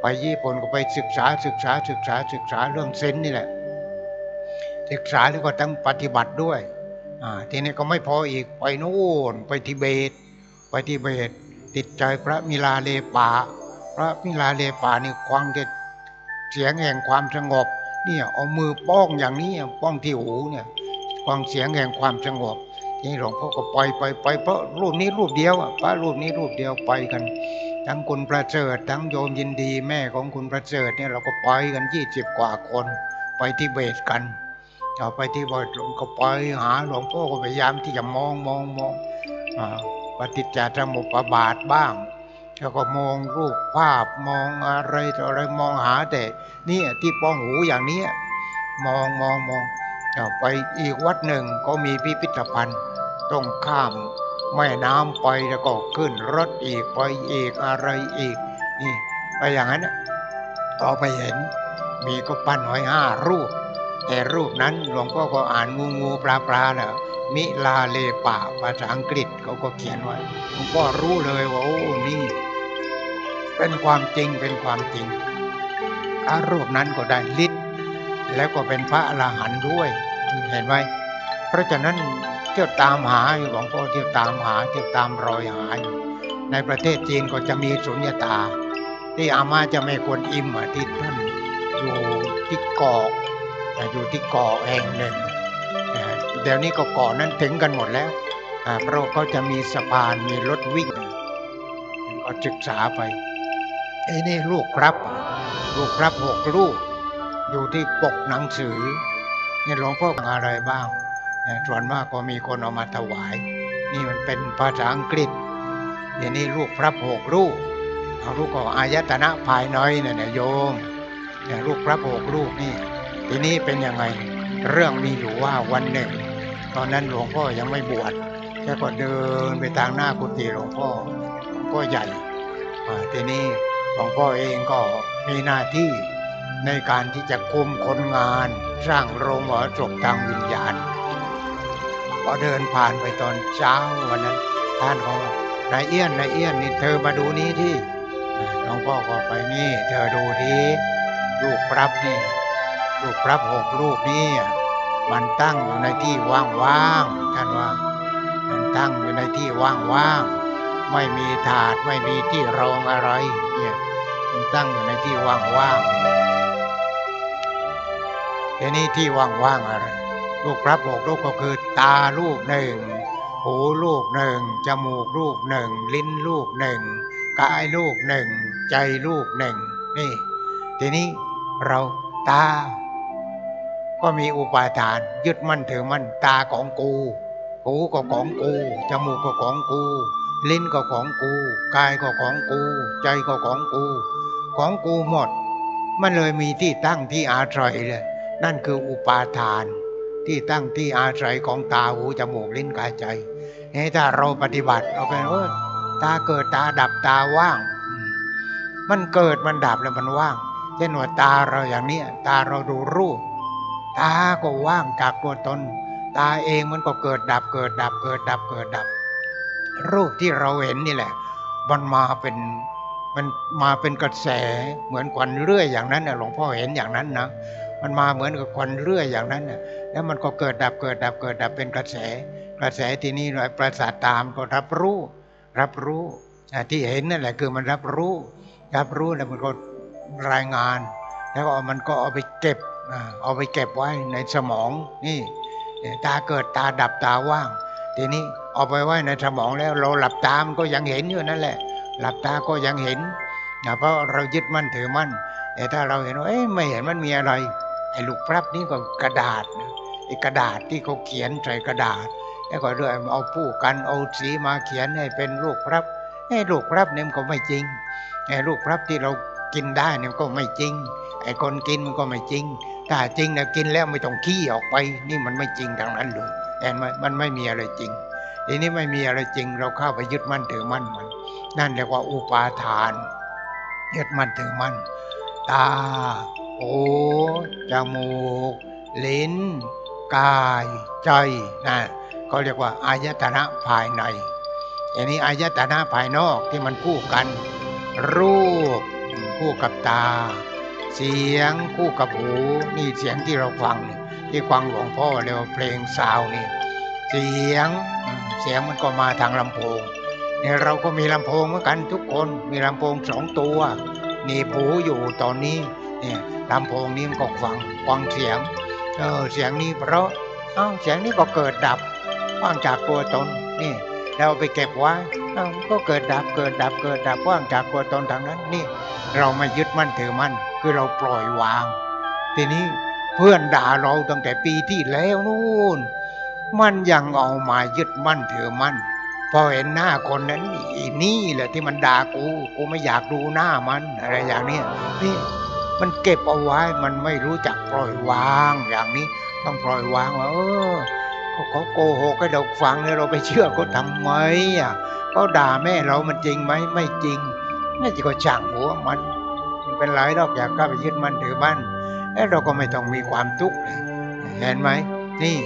ไปญี่ปุ่นก็ไปศึกษาศึกษาศึกษาศึกษาเรื่องเซนนี่แหละ ศึกษาแล้วก็ต้องปฏิบัติด้วยทีนี้ก็ไม่พออีกไปโน่นไปทิเบต ไปทิเบต ติดใจพระมิลาเลปาพระมิลาเลปานี่ควังเด็ดเสียงแห่งความสงบเนี่ยเอามือป้องอย่างนี้ป้องที่หูเนี่ยฟังเสียงแห่งความสงบนี่หลวงพ่อก็ปล่อยไปไปเพราะรูปนี้รูปเดียวอะพระรูปนี้รูปเดียวไปกัน ทั้งคุณประเสริฐทั้งโยมยินดีแม่ของคุณประเสริฐเนี่ยเราก็ไปกันยี่สิบกว่าคนไปที่เบสกัน เอาไปที่เบสหลวงก็ไปหาหลวงพ่อก็พยายามที่จะมองมองมองอปฏิจจสมุปบาทบ้าง แล้วก็มองรูปภาพมองอะไรต่ออะไรมองหาแต่นี่ที่ป้องหูอย่างเนี้ยมองมองมองเอาไปอีกวัดหนึ่งก็มีพิพิธภัณฑ์ต้องข้ามแม่น้ำไปแล้วก็ขึ้นรถอีกไปอีกอะไรอีกนี่ไปอย่างนั้นต่อไปเห็นมีก็ปั้นไว้ห้ารูป แต่รูปนั้นหลวงพ่อก็อ่านงูงูปลาปลาเน่ะมิลาเลปาภาษาอังกฤษเขาก็เขียนไว้หลวงพ่อรู้เลยว่าโอ้นี่ เป็นความจริงเป็นความจริงอารูปนั้นก็ได้ฤทธิ์แล้วก็เป็นพระอรหันต์ด้วยเห็นไหมเพราะฉะนั้นเที่ยวตามหาอยู่หลวงพ่อเที่ยวตามหาเที่ยวตามรอยหาอยู่ในประเทศจีนก็จะมีสุญญตา ที่อามาจะไม่ควรอิมอะที่ท่านอยู่ที่เกาะ อยู่ที่เกาะแห่งหนึ่งเดี๋ยวนี้ก็เกาะนั้นถึงกันหมดแล้วอะเพราะเขาจะมีสะพานมีรถวิ่ง ก็ศึกษาไปไอ้นี่ลูกครับลูกครับหกลูก อยู่ที่ปกหนังสือนี่หลวงพ่ออะไรบ้างส่วนมากก็มีคนเอามาถวาย นี่มันเป็นภาษาอังกฤษอย่างนี้ลูกพระหกลูกเอาลูกก็อายตนะภายในเนี่ยโยมเนี่ยลูกพระหกลูกนี่ ทีนี้เป็นยังไงเรื่องมีอยู่ว่าวันหนึ่ง ตอนนั้นหลวงพ่อยังไม่บวชแค่ก็เดินไปทางหน้ากุฏิหลวงพ่อหลวงพ่อใหญ่ทีนี้หลวงพ่อเองก็มีหน้าที่ในการที่จะคุมคนงานสร้างโรงหมอศพทางวิญญาณพอเดินผ่านไปตอนเช้าวันนั้นท่านก็ว่านายเอี้ยนนายเอี้ยนนี่เธอมาดูนี้ที่หลวงพ่อก็ไปนี่ เธอดูที่ลูกพรับนี่ ลูกพรับหกลูกนี่มันตั้งอยู่ในที่ว่างๆท่านว่ามันตั้งอยู่ในที่ว่างๆไม่มีถาดไม่มีที่รองอะไรเนี่ยมันตั้งอยู่ในที่ว่างๆทีนี้ที่ว่างๆอะไรลูกพระบอกลูกก็คือตาลูกหนึ่งหูลูกหนึ่งจมูกลูกหนึ่ง ลิ้นลูกหนึ่งกายลูกหนึ่ง ใจลูกหนึ่งนี่ ทีนี้เราตา ก็มีอุปาทาน ยึดมั่นถือมั่นตาของกูหูก็ของกู จมูกก็ของกู ลิ้นก็ของกู กายก็ของกู ใจก็ของกู ของกูหมด มันเลยมีที่ตั้งที่อาศัยเลย นั่นคืออุปาทาน ที่ตั้งที่อาศัยของตาหูจมูกลิ้นกายใจนี่ถ้าเราปฏิบัติเราเป็นเออตาเกิดตาดับตาว่าง มันเกิดมันดับแล้วมันว่าง เช่นว่าตาเราอย่างนี้ตาเราดูรูป ตาก็ว่างจากตัวตน ตาเองมันก็เกิดดับเกิดดับเกิดดับเกิดดับ รูปที่เราเห็นนี่แหละ มันมาเป็นมันมาเป็นกระแสเหมือนควันเลื่อยอย่างนั้นนะหลวงพ่อเห็นอย่างนั้นนะมันมาเหมือนกับควันเลื่อยอย่างนั้นนะแล้วมันก็เกิดดับเกิดดับเกิดดับเป็นกระแส กระแสที่นี่หน่อยประสาทตามก็รับรู้ รับรู้ที่เห็นนั่นแหละคือมันรับรู้ รับรู้แล้วมันก็รายงาน แล้วก็มันก็เอาไปเก็บ เอาไปเก็บไว้ในสมองนี่ตาเกิดตาดับตาว่าง ทีนี้เอาไปไว้ในสมองแล้วเราหลับตามันก็ยังเห็นอยู่นั่นแหละ หลับตาก็ยังเห็นนะเพราะเรายึดมั่นถือมั่นแต่ถ้าเราเห็นว่าเอ๊ะไม่เห็นมันมีอะไรไอ้ลูกพรับนี่ก็กระดาษไอ้กระดาษที่เขาเขียนใส่กระดาษแล้วก็เรื่อยเอาผู้กันเอาสีมาเขียนให้เป็นลูกพรับไอ้ลูกพรับเนี่ยมันก็ไม่จริงไอ้ลูกพรับที่เรากินได้เนี่ยก็ไม่จริงไอ้คนกินมันก็ไม่จริง ถ้าจริงนี่ยกินแล้วไม่ต้องขี้ออกไป นี่มันไม่จริงทางนั้นเลยแอนมันมันไม่มีอะไรจริงทีนี้ไม่มีอะไรจริง เราเข้าไปยึดมั่นถือมั่นมัน นั่นเรียกว่าอุปาทาน ยึดมั่นถือมั่นตาหูจมูก ลิ้น กาย ใจนะเขาเรียกว่าอายตนะภายในอันนี้อายตนะภายนอกที่มันคู่กัน รูปคู่กับตา เสียงคู่กับหูนี่เสียงที่เราฟังนี่ที่ฟังหลวงพ่อเรียกว่าเพลงซาวนี่เสียงเสียงมันก็มาทางลำโพงเนี่ยเราก็มีลำโพงเหมือนกันทุกคนมีลำโพงสองตัวหนีหูอยู่ตอนนี้เนี่ยลำโพงนี้มันก็ฟังฟังเสียงเออเสียงนี้เพราะเอ้าเสียงนี้ก็เกิดดับว่างจากตัวตนนี่เราไปเก็บไว้เอ้าก็เกิดดับเกิดดับเกิดดับว่างจากตัวตนทางนั้นนี่ เราไม่ยึดมั่นถือมั่น คือเราปล่อยวาง ทีนี้เพื่อนด่าเราตั้งแต่ปีที่แล้วนู่น มันยังเอามายึดมั่นถือมั่นพอเห็นหน้าคนนั้นอีนี่แหละที่มันด่ากูกูไม่อยากดูหน้ามันอะไรอย่างเนี้ยนี่มันเก็บเอาไว้มันไม่รู้จักปล่อยวางอย่างนี้ ต้องปล่อยวางว่าเออเขาโกหกให้เราฟังเนี่ยเราไปเชื่อเขาทำไมอะเขาด่าแม่เรามันจริงไหมไม่จริงไม่จริงก็ช่างหัวมัน เป็นไรอกอยากกล้าไปยึดมันถือมันแล้วเราก็ไม่ต้องมีความทุกข์เลยเห็นไหมนี่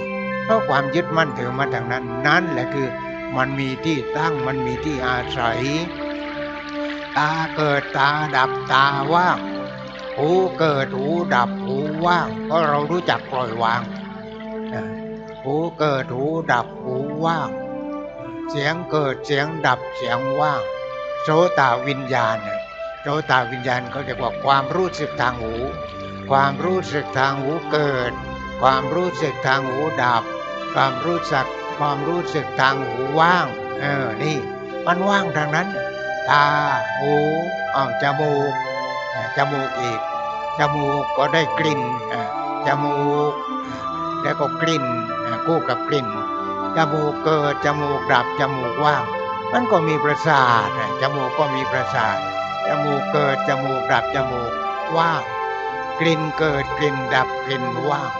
เพราะความยึดมั่นถือมั่นทางนั้น นั่นแหละคือมันมีที่ตั้งมันมีที่อาศัย ตาเกิดตาดับตาว่างหูเกิดหูดับหูว่างเพราะเรารู้จักปล่อยวางหูเกิดหูดับหูว่าง เสียงเกิดเสียงดับเสียงว่างโสตวิญญาณน่ะ โสตาวิญญาณเขาเรียกว่าความรู้สึกทางหู ความรู้สึกทางหูเกิด ความรู้สึกทางหูดับ ความรู้สึกความรู้สึกทางหูว่าง เออ นี่ มันว่างทางนั้น ตา หูอ้าวจมูก จมูกอีก จมูกก็ได้กลิ่น จมูก แล้วก็กลิ่นคู่กับกลิ่น จมูกเกิด จมูกดับ จมูกว่าง มันก็มีประสาท จมูกก็มีประสาท จมูกเกิดจมูกดับจมูกว่าง กลิ่นเกิดกลิ่นดับกลิ่นว่าง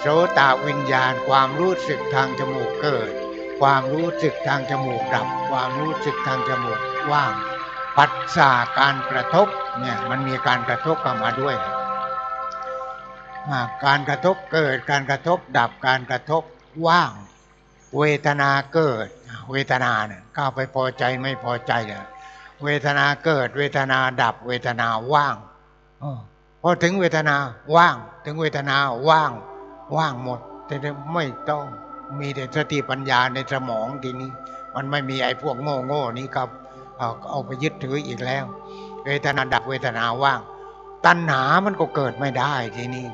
โสตวิญญาณความรู้สึกทางจมูกเกิด ความรู้สึกทางจมูกดับ ความรู้สึกทางจมูกว่าง ปัสสาการกระทบเนี่ยมันมีการกระทบเข้ามาด้วย การกระทบเกิดการกระทบดับการกระทบว่าง เวทนาเกิด เวทนาเนี่ยก้าวไปพอใจไม่พอใจเนี่ย เวทนาเกิด เวทนาดับ เวทนาว่างอ้อพอถึงเวทนาว่าง ถึงเวทนาว่าง ว่างหมด แต่ไม่ต้องมีแต่สติปัญญาในสมองทีนี้ มันไม่มีไอ้พวกโง่โง่ๆนี้ครับเอาเอาไปยึดถืออีกแล้ว เวทนาดับเวทนาว่าง ตัณหามันก็เกิดไม่ได้ทีนี้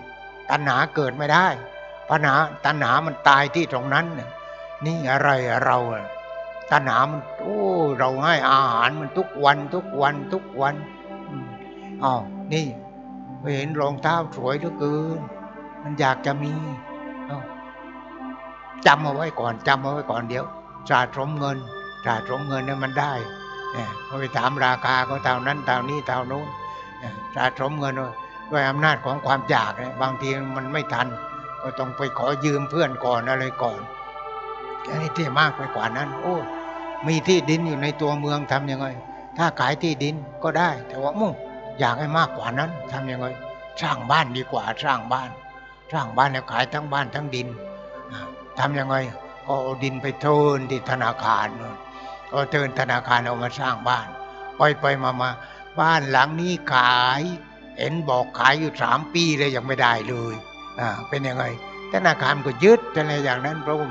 ตัณหาเกิดไม่ได้ปัญหาตัณหามันตายที่ตรงนั้นน่ะนี่อะไรอะเราอะ ตัณหามันโอ้เราให้อาหารมันทุกวันทุกวันทุกวันอ๋อนี่เห็นรองเท้าสวยเหลือเกิน มันอยากจะมีจำเอาไว้ก่อนจำเอาไว้ก่อนเดี๋ยวสะสมเงินสะสมเงินเนี่ยมันได้เนี่ยไปถามราคาก็เท่านั้นเท่านี้เท่านู้นสะสมเงินด้วยด้วยอำนาจของความอยากเนี่ยบางทีมันไม่ทัน ก็ต้องไปขอยืมเพื่อนก่อนอะไรก่อนอันนี้ที่มากไปกว่านั้น โอ้ มีที่ดินอยู่ในตัวเมืองทำยังไง ถ้าขายที่ดินก็ได้ แต่ว่ามุ่งอยากให้มากกว่านั้นทำยังไง สร้างบ้านดีกว่าสร้างบ้าน สร้างบ้านแล้วขายทั้งบ้านทั้งดินอ่าทำยังไงก็เอาดินไปเทินที่ธนาคารนู่นก็เทินธนาคารเอามาสร้างบ้าน ไปไปมามาบ้านหลังนี้ขาย เห็นบอกขายอยู่สามปีเลยยังไม่ได้เลยอ่าเป็นยังไงธนาคารก็ยึดอะไรอย่างนั้นเพราะว่า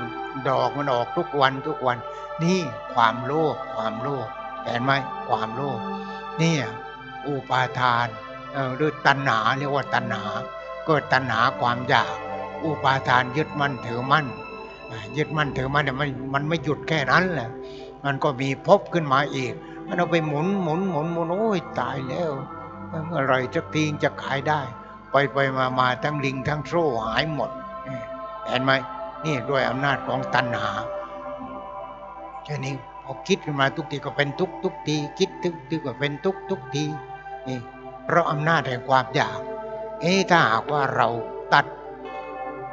ดอกมันออกทุกวันทุกวัน นี่ความโลภความโลภเห็นไหมความโลภนี่อุปาทานเออหรือตัณหาเรียกว่าตัณหาเกิดตัณหาความอยากอุปาทานยึดมั่นถือมั่นยึดมั่นถือมั่นเนี่ยมันมันไม่หยุดแค่นั้นแหละมันก็มีภพขึ้นมาอีก มันเอาไปหมุนหมุนหมุนหมุนโอ้ยตายแล้วเมื่อไรจะทีงจะขายได้ ไปไปมามาทั้งลิงทั้งโซ่หายหมดเห็นไหม นี่ด้วยอำนาจของตัณหาแค่นี้พอคิดขึ้นมาทุกทีก็เป็นทุกทุกทีคิดทุกทีก็เป็นทุกทุกทีนี่เพราะอำนาจแห่งความอยากเอ๊ถ้าหากว่าเราตัด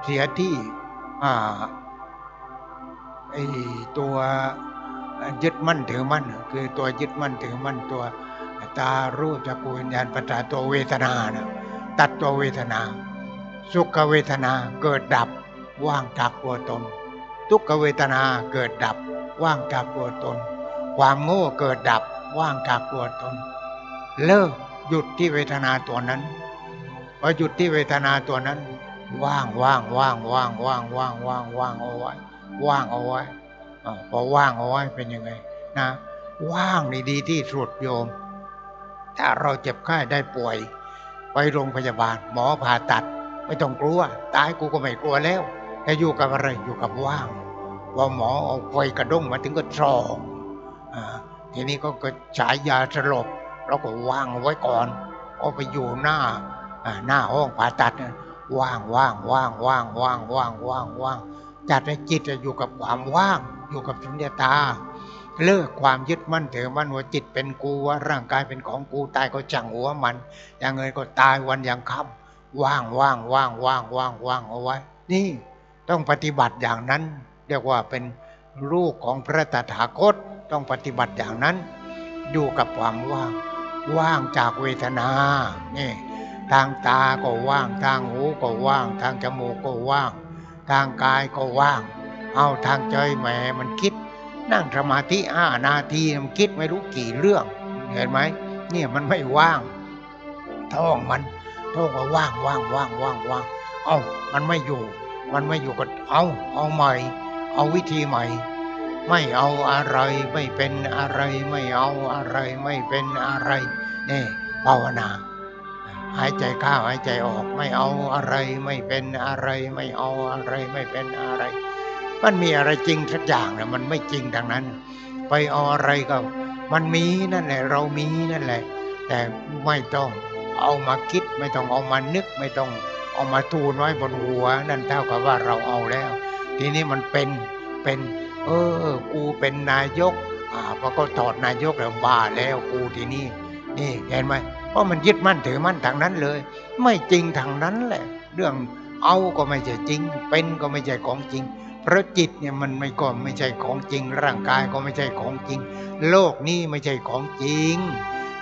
เสียที่อ่าไอตัวยึดมั่นถือมั่นคือตัวยึดมั่นถือมั่นตัวตารู้จักรวิญญาณปัจจาตัวเวทนานะตัดตัวเวทนา สุขเวทนาเกิดดับ ว่างจากตัวตน ทุกขเวทนาเกิดดับ ว่างจากตัวตน ความโง่เกิดดับ ว่างจากตัวตน เลิกหยุดที่เวทนาตัวนั้นพอหยุดที่เวทนาตัวนั้น ว่างว่างว่างว่างว่างว่างว่างว่างเอาไว้ ว่างเอาไว้พอว่างเอาไว้เป็นยังไงนะว่างนี่ดีที่สุดโยม ถ้าเราเจ็บไข้ได้ป่วย ไปโรงพยาบาลหมอผ่าตัด ไม่ต้องกลัว ตายกูก็ไม่กลัวแล้ว แต่อยู่กับอะไรอยู่กับว่าง ว่าหมอเอาไฟกระด้งมาถึงก็จองอาทีนี้ก็กฉายยาสลบเราก็ว่างเอาไว้ก่อนเอาไปอยู่หน้าหน้าห้องผ่าตัดน่ะว่างว่างว่างว่างว่างว่างว่างว่างจัดให้จิตอยู่กับความว่างอยู่กับสุญญตา เลิกความยึดมั่นถือมั่นว่าจิตเป็นกูว่าร่างกายเป็นของกูตายก็จังหัวมัน อย่างเงินก็ตายวันยังค่ำว่างว่างว่างว่างว่างว่างเอาไว้ นี่ ต้องปฏิบัติอย่างนั้น เรียกว่าเป็นลูกของพระตถาคตต้องปฏิบัติอย่างนั้น อยู่กับความว่าง ว่างจากเวทนานี่ทางตาก็ว่าง ทางหูก็ว่าง ทางจมูกก็ว่าง ทางกายก็ว่าง เอาทางใจแหมมันคิด นั่งสมาธิห้านาทีมันคิดไม่รู้กี่เรื่อง เห็นไหมเนี่ยมันไม่ว่างท้องมันท้องก็ว่างว่างว่างว่างว่างเอามันไม่อยู่ มันไม่อยู่ก็เอาเอาใหม่ เอาวิธีใหม่ ไม่เอาอะไรไม่เป็นอะไร ไม่เอาอะไรไม่เป็นอะไรนี่ภาวนาหายใจเข้าหายใจออกไม่เอาอะไรไม่เป็นอะไร ไม่เอาอะไรไม่เป็นอะไร มันมีอะไรจริงสักอย่างนะมันไม่จริงทางนั้น ไปเอาอะไรก็มันมีนั่นแหละเรามีนั่นแหละ แต่ไม่ต้องเอามาคิดไม่ต้องเอามานึกไม่ต้อง เอามาทูนไว้บนหัว นั่นเท่ากับว่าเราเอาแล้ว ทีนี้มันเป็นเป็น เออ กูเป็นนายก อ่าพอก็ถอดนายกแล้วบ้าแล้วกูทีนี้นี่เห็นไหมเพราะมันยึดมั่นถือมั่นทางนั้นเลย ไม่จริงทางนั้นแหละ เรื่องเอาก็ไม่ใช่จริง เป็นก็ไม่ใช่ของจริงเพราะจิตเนี่ยมันไม่ก็ไม่ใช่ของจริง ร่างกายก็ไม่ใช่ของจริง โลกนี้ไม่ใช่ของจริง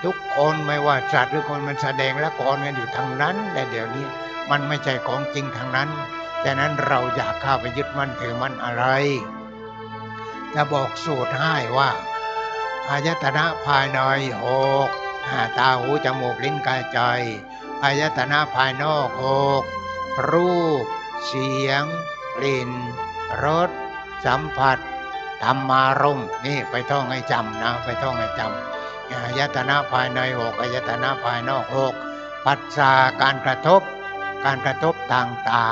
ทุกคนไม่ว่าสัตว์หรือคนมันแสดงละครกันอยู่ทางนั้นแต่เดี๋ยวนี้ มันไม่ใช่ของจริงทางนั้นฉะนั้นเราอยากเข้าไปยึดมั่นถือมั่นอะไร จะบอกสูตรให้ว่าอายตนะภายในหกตาหูจมูกลิ้นกายใจอายตนะภายนอกหกรูป เสียงกลิ่นรสสัมผัสธรรมารมนี่ไปท่องให้จำนะไปท่องให้จำอายตนะภายในหกอายตนะภายนอกหกปัจจาการกระทบ การกระทบทางตา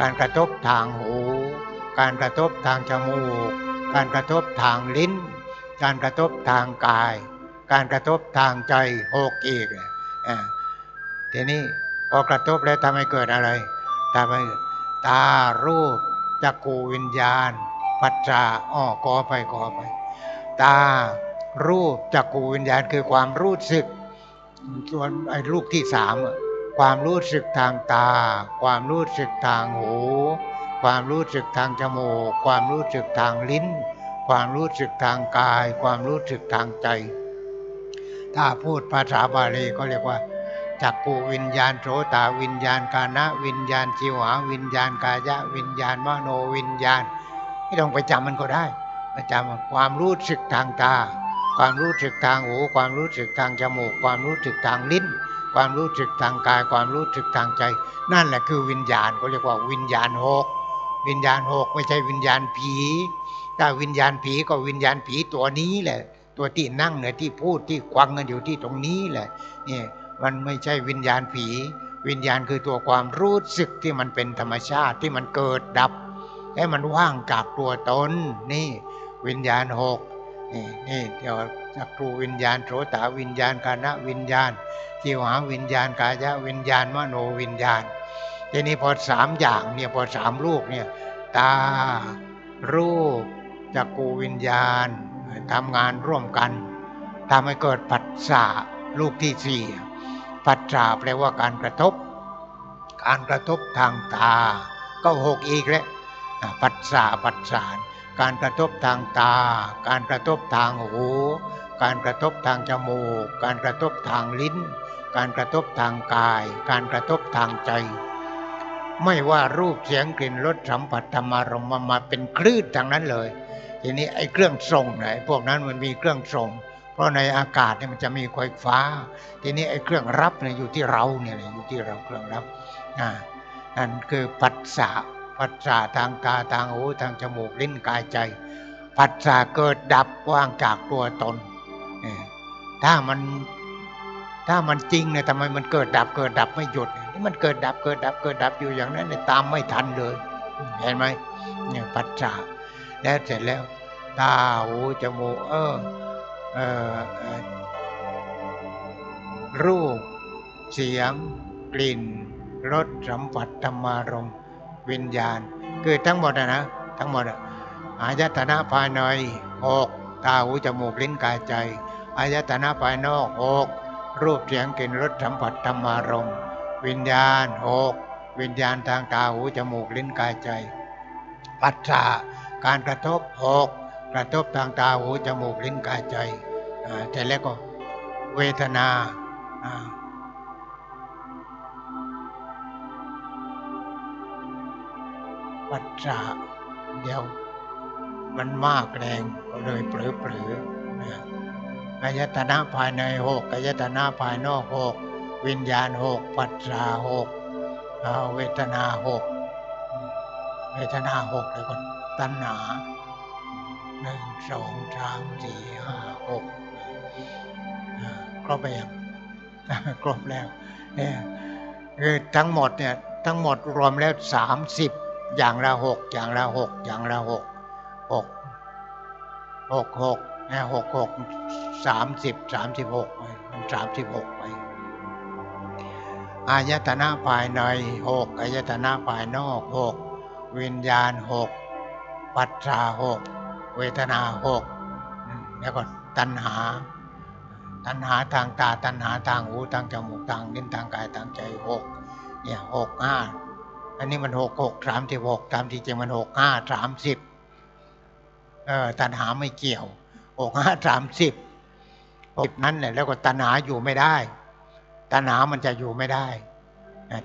การกระทบทางหู การกระทบทางจมูก การกระทบทางลิ้น การกระทบทางกาย การกระทบทางใจหกอีกอ่าทีนี้พอกระทบแล้วทำให้เกิดอะไรทำให้ตารูปจักรูวิญญาณ ปัจจาอ้อกอไปกอไป ตารูปจักรูวิญญาณคือความรู้สึกส่วนไอ้ลูกที่สามอะ ความรู้สึกทางตา ความรู้สึกทางหู ความรู้สึกทางจมูก ความรู้สึกทางลิ้น ความรู้สึกทางกาย ความรู้สึกทางใจ ถ้าพูดภาษาบาลีก็เรียกว่าจักกูวิญญาณโสตาวิญญาณกานะวิญญาณจิวหาวิญญาณกายะ วิญญาณมโนวิญญาณไม่ต้องไปจำมันก็ได้ไปจำความรู้สึกทางตา ความรู้สึกทางหู ความรู้สึกทางจมูก ความรู้สึกทางลิ้น ความรู้สึกทางกาย ความรู้สึกทางใจ นั่นแหละคือวิญญาณเขาเรียกว่าวิญญาณหกวิญญาณหกไม่ใช่วิญญาณผีถ้าวิญญาณผีก็วิญญาณผีตัวนี้แหละ ตัวที่นั่งเนี่ยที่พูดที่ควังกันอยู่ที่ตรงนี้แหละนี่มันไม่ใช่วิญญาณผี วิญญาณคือตัวความรู้สึกที่มันเป็นธรรมชาติที่มันเกิดดับและมันว่างจากตัวตนนี่ วิญญาณหกนี่นี่เดี๋ยว จักรูวิญญาณโสตวิญญาณกานะวิญญาณจิวหาวิญญาณกายะวิญญาณมโนวิญญาณทีนี้พอสามอย่างเนี่ยพอสามลูกเนี่ยตารูปจักรูวิญญาณทำงานร่วมกันทำให้เกิดปัจจาลูกที่สี่ปัจจาแปลว่าการกระทบ การกระทบทางตา ก็หกอีกแล้วปัจจาปัจจานการกระทบทางตา การกระทบทางหู การกระทบทางจมูก การกระทบทางลิ้น การกระทบทางกาย การกระทบทางใจ ไม่ว่ารูปเสียงกลิ่นรสสัมผัสธรรมารมณ์มันมาเป็นคลื่นทางนั้นเลย ทีนี้ไอ้เครื่องส่งไหนพวกนั้นมันมีเครื่องส่ง เพราะในอากาศเนี่ยมันจะมีไฟฟ้า ทีนี้ไอ้เครื่องรับเนี่ยอยู่ที่เราเนี่ยอยู่ที่เราเครื่องรับอ่านั่นคือปัสสะปัสสะทางตาทางหูทางจมูกลิ้นกายใจปัสสะเกิดดับว่างจากตัวตน ถ้ามันถ้ามันจริงเนี่ยทำไมมันเกิดดับเกิดดับไม่หยุดนี่มันเกิดดับเกิดดับเกิดดับอยู่อย่างนั้นเนี่ยตามไม่ทันเลย เห็นไหมเนี่ยปัจจาแล้วเสร็จแล้วตาหูจมูกเออเออเอ่อรูป เสียง กลิ่นรสสัมผัสธรรมารมวิญญาณ คือทั้งหมดอะนะทั้งหมดอะอายตนะภายในหกตาหูจมูกลิ้นกายใจ อายตนะภายนอกหกรูปเสียงกลิ่นรสสัมผัสธรรมารมณ์วิญญาณหกวิญญาณทางตาหูจมูกลิ้นกายใจ ปัจจาการกระทบหกกระทบทางตาหูจมูกลิ้นกายใจแต่แล้วก็เวทนาปัจจาเดียวมันมากแรงก็เลยเผลอๆนะ อายตนะภายในหกอายตนะภายนอกหกวิญญาณหกปัจจาหกเวทนาหกเวทนาหกเลยก็ตัณหาหนึ่งสองสามสี่ห้าหกครบไปยังครบแล้วเนี่ยคือทั้งหมดเนี่ยทั้งหมดรวมแล้วสามสิบอย่างละหกอย่างละหกอย่างละหกหกหกหกนะหกหก สามสิบสามสิบหกไปมันสามสิบหกไปอายตนะภายในหกอายตนะภายนอกหกวิญญาณหกปัจจาหกเวทนาหกแล้วก็ตัณหา ตัณหาทางตาตัณหาทางหูทางจมูกทางลิ้นทางกายทางใจหกเนี่ยหกห้าอันนี้มันหกหกสามสิบหกตามที่จริงมันหกห้าสามสิบเออตัณหาไม่เกี่ยวหกห้าสามสิบ สิบนั้นแหละแล้วก็ตัณหาอยู่ไม่ได้ ตัณหามันจะอยู่ไม่ได้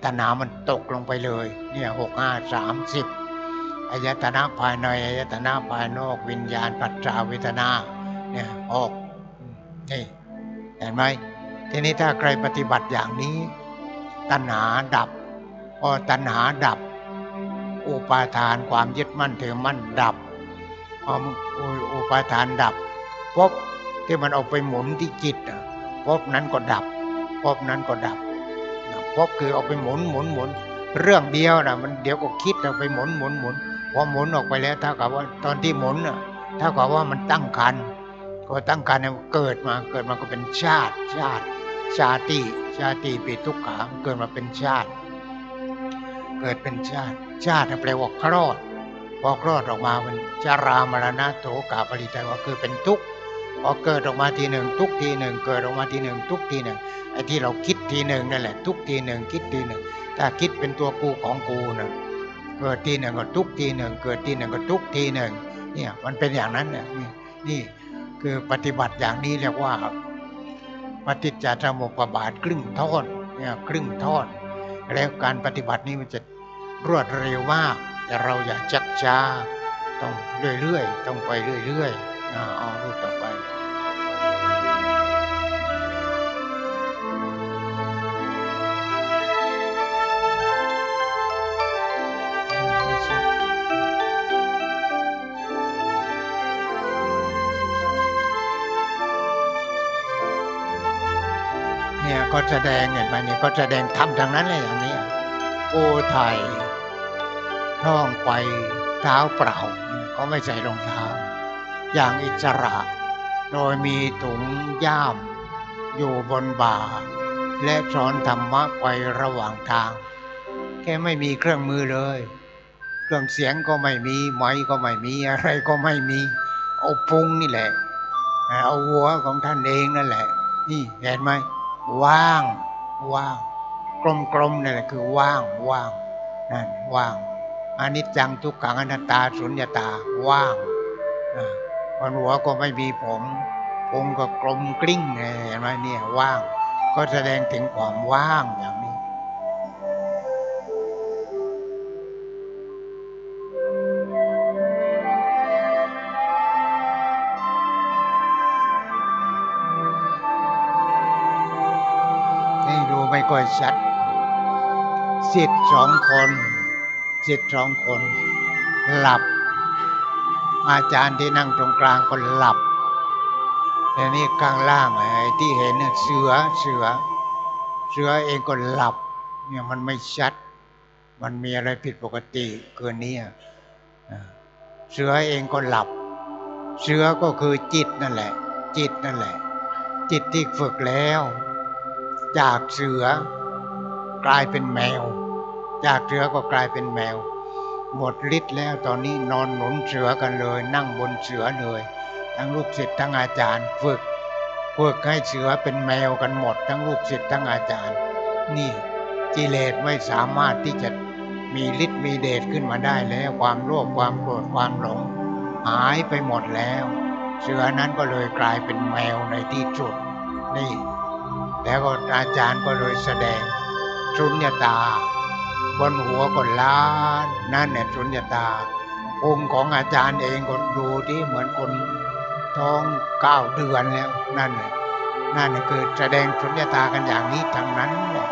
ตัณหามันตกลงไปเลย เนี่ยหกห้าสามสิบอายตนะภายในอายตนะภายนอกวิญญาณปัจจาเวทนาเนี่ยหกอืมนี่เห็นไหมทีนี้ถ้าใครปฏิบัติอย่างนี้ ตัณหาดับพอตัณหาดับ อุปาทานความยึดมั่นถือมั่นดับพออุอุปาทานดับพบ ที่มันเอาไปหมุนที่จิตอะพบนั้นก็ดับพบนั้นก็ดับนะพคือเอาไปหมุนหมุนหมุนเรื่องเดียวนะมันเดี๋ยวก็คิดเอาไปหมุนหมุนหมุนพอหมุนออกไปแล้วเท่ากับว่าตอนที่หมุนน่ะเท่ากับว่ามันตั้งคันพอตั้งคันเนี่ยเกิดมาเกิดมาก็เป็นชาติชาติ ชาติชาติปีทุกขังเกิดมาเป็นชาติ เกิดเป็นชาติ ชาติแปลว่าคลอดพอคลอดออกมาเป็นจารามรณะโถกาปริตายว่าคือเป็นทุกข์ พอเกิดออกมาทีหนึ่งทุกทีหนึ่งเกิดออกมาทีหนึ่งทุกทีหนึ่งไอ้ที่เราคิดทีหนึ่งนั่นแหละ ทุกทีหนึ่งคิดทีหนึ่งถ้าคิดเป็นตัวกูของกูนะเกิดทีหนึ่งก็ทุกทีหนึ่งเกิดทีหนึ่งก็ทุกทีหนึ่งเนี่ยมันเป็นอย่างนั้นเนี่ยนี่คือปฏิบัติอย่างนี้เรียกว่าปฏิจจสมุปบาทครึ่งท่อนเนี่ยครึ่งท่อนแล้วการปฏิบัตินี้มันจะรวดเร็วมากแต่เราอย่าจักช้าต้องเรื่อยๆ ต้องไปเรื่อย ๆ เอารูปต่อไปเนี่ยก็แสดงเห็นไหมเนี่ยก็แสดงทำทางนั้นเลยอย่างนี้โอ้ไทยท่องไปเท้าเปล่า ก็ไม่ใส่รองเท้า อย่างอิสระ โดยมีถุงย่าม อยู่บนบ่า และสอนธรรมะไประหว่างทางแค่ไม่มีเครื่องมือเลย เครื่องเสียงก็ไม่มีไม้ก็ไม่มีอะไรก็ไม่มีเอาพุงนี่แหละ เอาหัวของท่านเองนั่นแหละ นี่เห็นไหมว่างว่างกลมๆนั่แหละคือว่างว่างนั่นว่างอนิจจังทุกขังอนัตตาสุญญตาว่างอ่า บนหัวก็ไม่มีผมผมก็กลมกลิ้งเห็นไหมเนี่ยว่าง ก็แสดงถึงความว่างอย่างนี้ นี่ดูไม่ก่อยชัดสิทดสองคนสิทดสองคน หลับ อาจารย์ที่นั่งตรงกลางก็หลับแต่นี่ข้างล่างไอ้ที่เห็นเนี่ยเสือเสือ เสือเองก็หลับ เนี่ยมันไม่ชัด มันมีอะไรผิดปกติเกินนี้เสือเองก็หลับ เสือก็คือจิตนั่นแหละ จิตนั่นแหละ จิตที่ฝึกแล้ว จากเสือกลายเป็นแมว จากเสือก็กลายเป็นแมว หมดฤทธิ์แล้วตอนนี้นอนหนุนเสือกันเลย นั่งบนเสือเลย ทั้งลูกศิษย์ทั้งอาจารย์ ฝึกฝึกให้เสือเป็นแมวกันหมด ทั้งลูกศิษย์ทั้งอาจารย์ นี่กิเลสไม่สามารถที่จะมีฤทธิ์มีเดชขึ้นมาได้แล้วความโลภความโกรธความหลง หายไปหมดแล้ว เสือนั้นก็เลยกลายเป็นแมวในที่สุดนี่ แล้วก็อาจารย์ก็เลยแสดงสุญญตา บนหัวก็ล้านนั่นเนี่ยสุญญตาองค์ของอาจารย์เองก็ดูที่เหมือนคนท้องเก้าเดือนแล้วนั่นนั่นคือแสดงสุญญตากันอย่างนี้ทั้งนั้นเนี่ย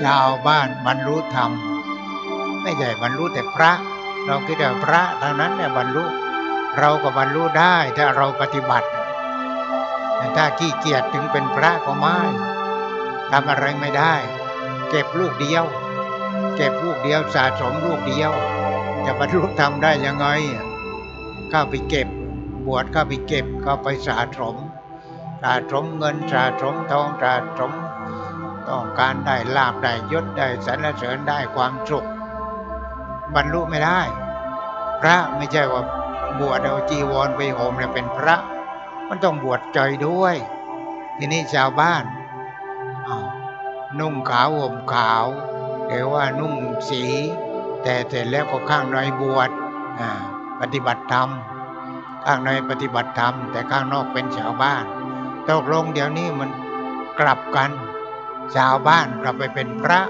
ชาวบ้านบรรลุธรรม ไม่ใช่บรรลุแต่พระ เราคิดว่าพระเท่านั้นเนี่ยบรรลุเราก็บรรลุได้ถ้าเราปฏิบัติแต่ถ้าขี้เกียจถึงเป็นพระก็ไม่ทำอะไรไม่ได้ เก็บลูกเดียว เก็บลูกเดียวสะสมลูกเดียว จะบรรลุธรรมได้ยังไงเข้าไปเก็บบวชเข้าไปเก็บเข้าไปสะสมสะสมเงินสะสมทองสะสม ต้องการได้ลาบได้ยศได้สรรเสริญได้ความสุข บรรลุไม่ได้ พระไม่ใช่ว่าบวชเอาจีวรไปห่มแล้วเป็นพระ มันต้องบวชใจด้วย ทีนี้ชาวบ้านนุ่งขาวห่มขาวหรือว่านุ่งสี แต่เสร็จแล้วก็ข้างในบวชปฏิบัติธรรม ข้างในปฏิบัติธรรม แต่ข้างนอกเป็นชาวบ้านตกลงเดี๋ยวนี้มันกลับกัน ชาวบ้านกลับไปเป็นพระ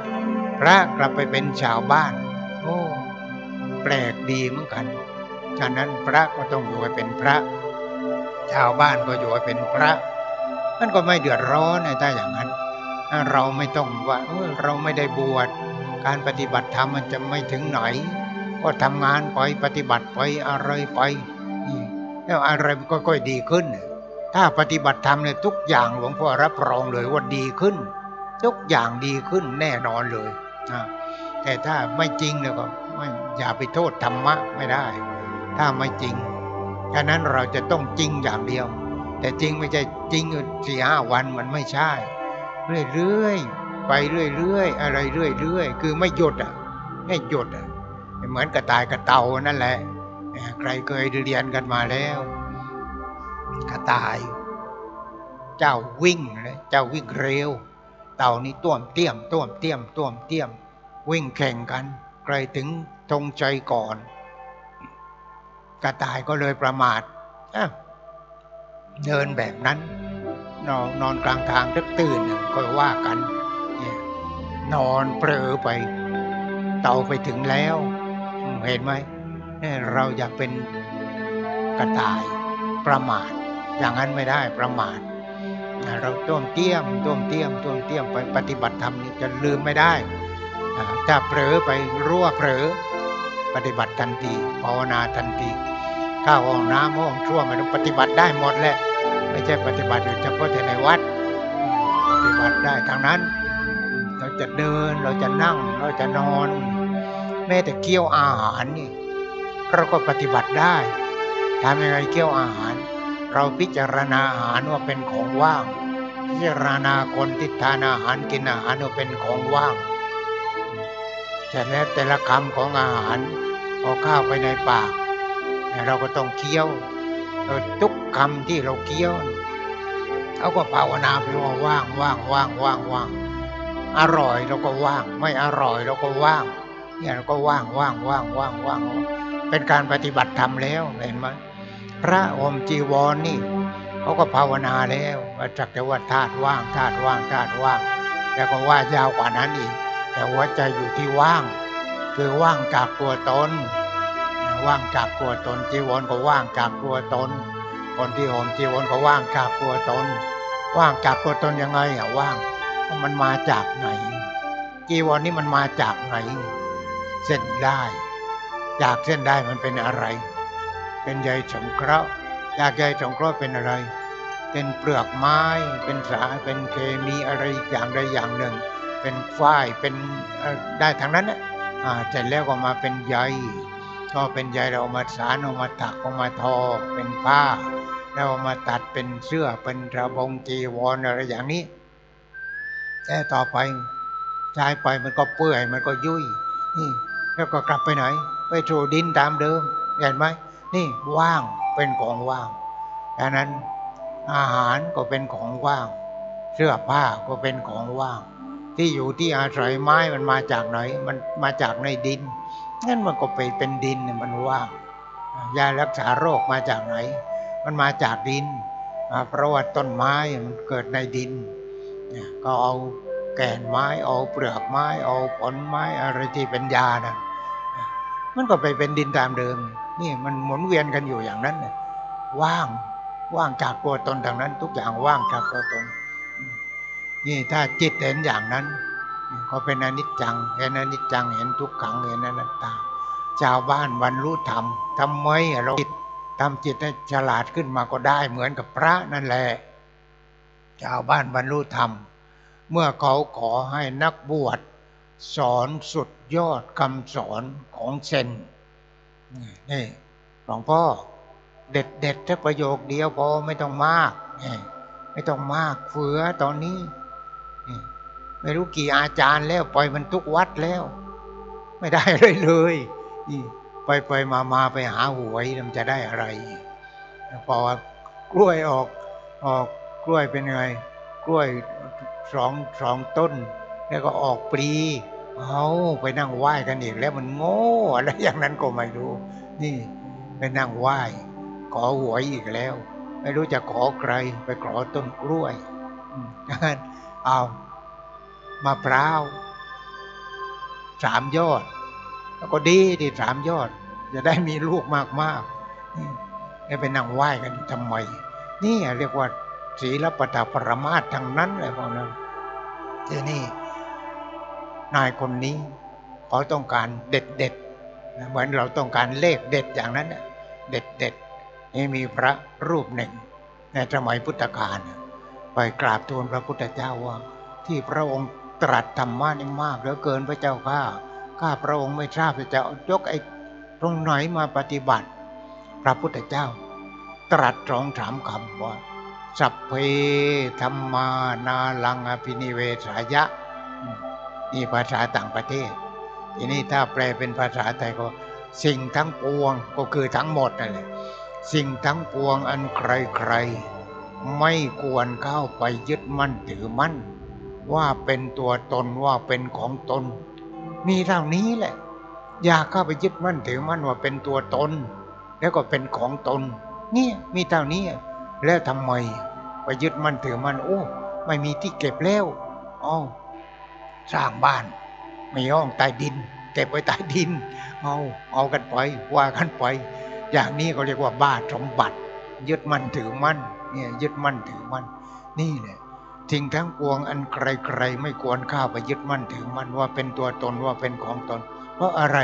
พระกลับไปเป็นชาวบ้าน โอ้ แปลกดีเหมือนกันฉะนั้นพระก็ต้องอยู่ให้เป็นพระ ชาวบ้านก็อยู่ให้เป็นพระ มันก็ไม่เดือดร้อนนถ้าอย่างนั้น เราไม่ต้องว่าเออเราไม่ได้บวช การปฏิบัติธรรมมันจะไม่ถึงไหน ก็ทำงานไปปฏิบัติไปอะไรไปแล้วอะไรก็ค่อยดีขึ้น ถ้าปฏิบัติธรรมเนี่ยทุกอย่างหลวงพ่อรับรองเลยว่าดีขึ้น ทุกอย่างดีขึ้นแน่นอนเลยนะแต่ถ้าไม่จริงเนี่ยก็ไม่อย่าไปโทษธรรมะไม่ได้ ถ้าไม่จริงฉะนั้นเราจะต้องจริงอย่างเดียว แต่จริงไม่ใช่จริงสี่ห้าวันมันไม่ใช่ เรื่อยๆไปเรื่อยๆอะไรเรื่อยๆคือไม่หยุดอะไม่หยุดอะเหมือนกระต่ายกระเต่านั่นแหละใครเคยเรียนกันมาแล้ว กระต่าย เจ้าวิ่งเลยเจ้าวิ่งเร็ว เต่านี่ต้วมเตี้ยมต้วมเตี้ยมต้วมเตี้ยม วิ่งแข่งกัน ใครถึงธงใจก่อน กระต่ายก็เลยประมาทเดินแบบนั้น นอนนอนกลางทางตึกตื่นน่ะก็ว่ากันนอนเปรอไป เต่าไปถึงแล้ว เห็นไหมเราอย่าเป็นกระต่ายประมาท อย่างนั้นไม่ได้ประมาท เราต้วมเตี้ยมต้วมเตี้ยมต้วมเตี้ยมไปปฏิบัติธรรมนี่จะลืมไม่ได้ถ้าเผลอไปรั่วเผลอปฏิบัติทันทีภาวนาทันทีข้าวห้องน้ำห้องช่วมอะไรปฏิบัติได้หมดแหละไม่ใช่ปฏิบัติอยู่เฉพาะแต่ในวัด ปฏิบัติได้ทั้งนั้น เราจะเดินเราจะนั่งเราจะนอน แม้แต่เคี่ยวอาหารนี่เราก็ปฏิบัติได้ทำยังไงเคี่ยวอาหาร เราพิจารณาอาหารว่าเป็นของว่าง พิจารณาคนที่ทานอาหารกินอาหารว่าเป็นของว่างแต่แล้วแต่ละคำของอาหารพอเข้าไปในปากเราก็ต้องเคี้ยวทุกคำที่เราเคี้ยวเขาก็ภาวนาไปว่าว่างว่างว่างว่างว่างอร่อยเราก็ว่าง ไม่อร่อยเราก็ว่างเนี่ยเราก็ว่างว่างว่างว่างว่างเป็นการปฏิบัติธรรมแล้วเห็นไหม ระอมจีวรนนี่เขาก็ภาวนาแล้วว่าจักแต่ว่าธาตุว่างธาตุว่างธาตุว่าง แล้วก็ว่ายาวกว่านั้นอีก แต่หัวใจอยู่ที่ว่าง คือว่างจากตัวตนว่างจากตัวตนจีวรก็ว่างจากตัวตน คนที่ห่มจีวรก็ว่างจากตัวตน ว่างจากตัวตนยังไงอะว่างมันมาจากไหนจีวรนี่มันมาจากไหน เส้นได้ จากเส้นได้มันเป็นอะไร เป็นใยสงเคราะห์จากใยสงเคราะห์เป็นอะไร เป็นเปลือกไม้ เป็นสารเป็นเคมีอะไรอย่างใดอย่างหนึ่ง เป็นฝ้ายเป็นได้ทั้งนั้นน่ะอ่าเสร็จแล้วก็มาเป็นใยก็เป็นใยเราเอามาสารเอามาถักเอามาทอเป็นผ้า แล้วเอามาตัดเป็นเสื้อเป็นระบงจีวรอะไรอย่างนี้แต่ต่อไปใช้ไปมันก็เปื่อยมันก็ยุ่ยนี่แล้วก็กลับไปไหน ไปสู่ดินตามเดิมเห็นไหม นี่ว่างเป็นของว่างดังนั้นอาหารก็เป็นของว่าง เสื้อผ้าก็เป็นของว่าง ที่อยู่ที่อาศัยไม้มันมาจากไหน มันมาจากในดินงั้นมันก็ไปเป็นดินมันว่างยารักษาโรคมาจากไหน มันมาจากดินเพราะว่าต้นไม้มันเกิดในดิน ก็เอาแก่นไม้เอาเปลือกไม้เอาผลไม้อะไรที่เป็นยานะมันก็ไปเป็นดินตามเดิม นี่มันหมุนเวียนกันอยู่อย่างนั้นน่ว่างว่างจากตัวตนทางนั้น ทุกอย่างว่างจากตัวตน นี่ถ้าจิตเห็นอย่างนั้น ก็เป็นอนิจจังเห็นอนิจจังเห็นทุกขังเห็นอนัตตาชาวบ้านบรรลุธรรมทำไมเราจิตทำจิตให้ฉลาดขึ้นมาก็ได้เหมือนกับพระนั่นแหละชาวบ้านบรรลุธรรม เมื่อเขาขอให้นักบวชสอนสุดยอดคำสอนของเซน นี่หลวงพ่อ เด็ดเด็ดแค่ประโยคเดียวพอไม่ต้องมากนี่ไม่ต้องมากเฟือตอนนี้นี่ไม่รู้กี่อาจารย์แล้ว ปล่อยมันทุกวัดแล้ว ไม่ได้เลยเลยนี่ไปไปมามาไปหาหวยมันจะได้อะไรพอกล้วยออกออกกล้วยเป็นไง กล้วยสองสองต้น แล้วก็ออกปลี เอาไปนั่งไหว้กันอีกแล้วมันโง่อะไรอย่างนั้นก็ไม่รู้ นี่ไปนั่งไหว้ขอหวยอีกแล้ว ไม่รู้จะขอใคร ไปขอต้นกล้วยเอามะพร้าวสามยอด แล้วก็ดีที่สามยอด จะได้มีลูกมากๆนี่แล้วไปนั่งไหว้กันทำไมนี่เรียกว่าศีลปตปรมาททั้งนั้นเลยพวกนั้นที่นี่ นายคนนี้เขาต้องการเด็ดเด็ดเหมือนเราต้องการเลขเด็ดอย่างนั้นน่ะเด็ดเด็ดนี่มีพระรูปหนึ่ง ในสมัยพุทธกาลน่ะไปกราบทูลพระพุทธเจ้าว่า ที่พระองค์ตรัสธรรมะนี่มากเหลือเกินพระเจ้าข้าข้าพระองค์ไม่ทราบจะยกไอ้ตรงไหนมาปฏิบัติ พระพุทธเจ้า ตรัสสองถามคำว่าสัพเพธรรมานาลังอภินิเวสายะ นี่ภาษาต่างประเทศทีนี้ถ้าแปลเป็นภาษาไทยก็ สิ่งทั้งปวงก็คือทั้งหมดนั่นแหละสิ่งทั้งปวงอันใครๆ ไม่ควรเข้าไปยึดมั่นถือมั่น ว่าเป็นตัวตนว่าเป็นของตน มีเท่านี้แหละ อย่าเข้าไปยึดมั่นถือมั่นว่าเป็นตัวตน แล้วก็เป็นของตน เนี่ยมีเท่านี้แล้วทำไมไปยึดมั่นถือมั่นโอ้ ไม่มีที่เก็บแล้วอ๋อ สร้างบ้าน มีห้องใต้ดิน เก็บไว้ใต้ดิน เอาเอากันไปว่ากันไปอย่างนี้เขาเรียกว่าบ้าสมบัติ ยึดมั่นถือมั่นเนี่ยยึดมั่นถือมั่นนี่แหละสิ่งทั้งปวงอันใครๆไม่ควรข้าไปยึดมั่นถือมั่นว่าเป็นตัวตนว่าเป็นของตน เพราะอะไร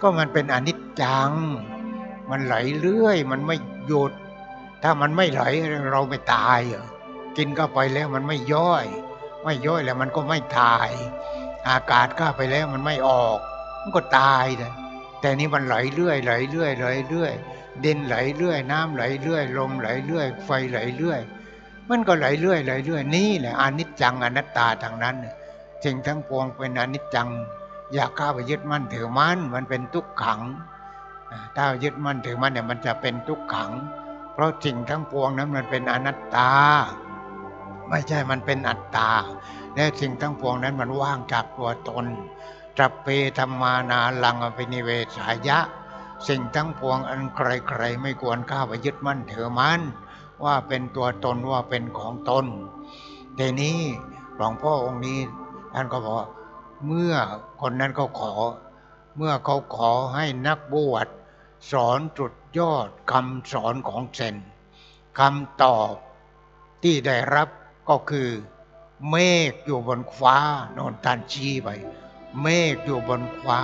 ก็มันเป็นอนิจจัง มันไหลเรื่อยมันไม่หยุด ถ้ามันไม่ไหลเราไม่ตายเหรอกินเข้าไปแล้วมันไม่ย่อย ไม่ย่อยแล้วมันก็ไม่ตาย อากาศเข้าไปแล้วมันไม่ออก มันก็ตายเลยแต่นี่มันไหลเรื่อยไหลเรื่อยไหลเรื่อยดินไหลเรื่อย น้ำไหลเรื่อย ลมไหลเรื่อย ไฟไหลเรื่อย มันก็ไหลเรื่อยไหลเรื่อยนี่แหละอนิจจังอนัตตาทางนั้นน่ะสิ่งทั้งปวงเป็นอนิจจัง อย่าเข้าไปยึดมั่นถือมั่นมันเป็นทุกขังถ้ายึดมั่นถือมั่นเนี่ยมันจะเป็นทุกขัง เพราะสิ่งทั้งปวงนั้นมันเป็นอนัตตา ไม่ใช่มันเป็นอัตตา และสิ่งทั้งปวงนั้นมันว่างจากตัวตนจับเพธรรมานาลังอภินิเวสายะ สิ่งทั้งปวงอันใครๆไม่ควรข้าไปยึดมั่นถือมันว่าเป็นตัวตนว่าเป็นของตนทีนี้หลวงพ่อองค์นี้ท่านก็บอกเมื่อคนนั้นเขาขอ เมื่อเขาขอให้นักบวชสอนจุดยอดคำสอนของเซนคำตอบที่ได้รับ ก็คือเมฆอยู่บนฟ้าโนนทันชี้ไป เมฆอยู่บนฟ้า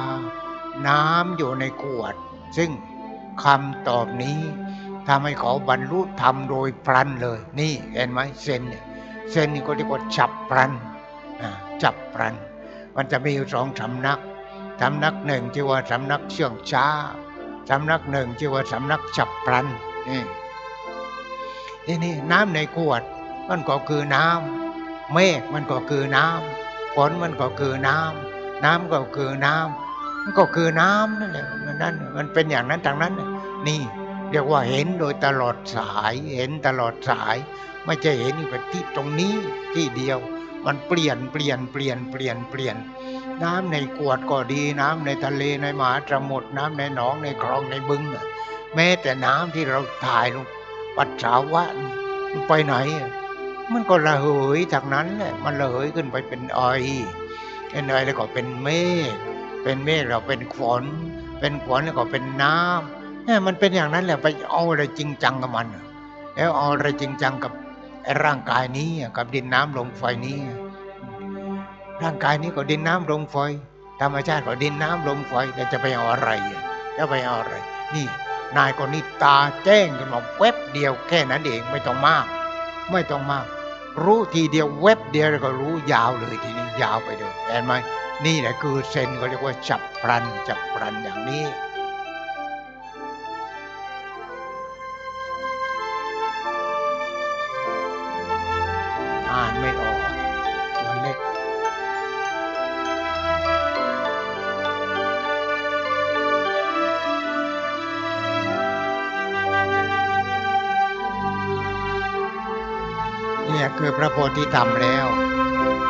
น้ำอยู่ในขวด ซึ่งคำตอบนี้ทำให้เขาบรรลุธรรมโดยพลันเลย นี่เห็นไหมเซนเนี่ยเซนนี่ก็เรียกว่าจับพลันจับพลัน มันจะมีอยู่สองสำนักสำนักหนึ่งชื่อว่าสำนักเชื่องช้าสำนักหนึ่งชื่อว่าสำนักจับพลันนี่ทีนี้น้ำในขวด มันก็คือน้ำเมฆมันก็คือน้ำฝนมันก็คือน้ำน้ำก็คือน้ำมันก็คือน้ำนั่นแหละมันนั่นมันเป็นอย่างนั้นทางนั้น นี่เรียกว่าเห็นโดยตลอดสายเห็นตลอดสาย ไม่ใช่เห็นอยู่กับที่ตรงนี้ที่เดียว มันเปลี่ยนเปลี่ยนเปลี่ยนเปลี่ยนเปลี่ยน น้ำในกวดก็ดี น้ำในทะเลในมหาสมุทรน้ำในหนองในคลองในบึงแม้แต่น้ำที่เราถ่ายลงปัสสาวะมันไปไหน มันก็ระเหยจากนั้นแหละมันระเหยขึ้นไปเป็นไอเป็นไอแล้วก็เป็นเมฆเป็นเมฆเราเป็นฝนเป็นฝนแล้วก็เป็นน้ำเนี่ยมันเป็นอย่างนั้นแหละไปเอาอะไรจริงจังกับมันอะแล้วเอาอะไรจริงจังกับร่างกายนี้กับดินน้ำลมไฟนี้ ร่างกายนี้ก็ดินน้ำลมไฟธรรมชาติก็ดินน้ำลมไฟแต่จะไปเอาอะไรจะไปเอาอะไร นี่นายคนนี้ตาแจ้งขึ้นมาเว็บเดียวแค่นั้นเองไม่ต้องมาก ไม่ต้องมาก รู้ทีเดียวเว็บเดียวก็รู้ยาวเลยทีนี้ยาวไปเลยเห็นไหมนี่แหละคือเซนก็เรียกว่าจับพลันจับพลันอย่างนี้อ่านไม่ คือพระโพธิธรรมแล้ว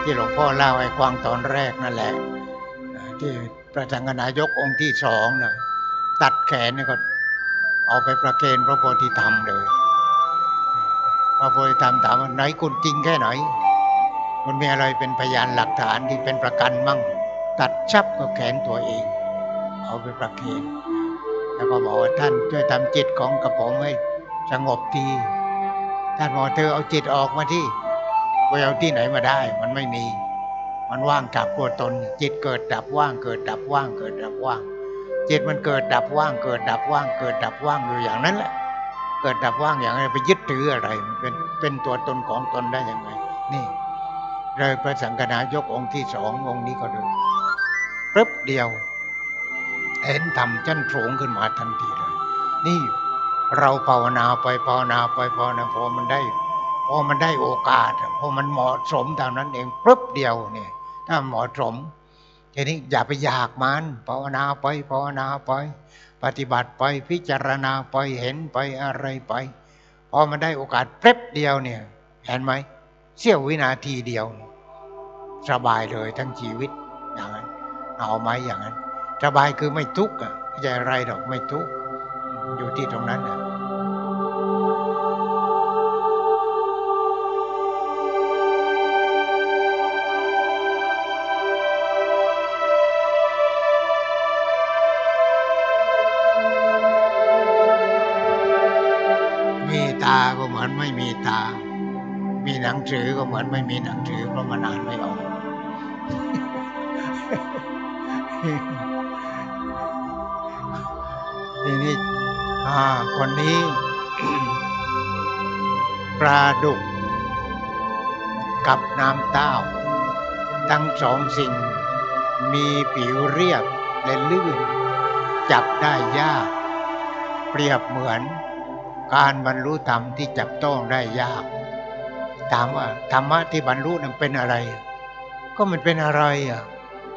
ที่หลวงพ่อเล่าให้ฟังตอนแรกนั่นแหละ ที่พระสังฆนายกองค์ที่สองนะตัดแขนนี่ก็เอาไปประเคนพระโพธิธรรมเลย พระโพธิธรรมถามว่าไหนคุณจริงแค่ไหน มันมีอะไรเป็นพยานหลักฐานที่เป็นประกันมั่ง ตัดชับก็แขนตัวเอง เอาไปประเคนแล้วก็บอกว่าท่านช่วยทำจิตของกระผมให้สงบที ท่านบอกเธอเอาจิตออกมาที่ไปเอาที่ไหนมาได้ มันไม่มี มันว่างจากตัวตน จิตเกิดดับว่างเกิดดับว่างเกิดดับว่าง จิตมันเกิดดับว่างเกิดดับว่าง เกิดดับว่างอยู่อย่างนั้นแหละ เกิดดับว่างอย่างไรไปยึดถืออะไรมันเป็นเป็นตัวตนของตนได้ยังไง นี่เลยพระสังฆนายกองค์ที่สององค์นี้ก็ดูปึ๊บเดียว เห็นธรรมชั้นสูงขึ้นมาทันทีเลย นี่ เราภาวนาไปภาวนาไปภาวนาพอมันได้พอมันได้โอกาสพอมันเหมาะสมเท่านั้นเองปึ๊บเดียวเนี่ยถ้าเหมาะสมทีนี้อย่าไปอยากมันภาวนาไปภาวนาไป ปฏิบัติไปพิจารณาไปเห็นไปอะไรไปพอมันได้โอกาสเป๊บเดียวเนี่ยเห็นไหมเสี้ยววินาทีเดียว สบายเลยทั้งชีวิตอย่างนั้นเอาไหมอย่างนั้น สบายคือไม่ทุกข์อะใช่อะไรหรอกไม่ทุกข์ อยู่ที่ตรงนั้นอะมีตาก็เหมือนไม่มีตา มีหนังสือก็เหมือนไม่มีหนังสือเพราะมันอ่านไม่ออกทีนี้ อ่าคนนี้ ปลาดุก กับน้ำเต้า ทั้งสองสิ่ง มีผิวเรียบและลื่น จับได้ยาก เปรียบเหมือน การบรรลุธรรมที่จับต้องได้ยาก ถามว่าธรรมะที่บรรลุนั้นเป็นอะไร ก็มันเป็นอะไรอะ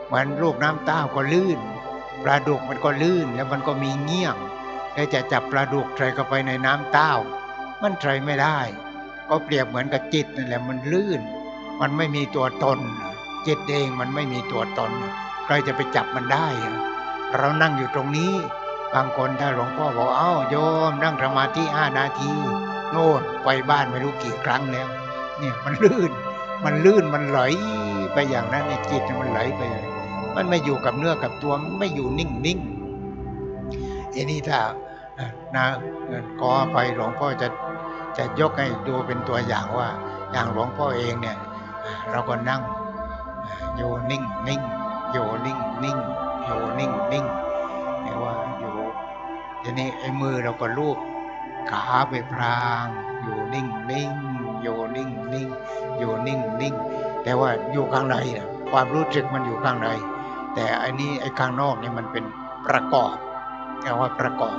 เหมือนลูกน้ำเต้าก็ลื่นปลาดุกมันก็ลื่นแล้วมันก็มีเงี้ยง แล้จะจับปลาดุกใส่เข้าไปในน้ำเต้า มันใส่ไม่ได้ ก็เปรียบเหมือนกับจิตนั่นแหละมันลื่น มันไม่มีตัวตน จิตเองมันไม่มีตัวตน ใครจะไปจับมันได้ เรานั่งอยู่ตรงนี้ บางคนถ้าหลวงพ่อบอกเอ้าโยมนั่งสมาธิห้านาที โน่นไปบ้านไม่รู้กี่ครั้งแล้ว เนี่ยมันลื่น มันลื่นมันไหลไปอย่างนั้นเนี่ยจิตเนี่ยมันไหลไป มันไม่อยู่กับเนื้อกับตัวมันไม่อยู่นิ่งนิ่งๆ อันนี้ถ้านะเอ่อขอไปหลวงพ่อจะจะยกให้ดูเป็นตัวอย่างว่า อย่างหลวงพ่อเองเนี่ย เราก็นั่งอยู่นิ่งนิ่งอยู่นิ่งนิ่งอยู่นิ่งนิ่งเรียกว่าอยู่ทีนี้ไอ้มือเราก็ลูบขาไปพราง อยู่นิ่งนิ่งอยู่นิ่งนิ่งอยู่นิ่งนิ่งแต่ว่าอยู่ข้างในนะความรู้สึกมันอยู่ข้างใน แต่อันนี้ไอ้ข้างนอกนี่มันเป็นประกอบ แค่ว่าประกอบ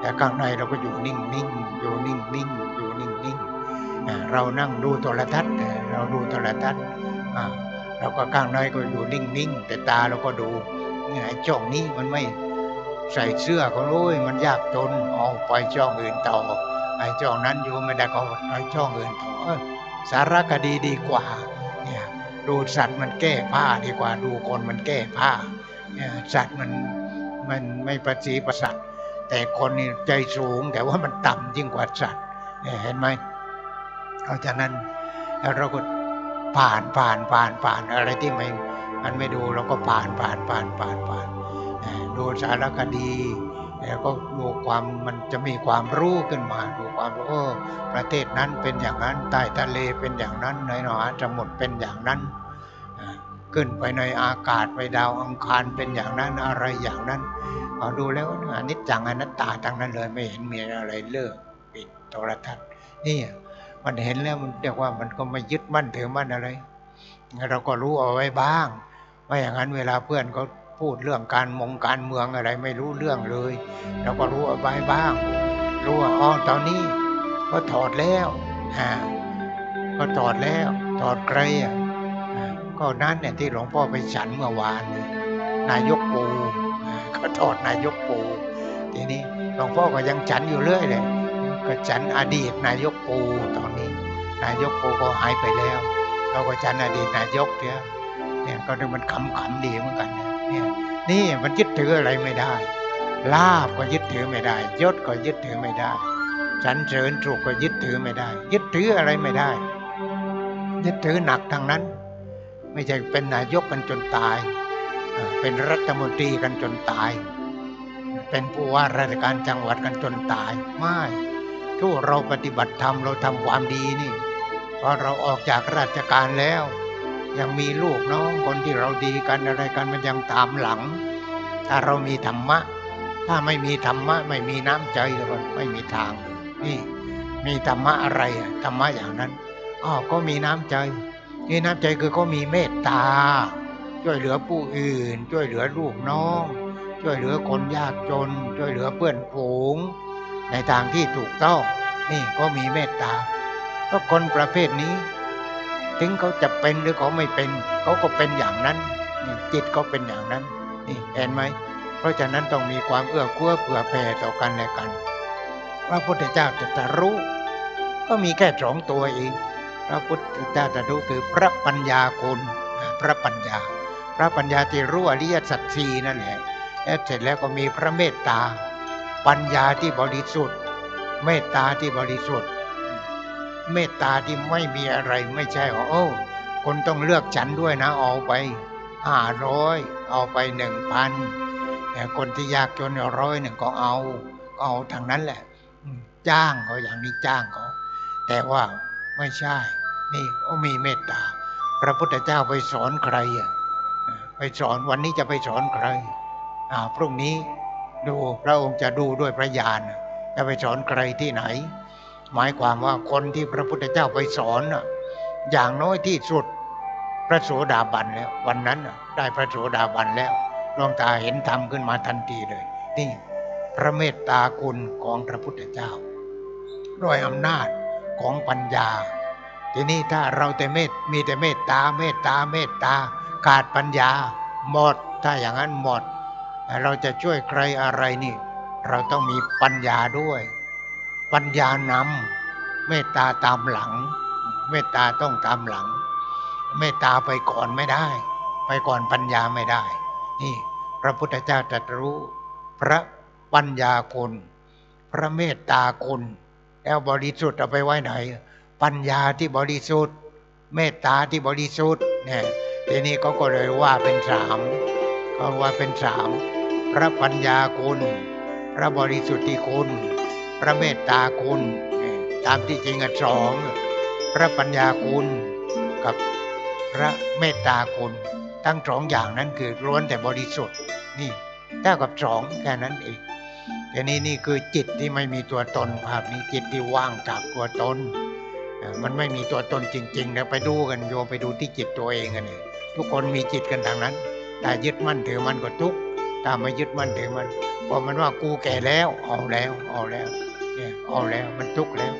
แต่ข้างในเราก็อยู่นิ่งนิ่งอยู่นิ่งนิ่งอยู่นิ่งนิ่งเรานั่งดูโทรทัศน์เราดูโทรทัศน์เราก็ข้างในก็อยู่นิ่งนิ่งแต่ตาเราก็ดูเนี่ยไอ้ช่องนี้มันไม่ใส่เสื้อก็รู้ยมันยากจนเอาไปช่องอื่นต่อไอ้ช่องนั้นอยู่ไม่ได้ก็ไปช่องอื่นต่อสารคดีดีกว่าเนี่ยดูสัตว์มันแก้ผ้าดีกว่าดูคนมันแก้ผ้าเนี่ยสัตว์มัน มันไม่ประสีประสัตแต่คนนี่ใจสูง แต่ว่ามันต่ำยิ่งกว่าสัตว์เห็นไหมเพราะฉะนั้นเราก็ผ่านผ่านผ่านผ่านอะไรที่ไม่มันไม่ดูเราก็ผ่านผ่านผ่านผ่านผ่านเอ่อดูสารคดีแล้วก็ดูความมันจะมีความรู้ขึ้นมาดูความรู้ประเทศนั้นเป็นอย่างนั้นใต้ทะเลเป็นอย่างนั้นในมหาสมุทรเป็นอย่างนั้น ขึ้นไปในอากาศไปดาวอังคารเป็นอย่างนั้นอะไรอย่างนั้นพอาดูแล้วอนิจจังอนัตตาทั้งนั้นเลยไม่เห็นมีอะไรเลิกปิดโทรทัศน์นี่มันเห็นแล้วมันเรียกว่ามันก็ไม่ยึดมั่นถือมั่นอะไร เราก็รู้เอาไว้บ้าง ไม่อย่างนั้นเวลาเพื่อนเขาพูดเรื่องการมงการเมืองอะไรไม่รู้เรื่องเลย เราก็รู้เอาไว้บ้าง รู้ว่าอ๋อตอนนี้ก็ถอดแล้วอ่าก็ถอดแล้วถอดใครอะ ก็นั้นเนี่ยที่หลวงพ่อไปฉันเมื่อวานเนี่ยนายกปูก็ถอดนายกปูทีนี้หลวงพ่อก็ยังฉันอยู่เรื่อยเลยก็ฉันอดีตนายกปูตอนนี้ นายกปูก็หายไปแล้ว เราก็ฉันอดีตนายกเนี่ยเนี่ยก็ดูมันขำขำๆดีเหมือนกันเนี่ยเนี่ยนี่มันยึดถืออะไรไม่ได้ ลาบก็ยึดถือไม่ได้ยศก็ยึดถือไม่ได้สรรเสริญสุขก็ยึดถือไม่ได้ ยึดถืออะไรไม่ได้ ยึดถือหนักทางนั้น ไม่ใช่เป็นนายกกันจนตาย เป็นรัฐมนตรีกันจนตาย เป็นผู้ว่าราชการจังหวัดกันจนตาย ไม่ทุกเราปฏิบัติธรรมเราทำความดีนี่พอเราออกจากราชการแล้ว ยังมีลูกน้องคนที่เราดีกันอะไรกันมันยังตามหลัง ถ้าเรามีธรรมะ ถ้าไม่มีธรรมะ ไม่มีน้ำใจแล้วไม่มีทางเลยนี่มีธรรมะอะไรธรรมะอย่างนั้นอ๋อก็มีน้ำใจ มีน้ำใจคือก็มีเมตตา ช่วยเหลือผู้อื่น ช่วยเหลือลูกน้อง ช่วยเหลือคนยากจน ช่วยเหลือเพื่อนฝูง ในทางที่ถูกต้องนี่ก็มีเมตตาก็คนประเภทนี้ ถึงเขาจะเป็นหรือเขาไม่เป็นเขาก็เป็นอย่างนั้นนี่จิตเขาเป็นอย่างนั้นนี่เห็นไหมเพราะฉะนั้นต้องมีความเอื้อเฟื้อเผื่อแผ่ต่อกันและกันพระพุทธเจ้าจะตรัสรู้ ก็มีแค่สองตัวเอง พระพุทธเจ้าตรัสรู้คือพระปัญญาคุณพระปัญญา พระปัญญาที่รู้อริยสัจสี่นั่นแหละแล้วเสร็จแล้วก็มีพระเมตตา ปัญญาที่บริสุทธิ์ เมตตาที่บริสุทธิ์ เมตตาที่ไม่มีอะไรไม่ใช่ว่าโอ้คนต้องเลือกฉันด้วยนะเอาไปห้าร้อยเอาไปหนึ่งพันแต่คนที่ยากจนร้อยหนึ่งก็เอาก็เอาทางนั้นแหละ จ้างเขาอย่างนี้จ้างเขาแต่ว่าไม่ใช่ นี่ก็มีเมตตา พระพุทธเจ้าไปสอนใครอะไปสอนวันนี้จะไปสอนใครอ่าพรุ่งนี้ดูพระองค์จะดูด้วยพระญาณจะไปสอนใครที่ไหน หมายความว่าคนที่พระพุทธเจ้าไปสอนน่ะอย่างน้อยที่สุดพระโสดาบันแล้ว วันนั้นได้พระโสดาบันแล้วดวงตาเห็นธรรมขึ้นมาทันทีเลย นี่พระเมตตาคุณของพระพุทธเจ้า ด้วยอำนาจของปัญญา ทีนี้ถ้าเราแต่เมตมีแต่เมตตาเมตตาเมตตาขาดปัญญาหมด ถ้าอย่างนั้นหมด เราจะช่วยใครอะไรนี่ เราต้องมีปัญญาด้วย ปัญญานำเมตตาตามหลัง เมตตาต้องตามหลัง เมตตาไปก่อนไม่ได้ ไปก่อนปัญญาไม่ได้ นี่ พระพุทธเจ้าตรัสรู้ พระปัญญาคุณ พระเมตตาคุณ แล้วบริสุทธิ์เอาไปไว้ไหน ปัญญาที่บริสุทธิ์ เมตตาที่บริสุทธิ์เนี่ยทีนี้เขาก็เลยว่าเป็นสามเขาว่าเป็นสามพระปัญญาคุณ พระบริสุทธิคุณ พระเมตตาคุณ ตามที่จริงอะสองพระปัญญาคุณกับพระเมตตาคุณทั้งสองอย่างนั้นคือล้วนแต่บริสุทธิ์นี่เท่ากับสองแค่นั้นเองทีนี้นี่คือจิตที่ไม่มีตัวตนภาพนี้จิตที่ว่างจากตัวตน มันไม่มีตัวตนจริงๆแล้วไปดูกันโยมไปดูที่จิตตัวเองกันนี่ทุกคนมีจิตกันทางนั้น แต่ยึดมั่นถือมันก็ทุกข์ถ้าไม่ยึดมั่นถือมันพอมันว่ากูแก่แล้วเอาแล้วเอาแล้วเนี่ยเอาแล้วมันทุกข์แล้ว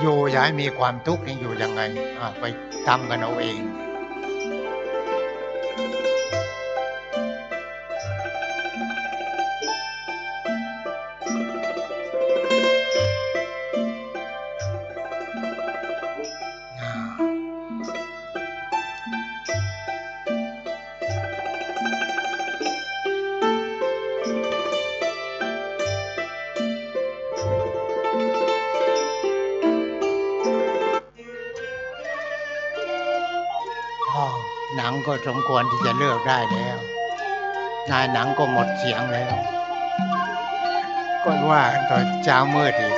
อยู่อย่าให้มีความทุกข์นี่อยู่ยังไงไปทำกันเอาเอง สมควรที่จะเลิกได้แล้ว นายหนังก็หมดเสียงแล้ว ก็ว่าตอนเช้ามืดอีก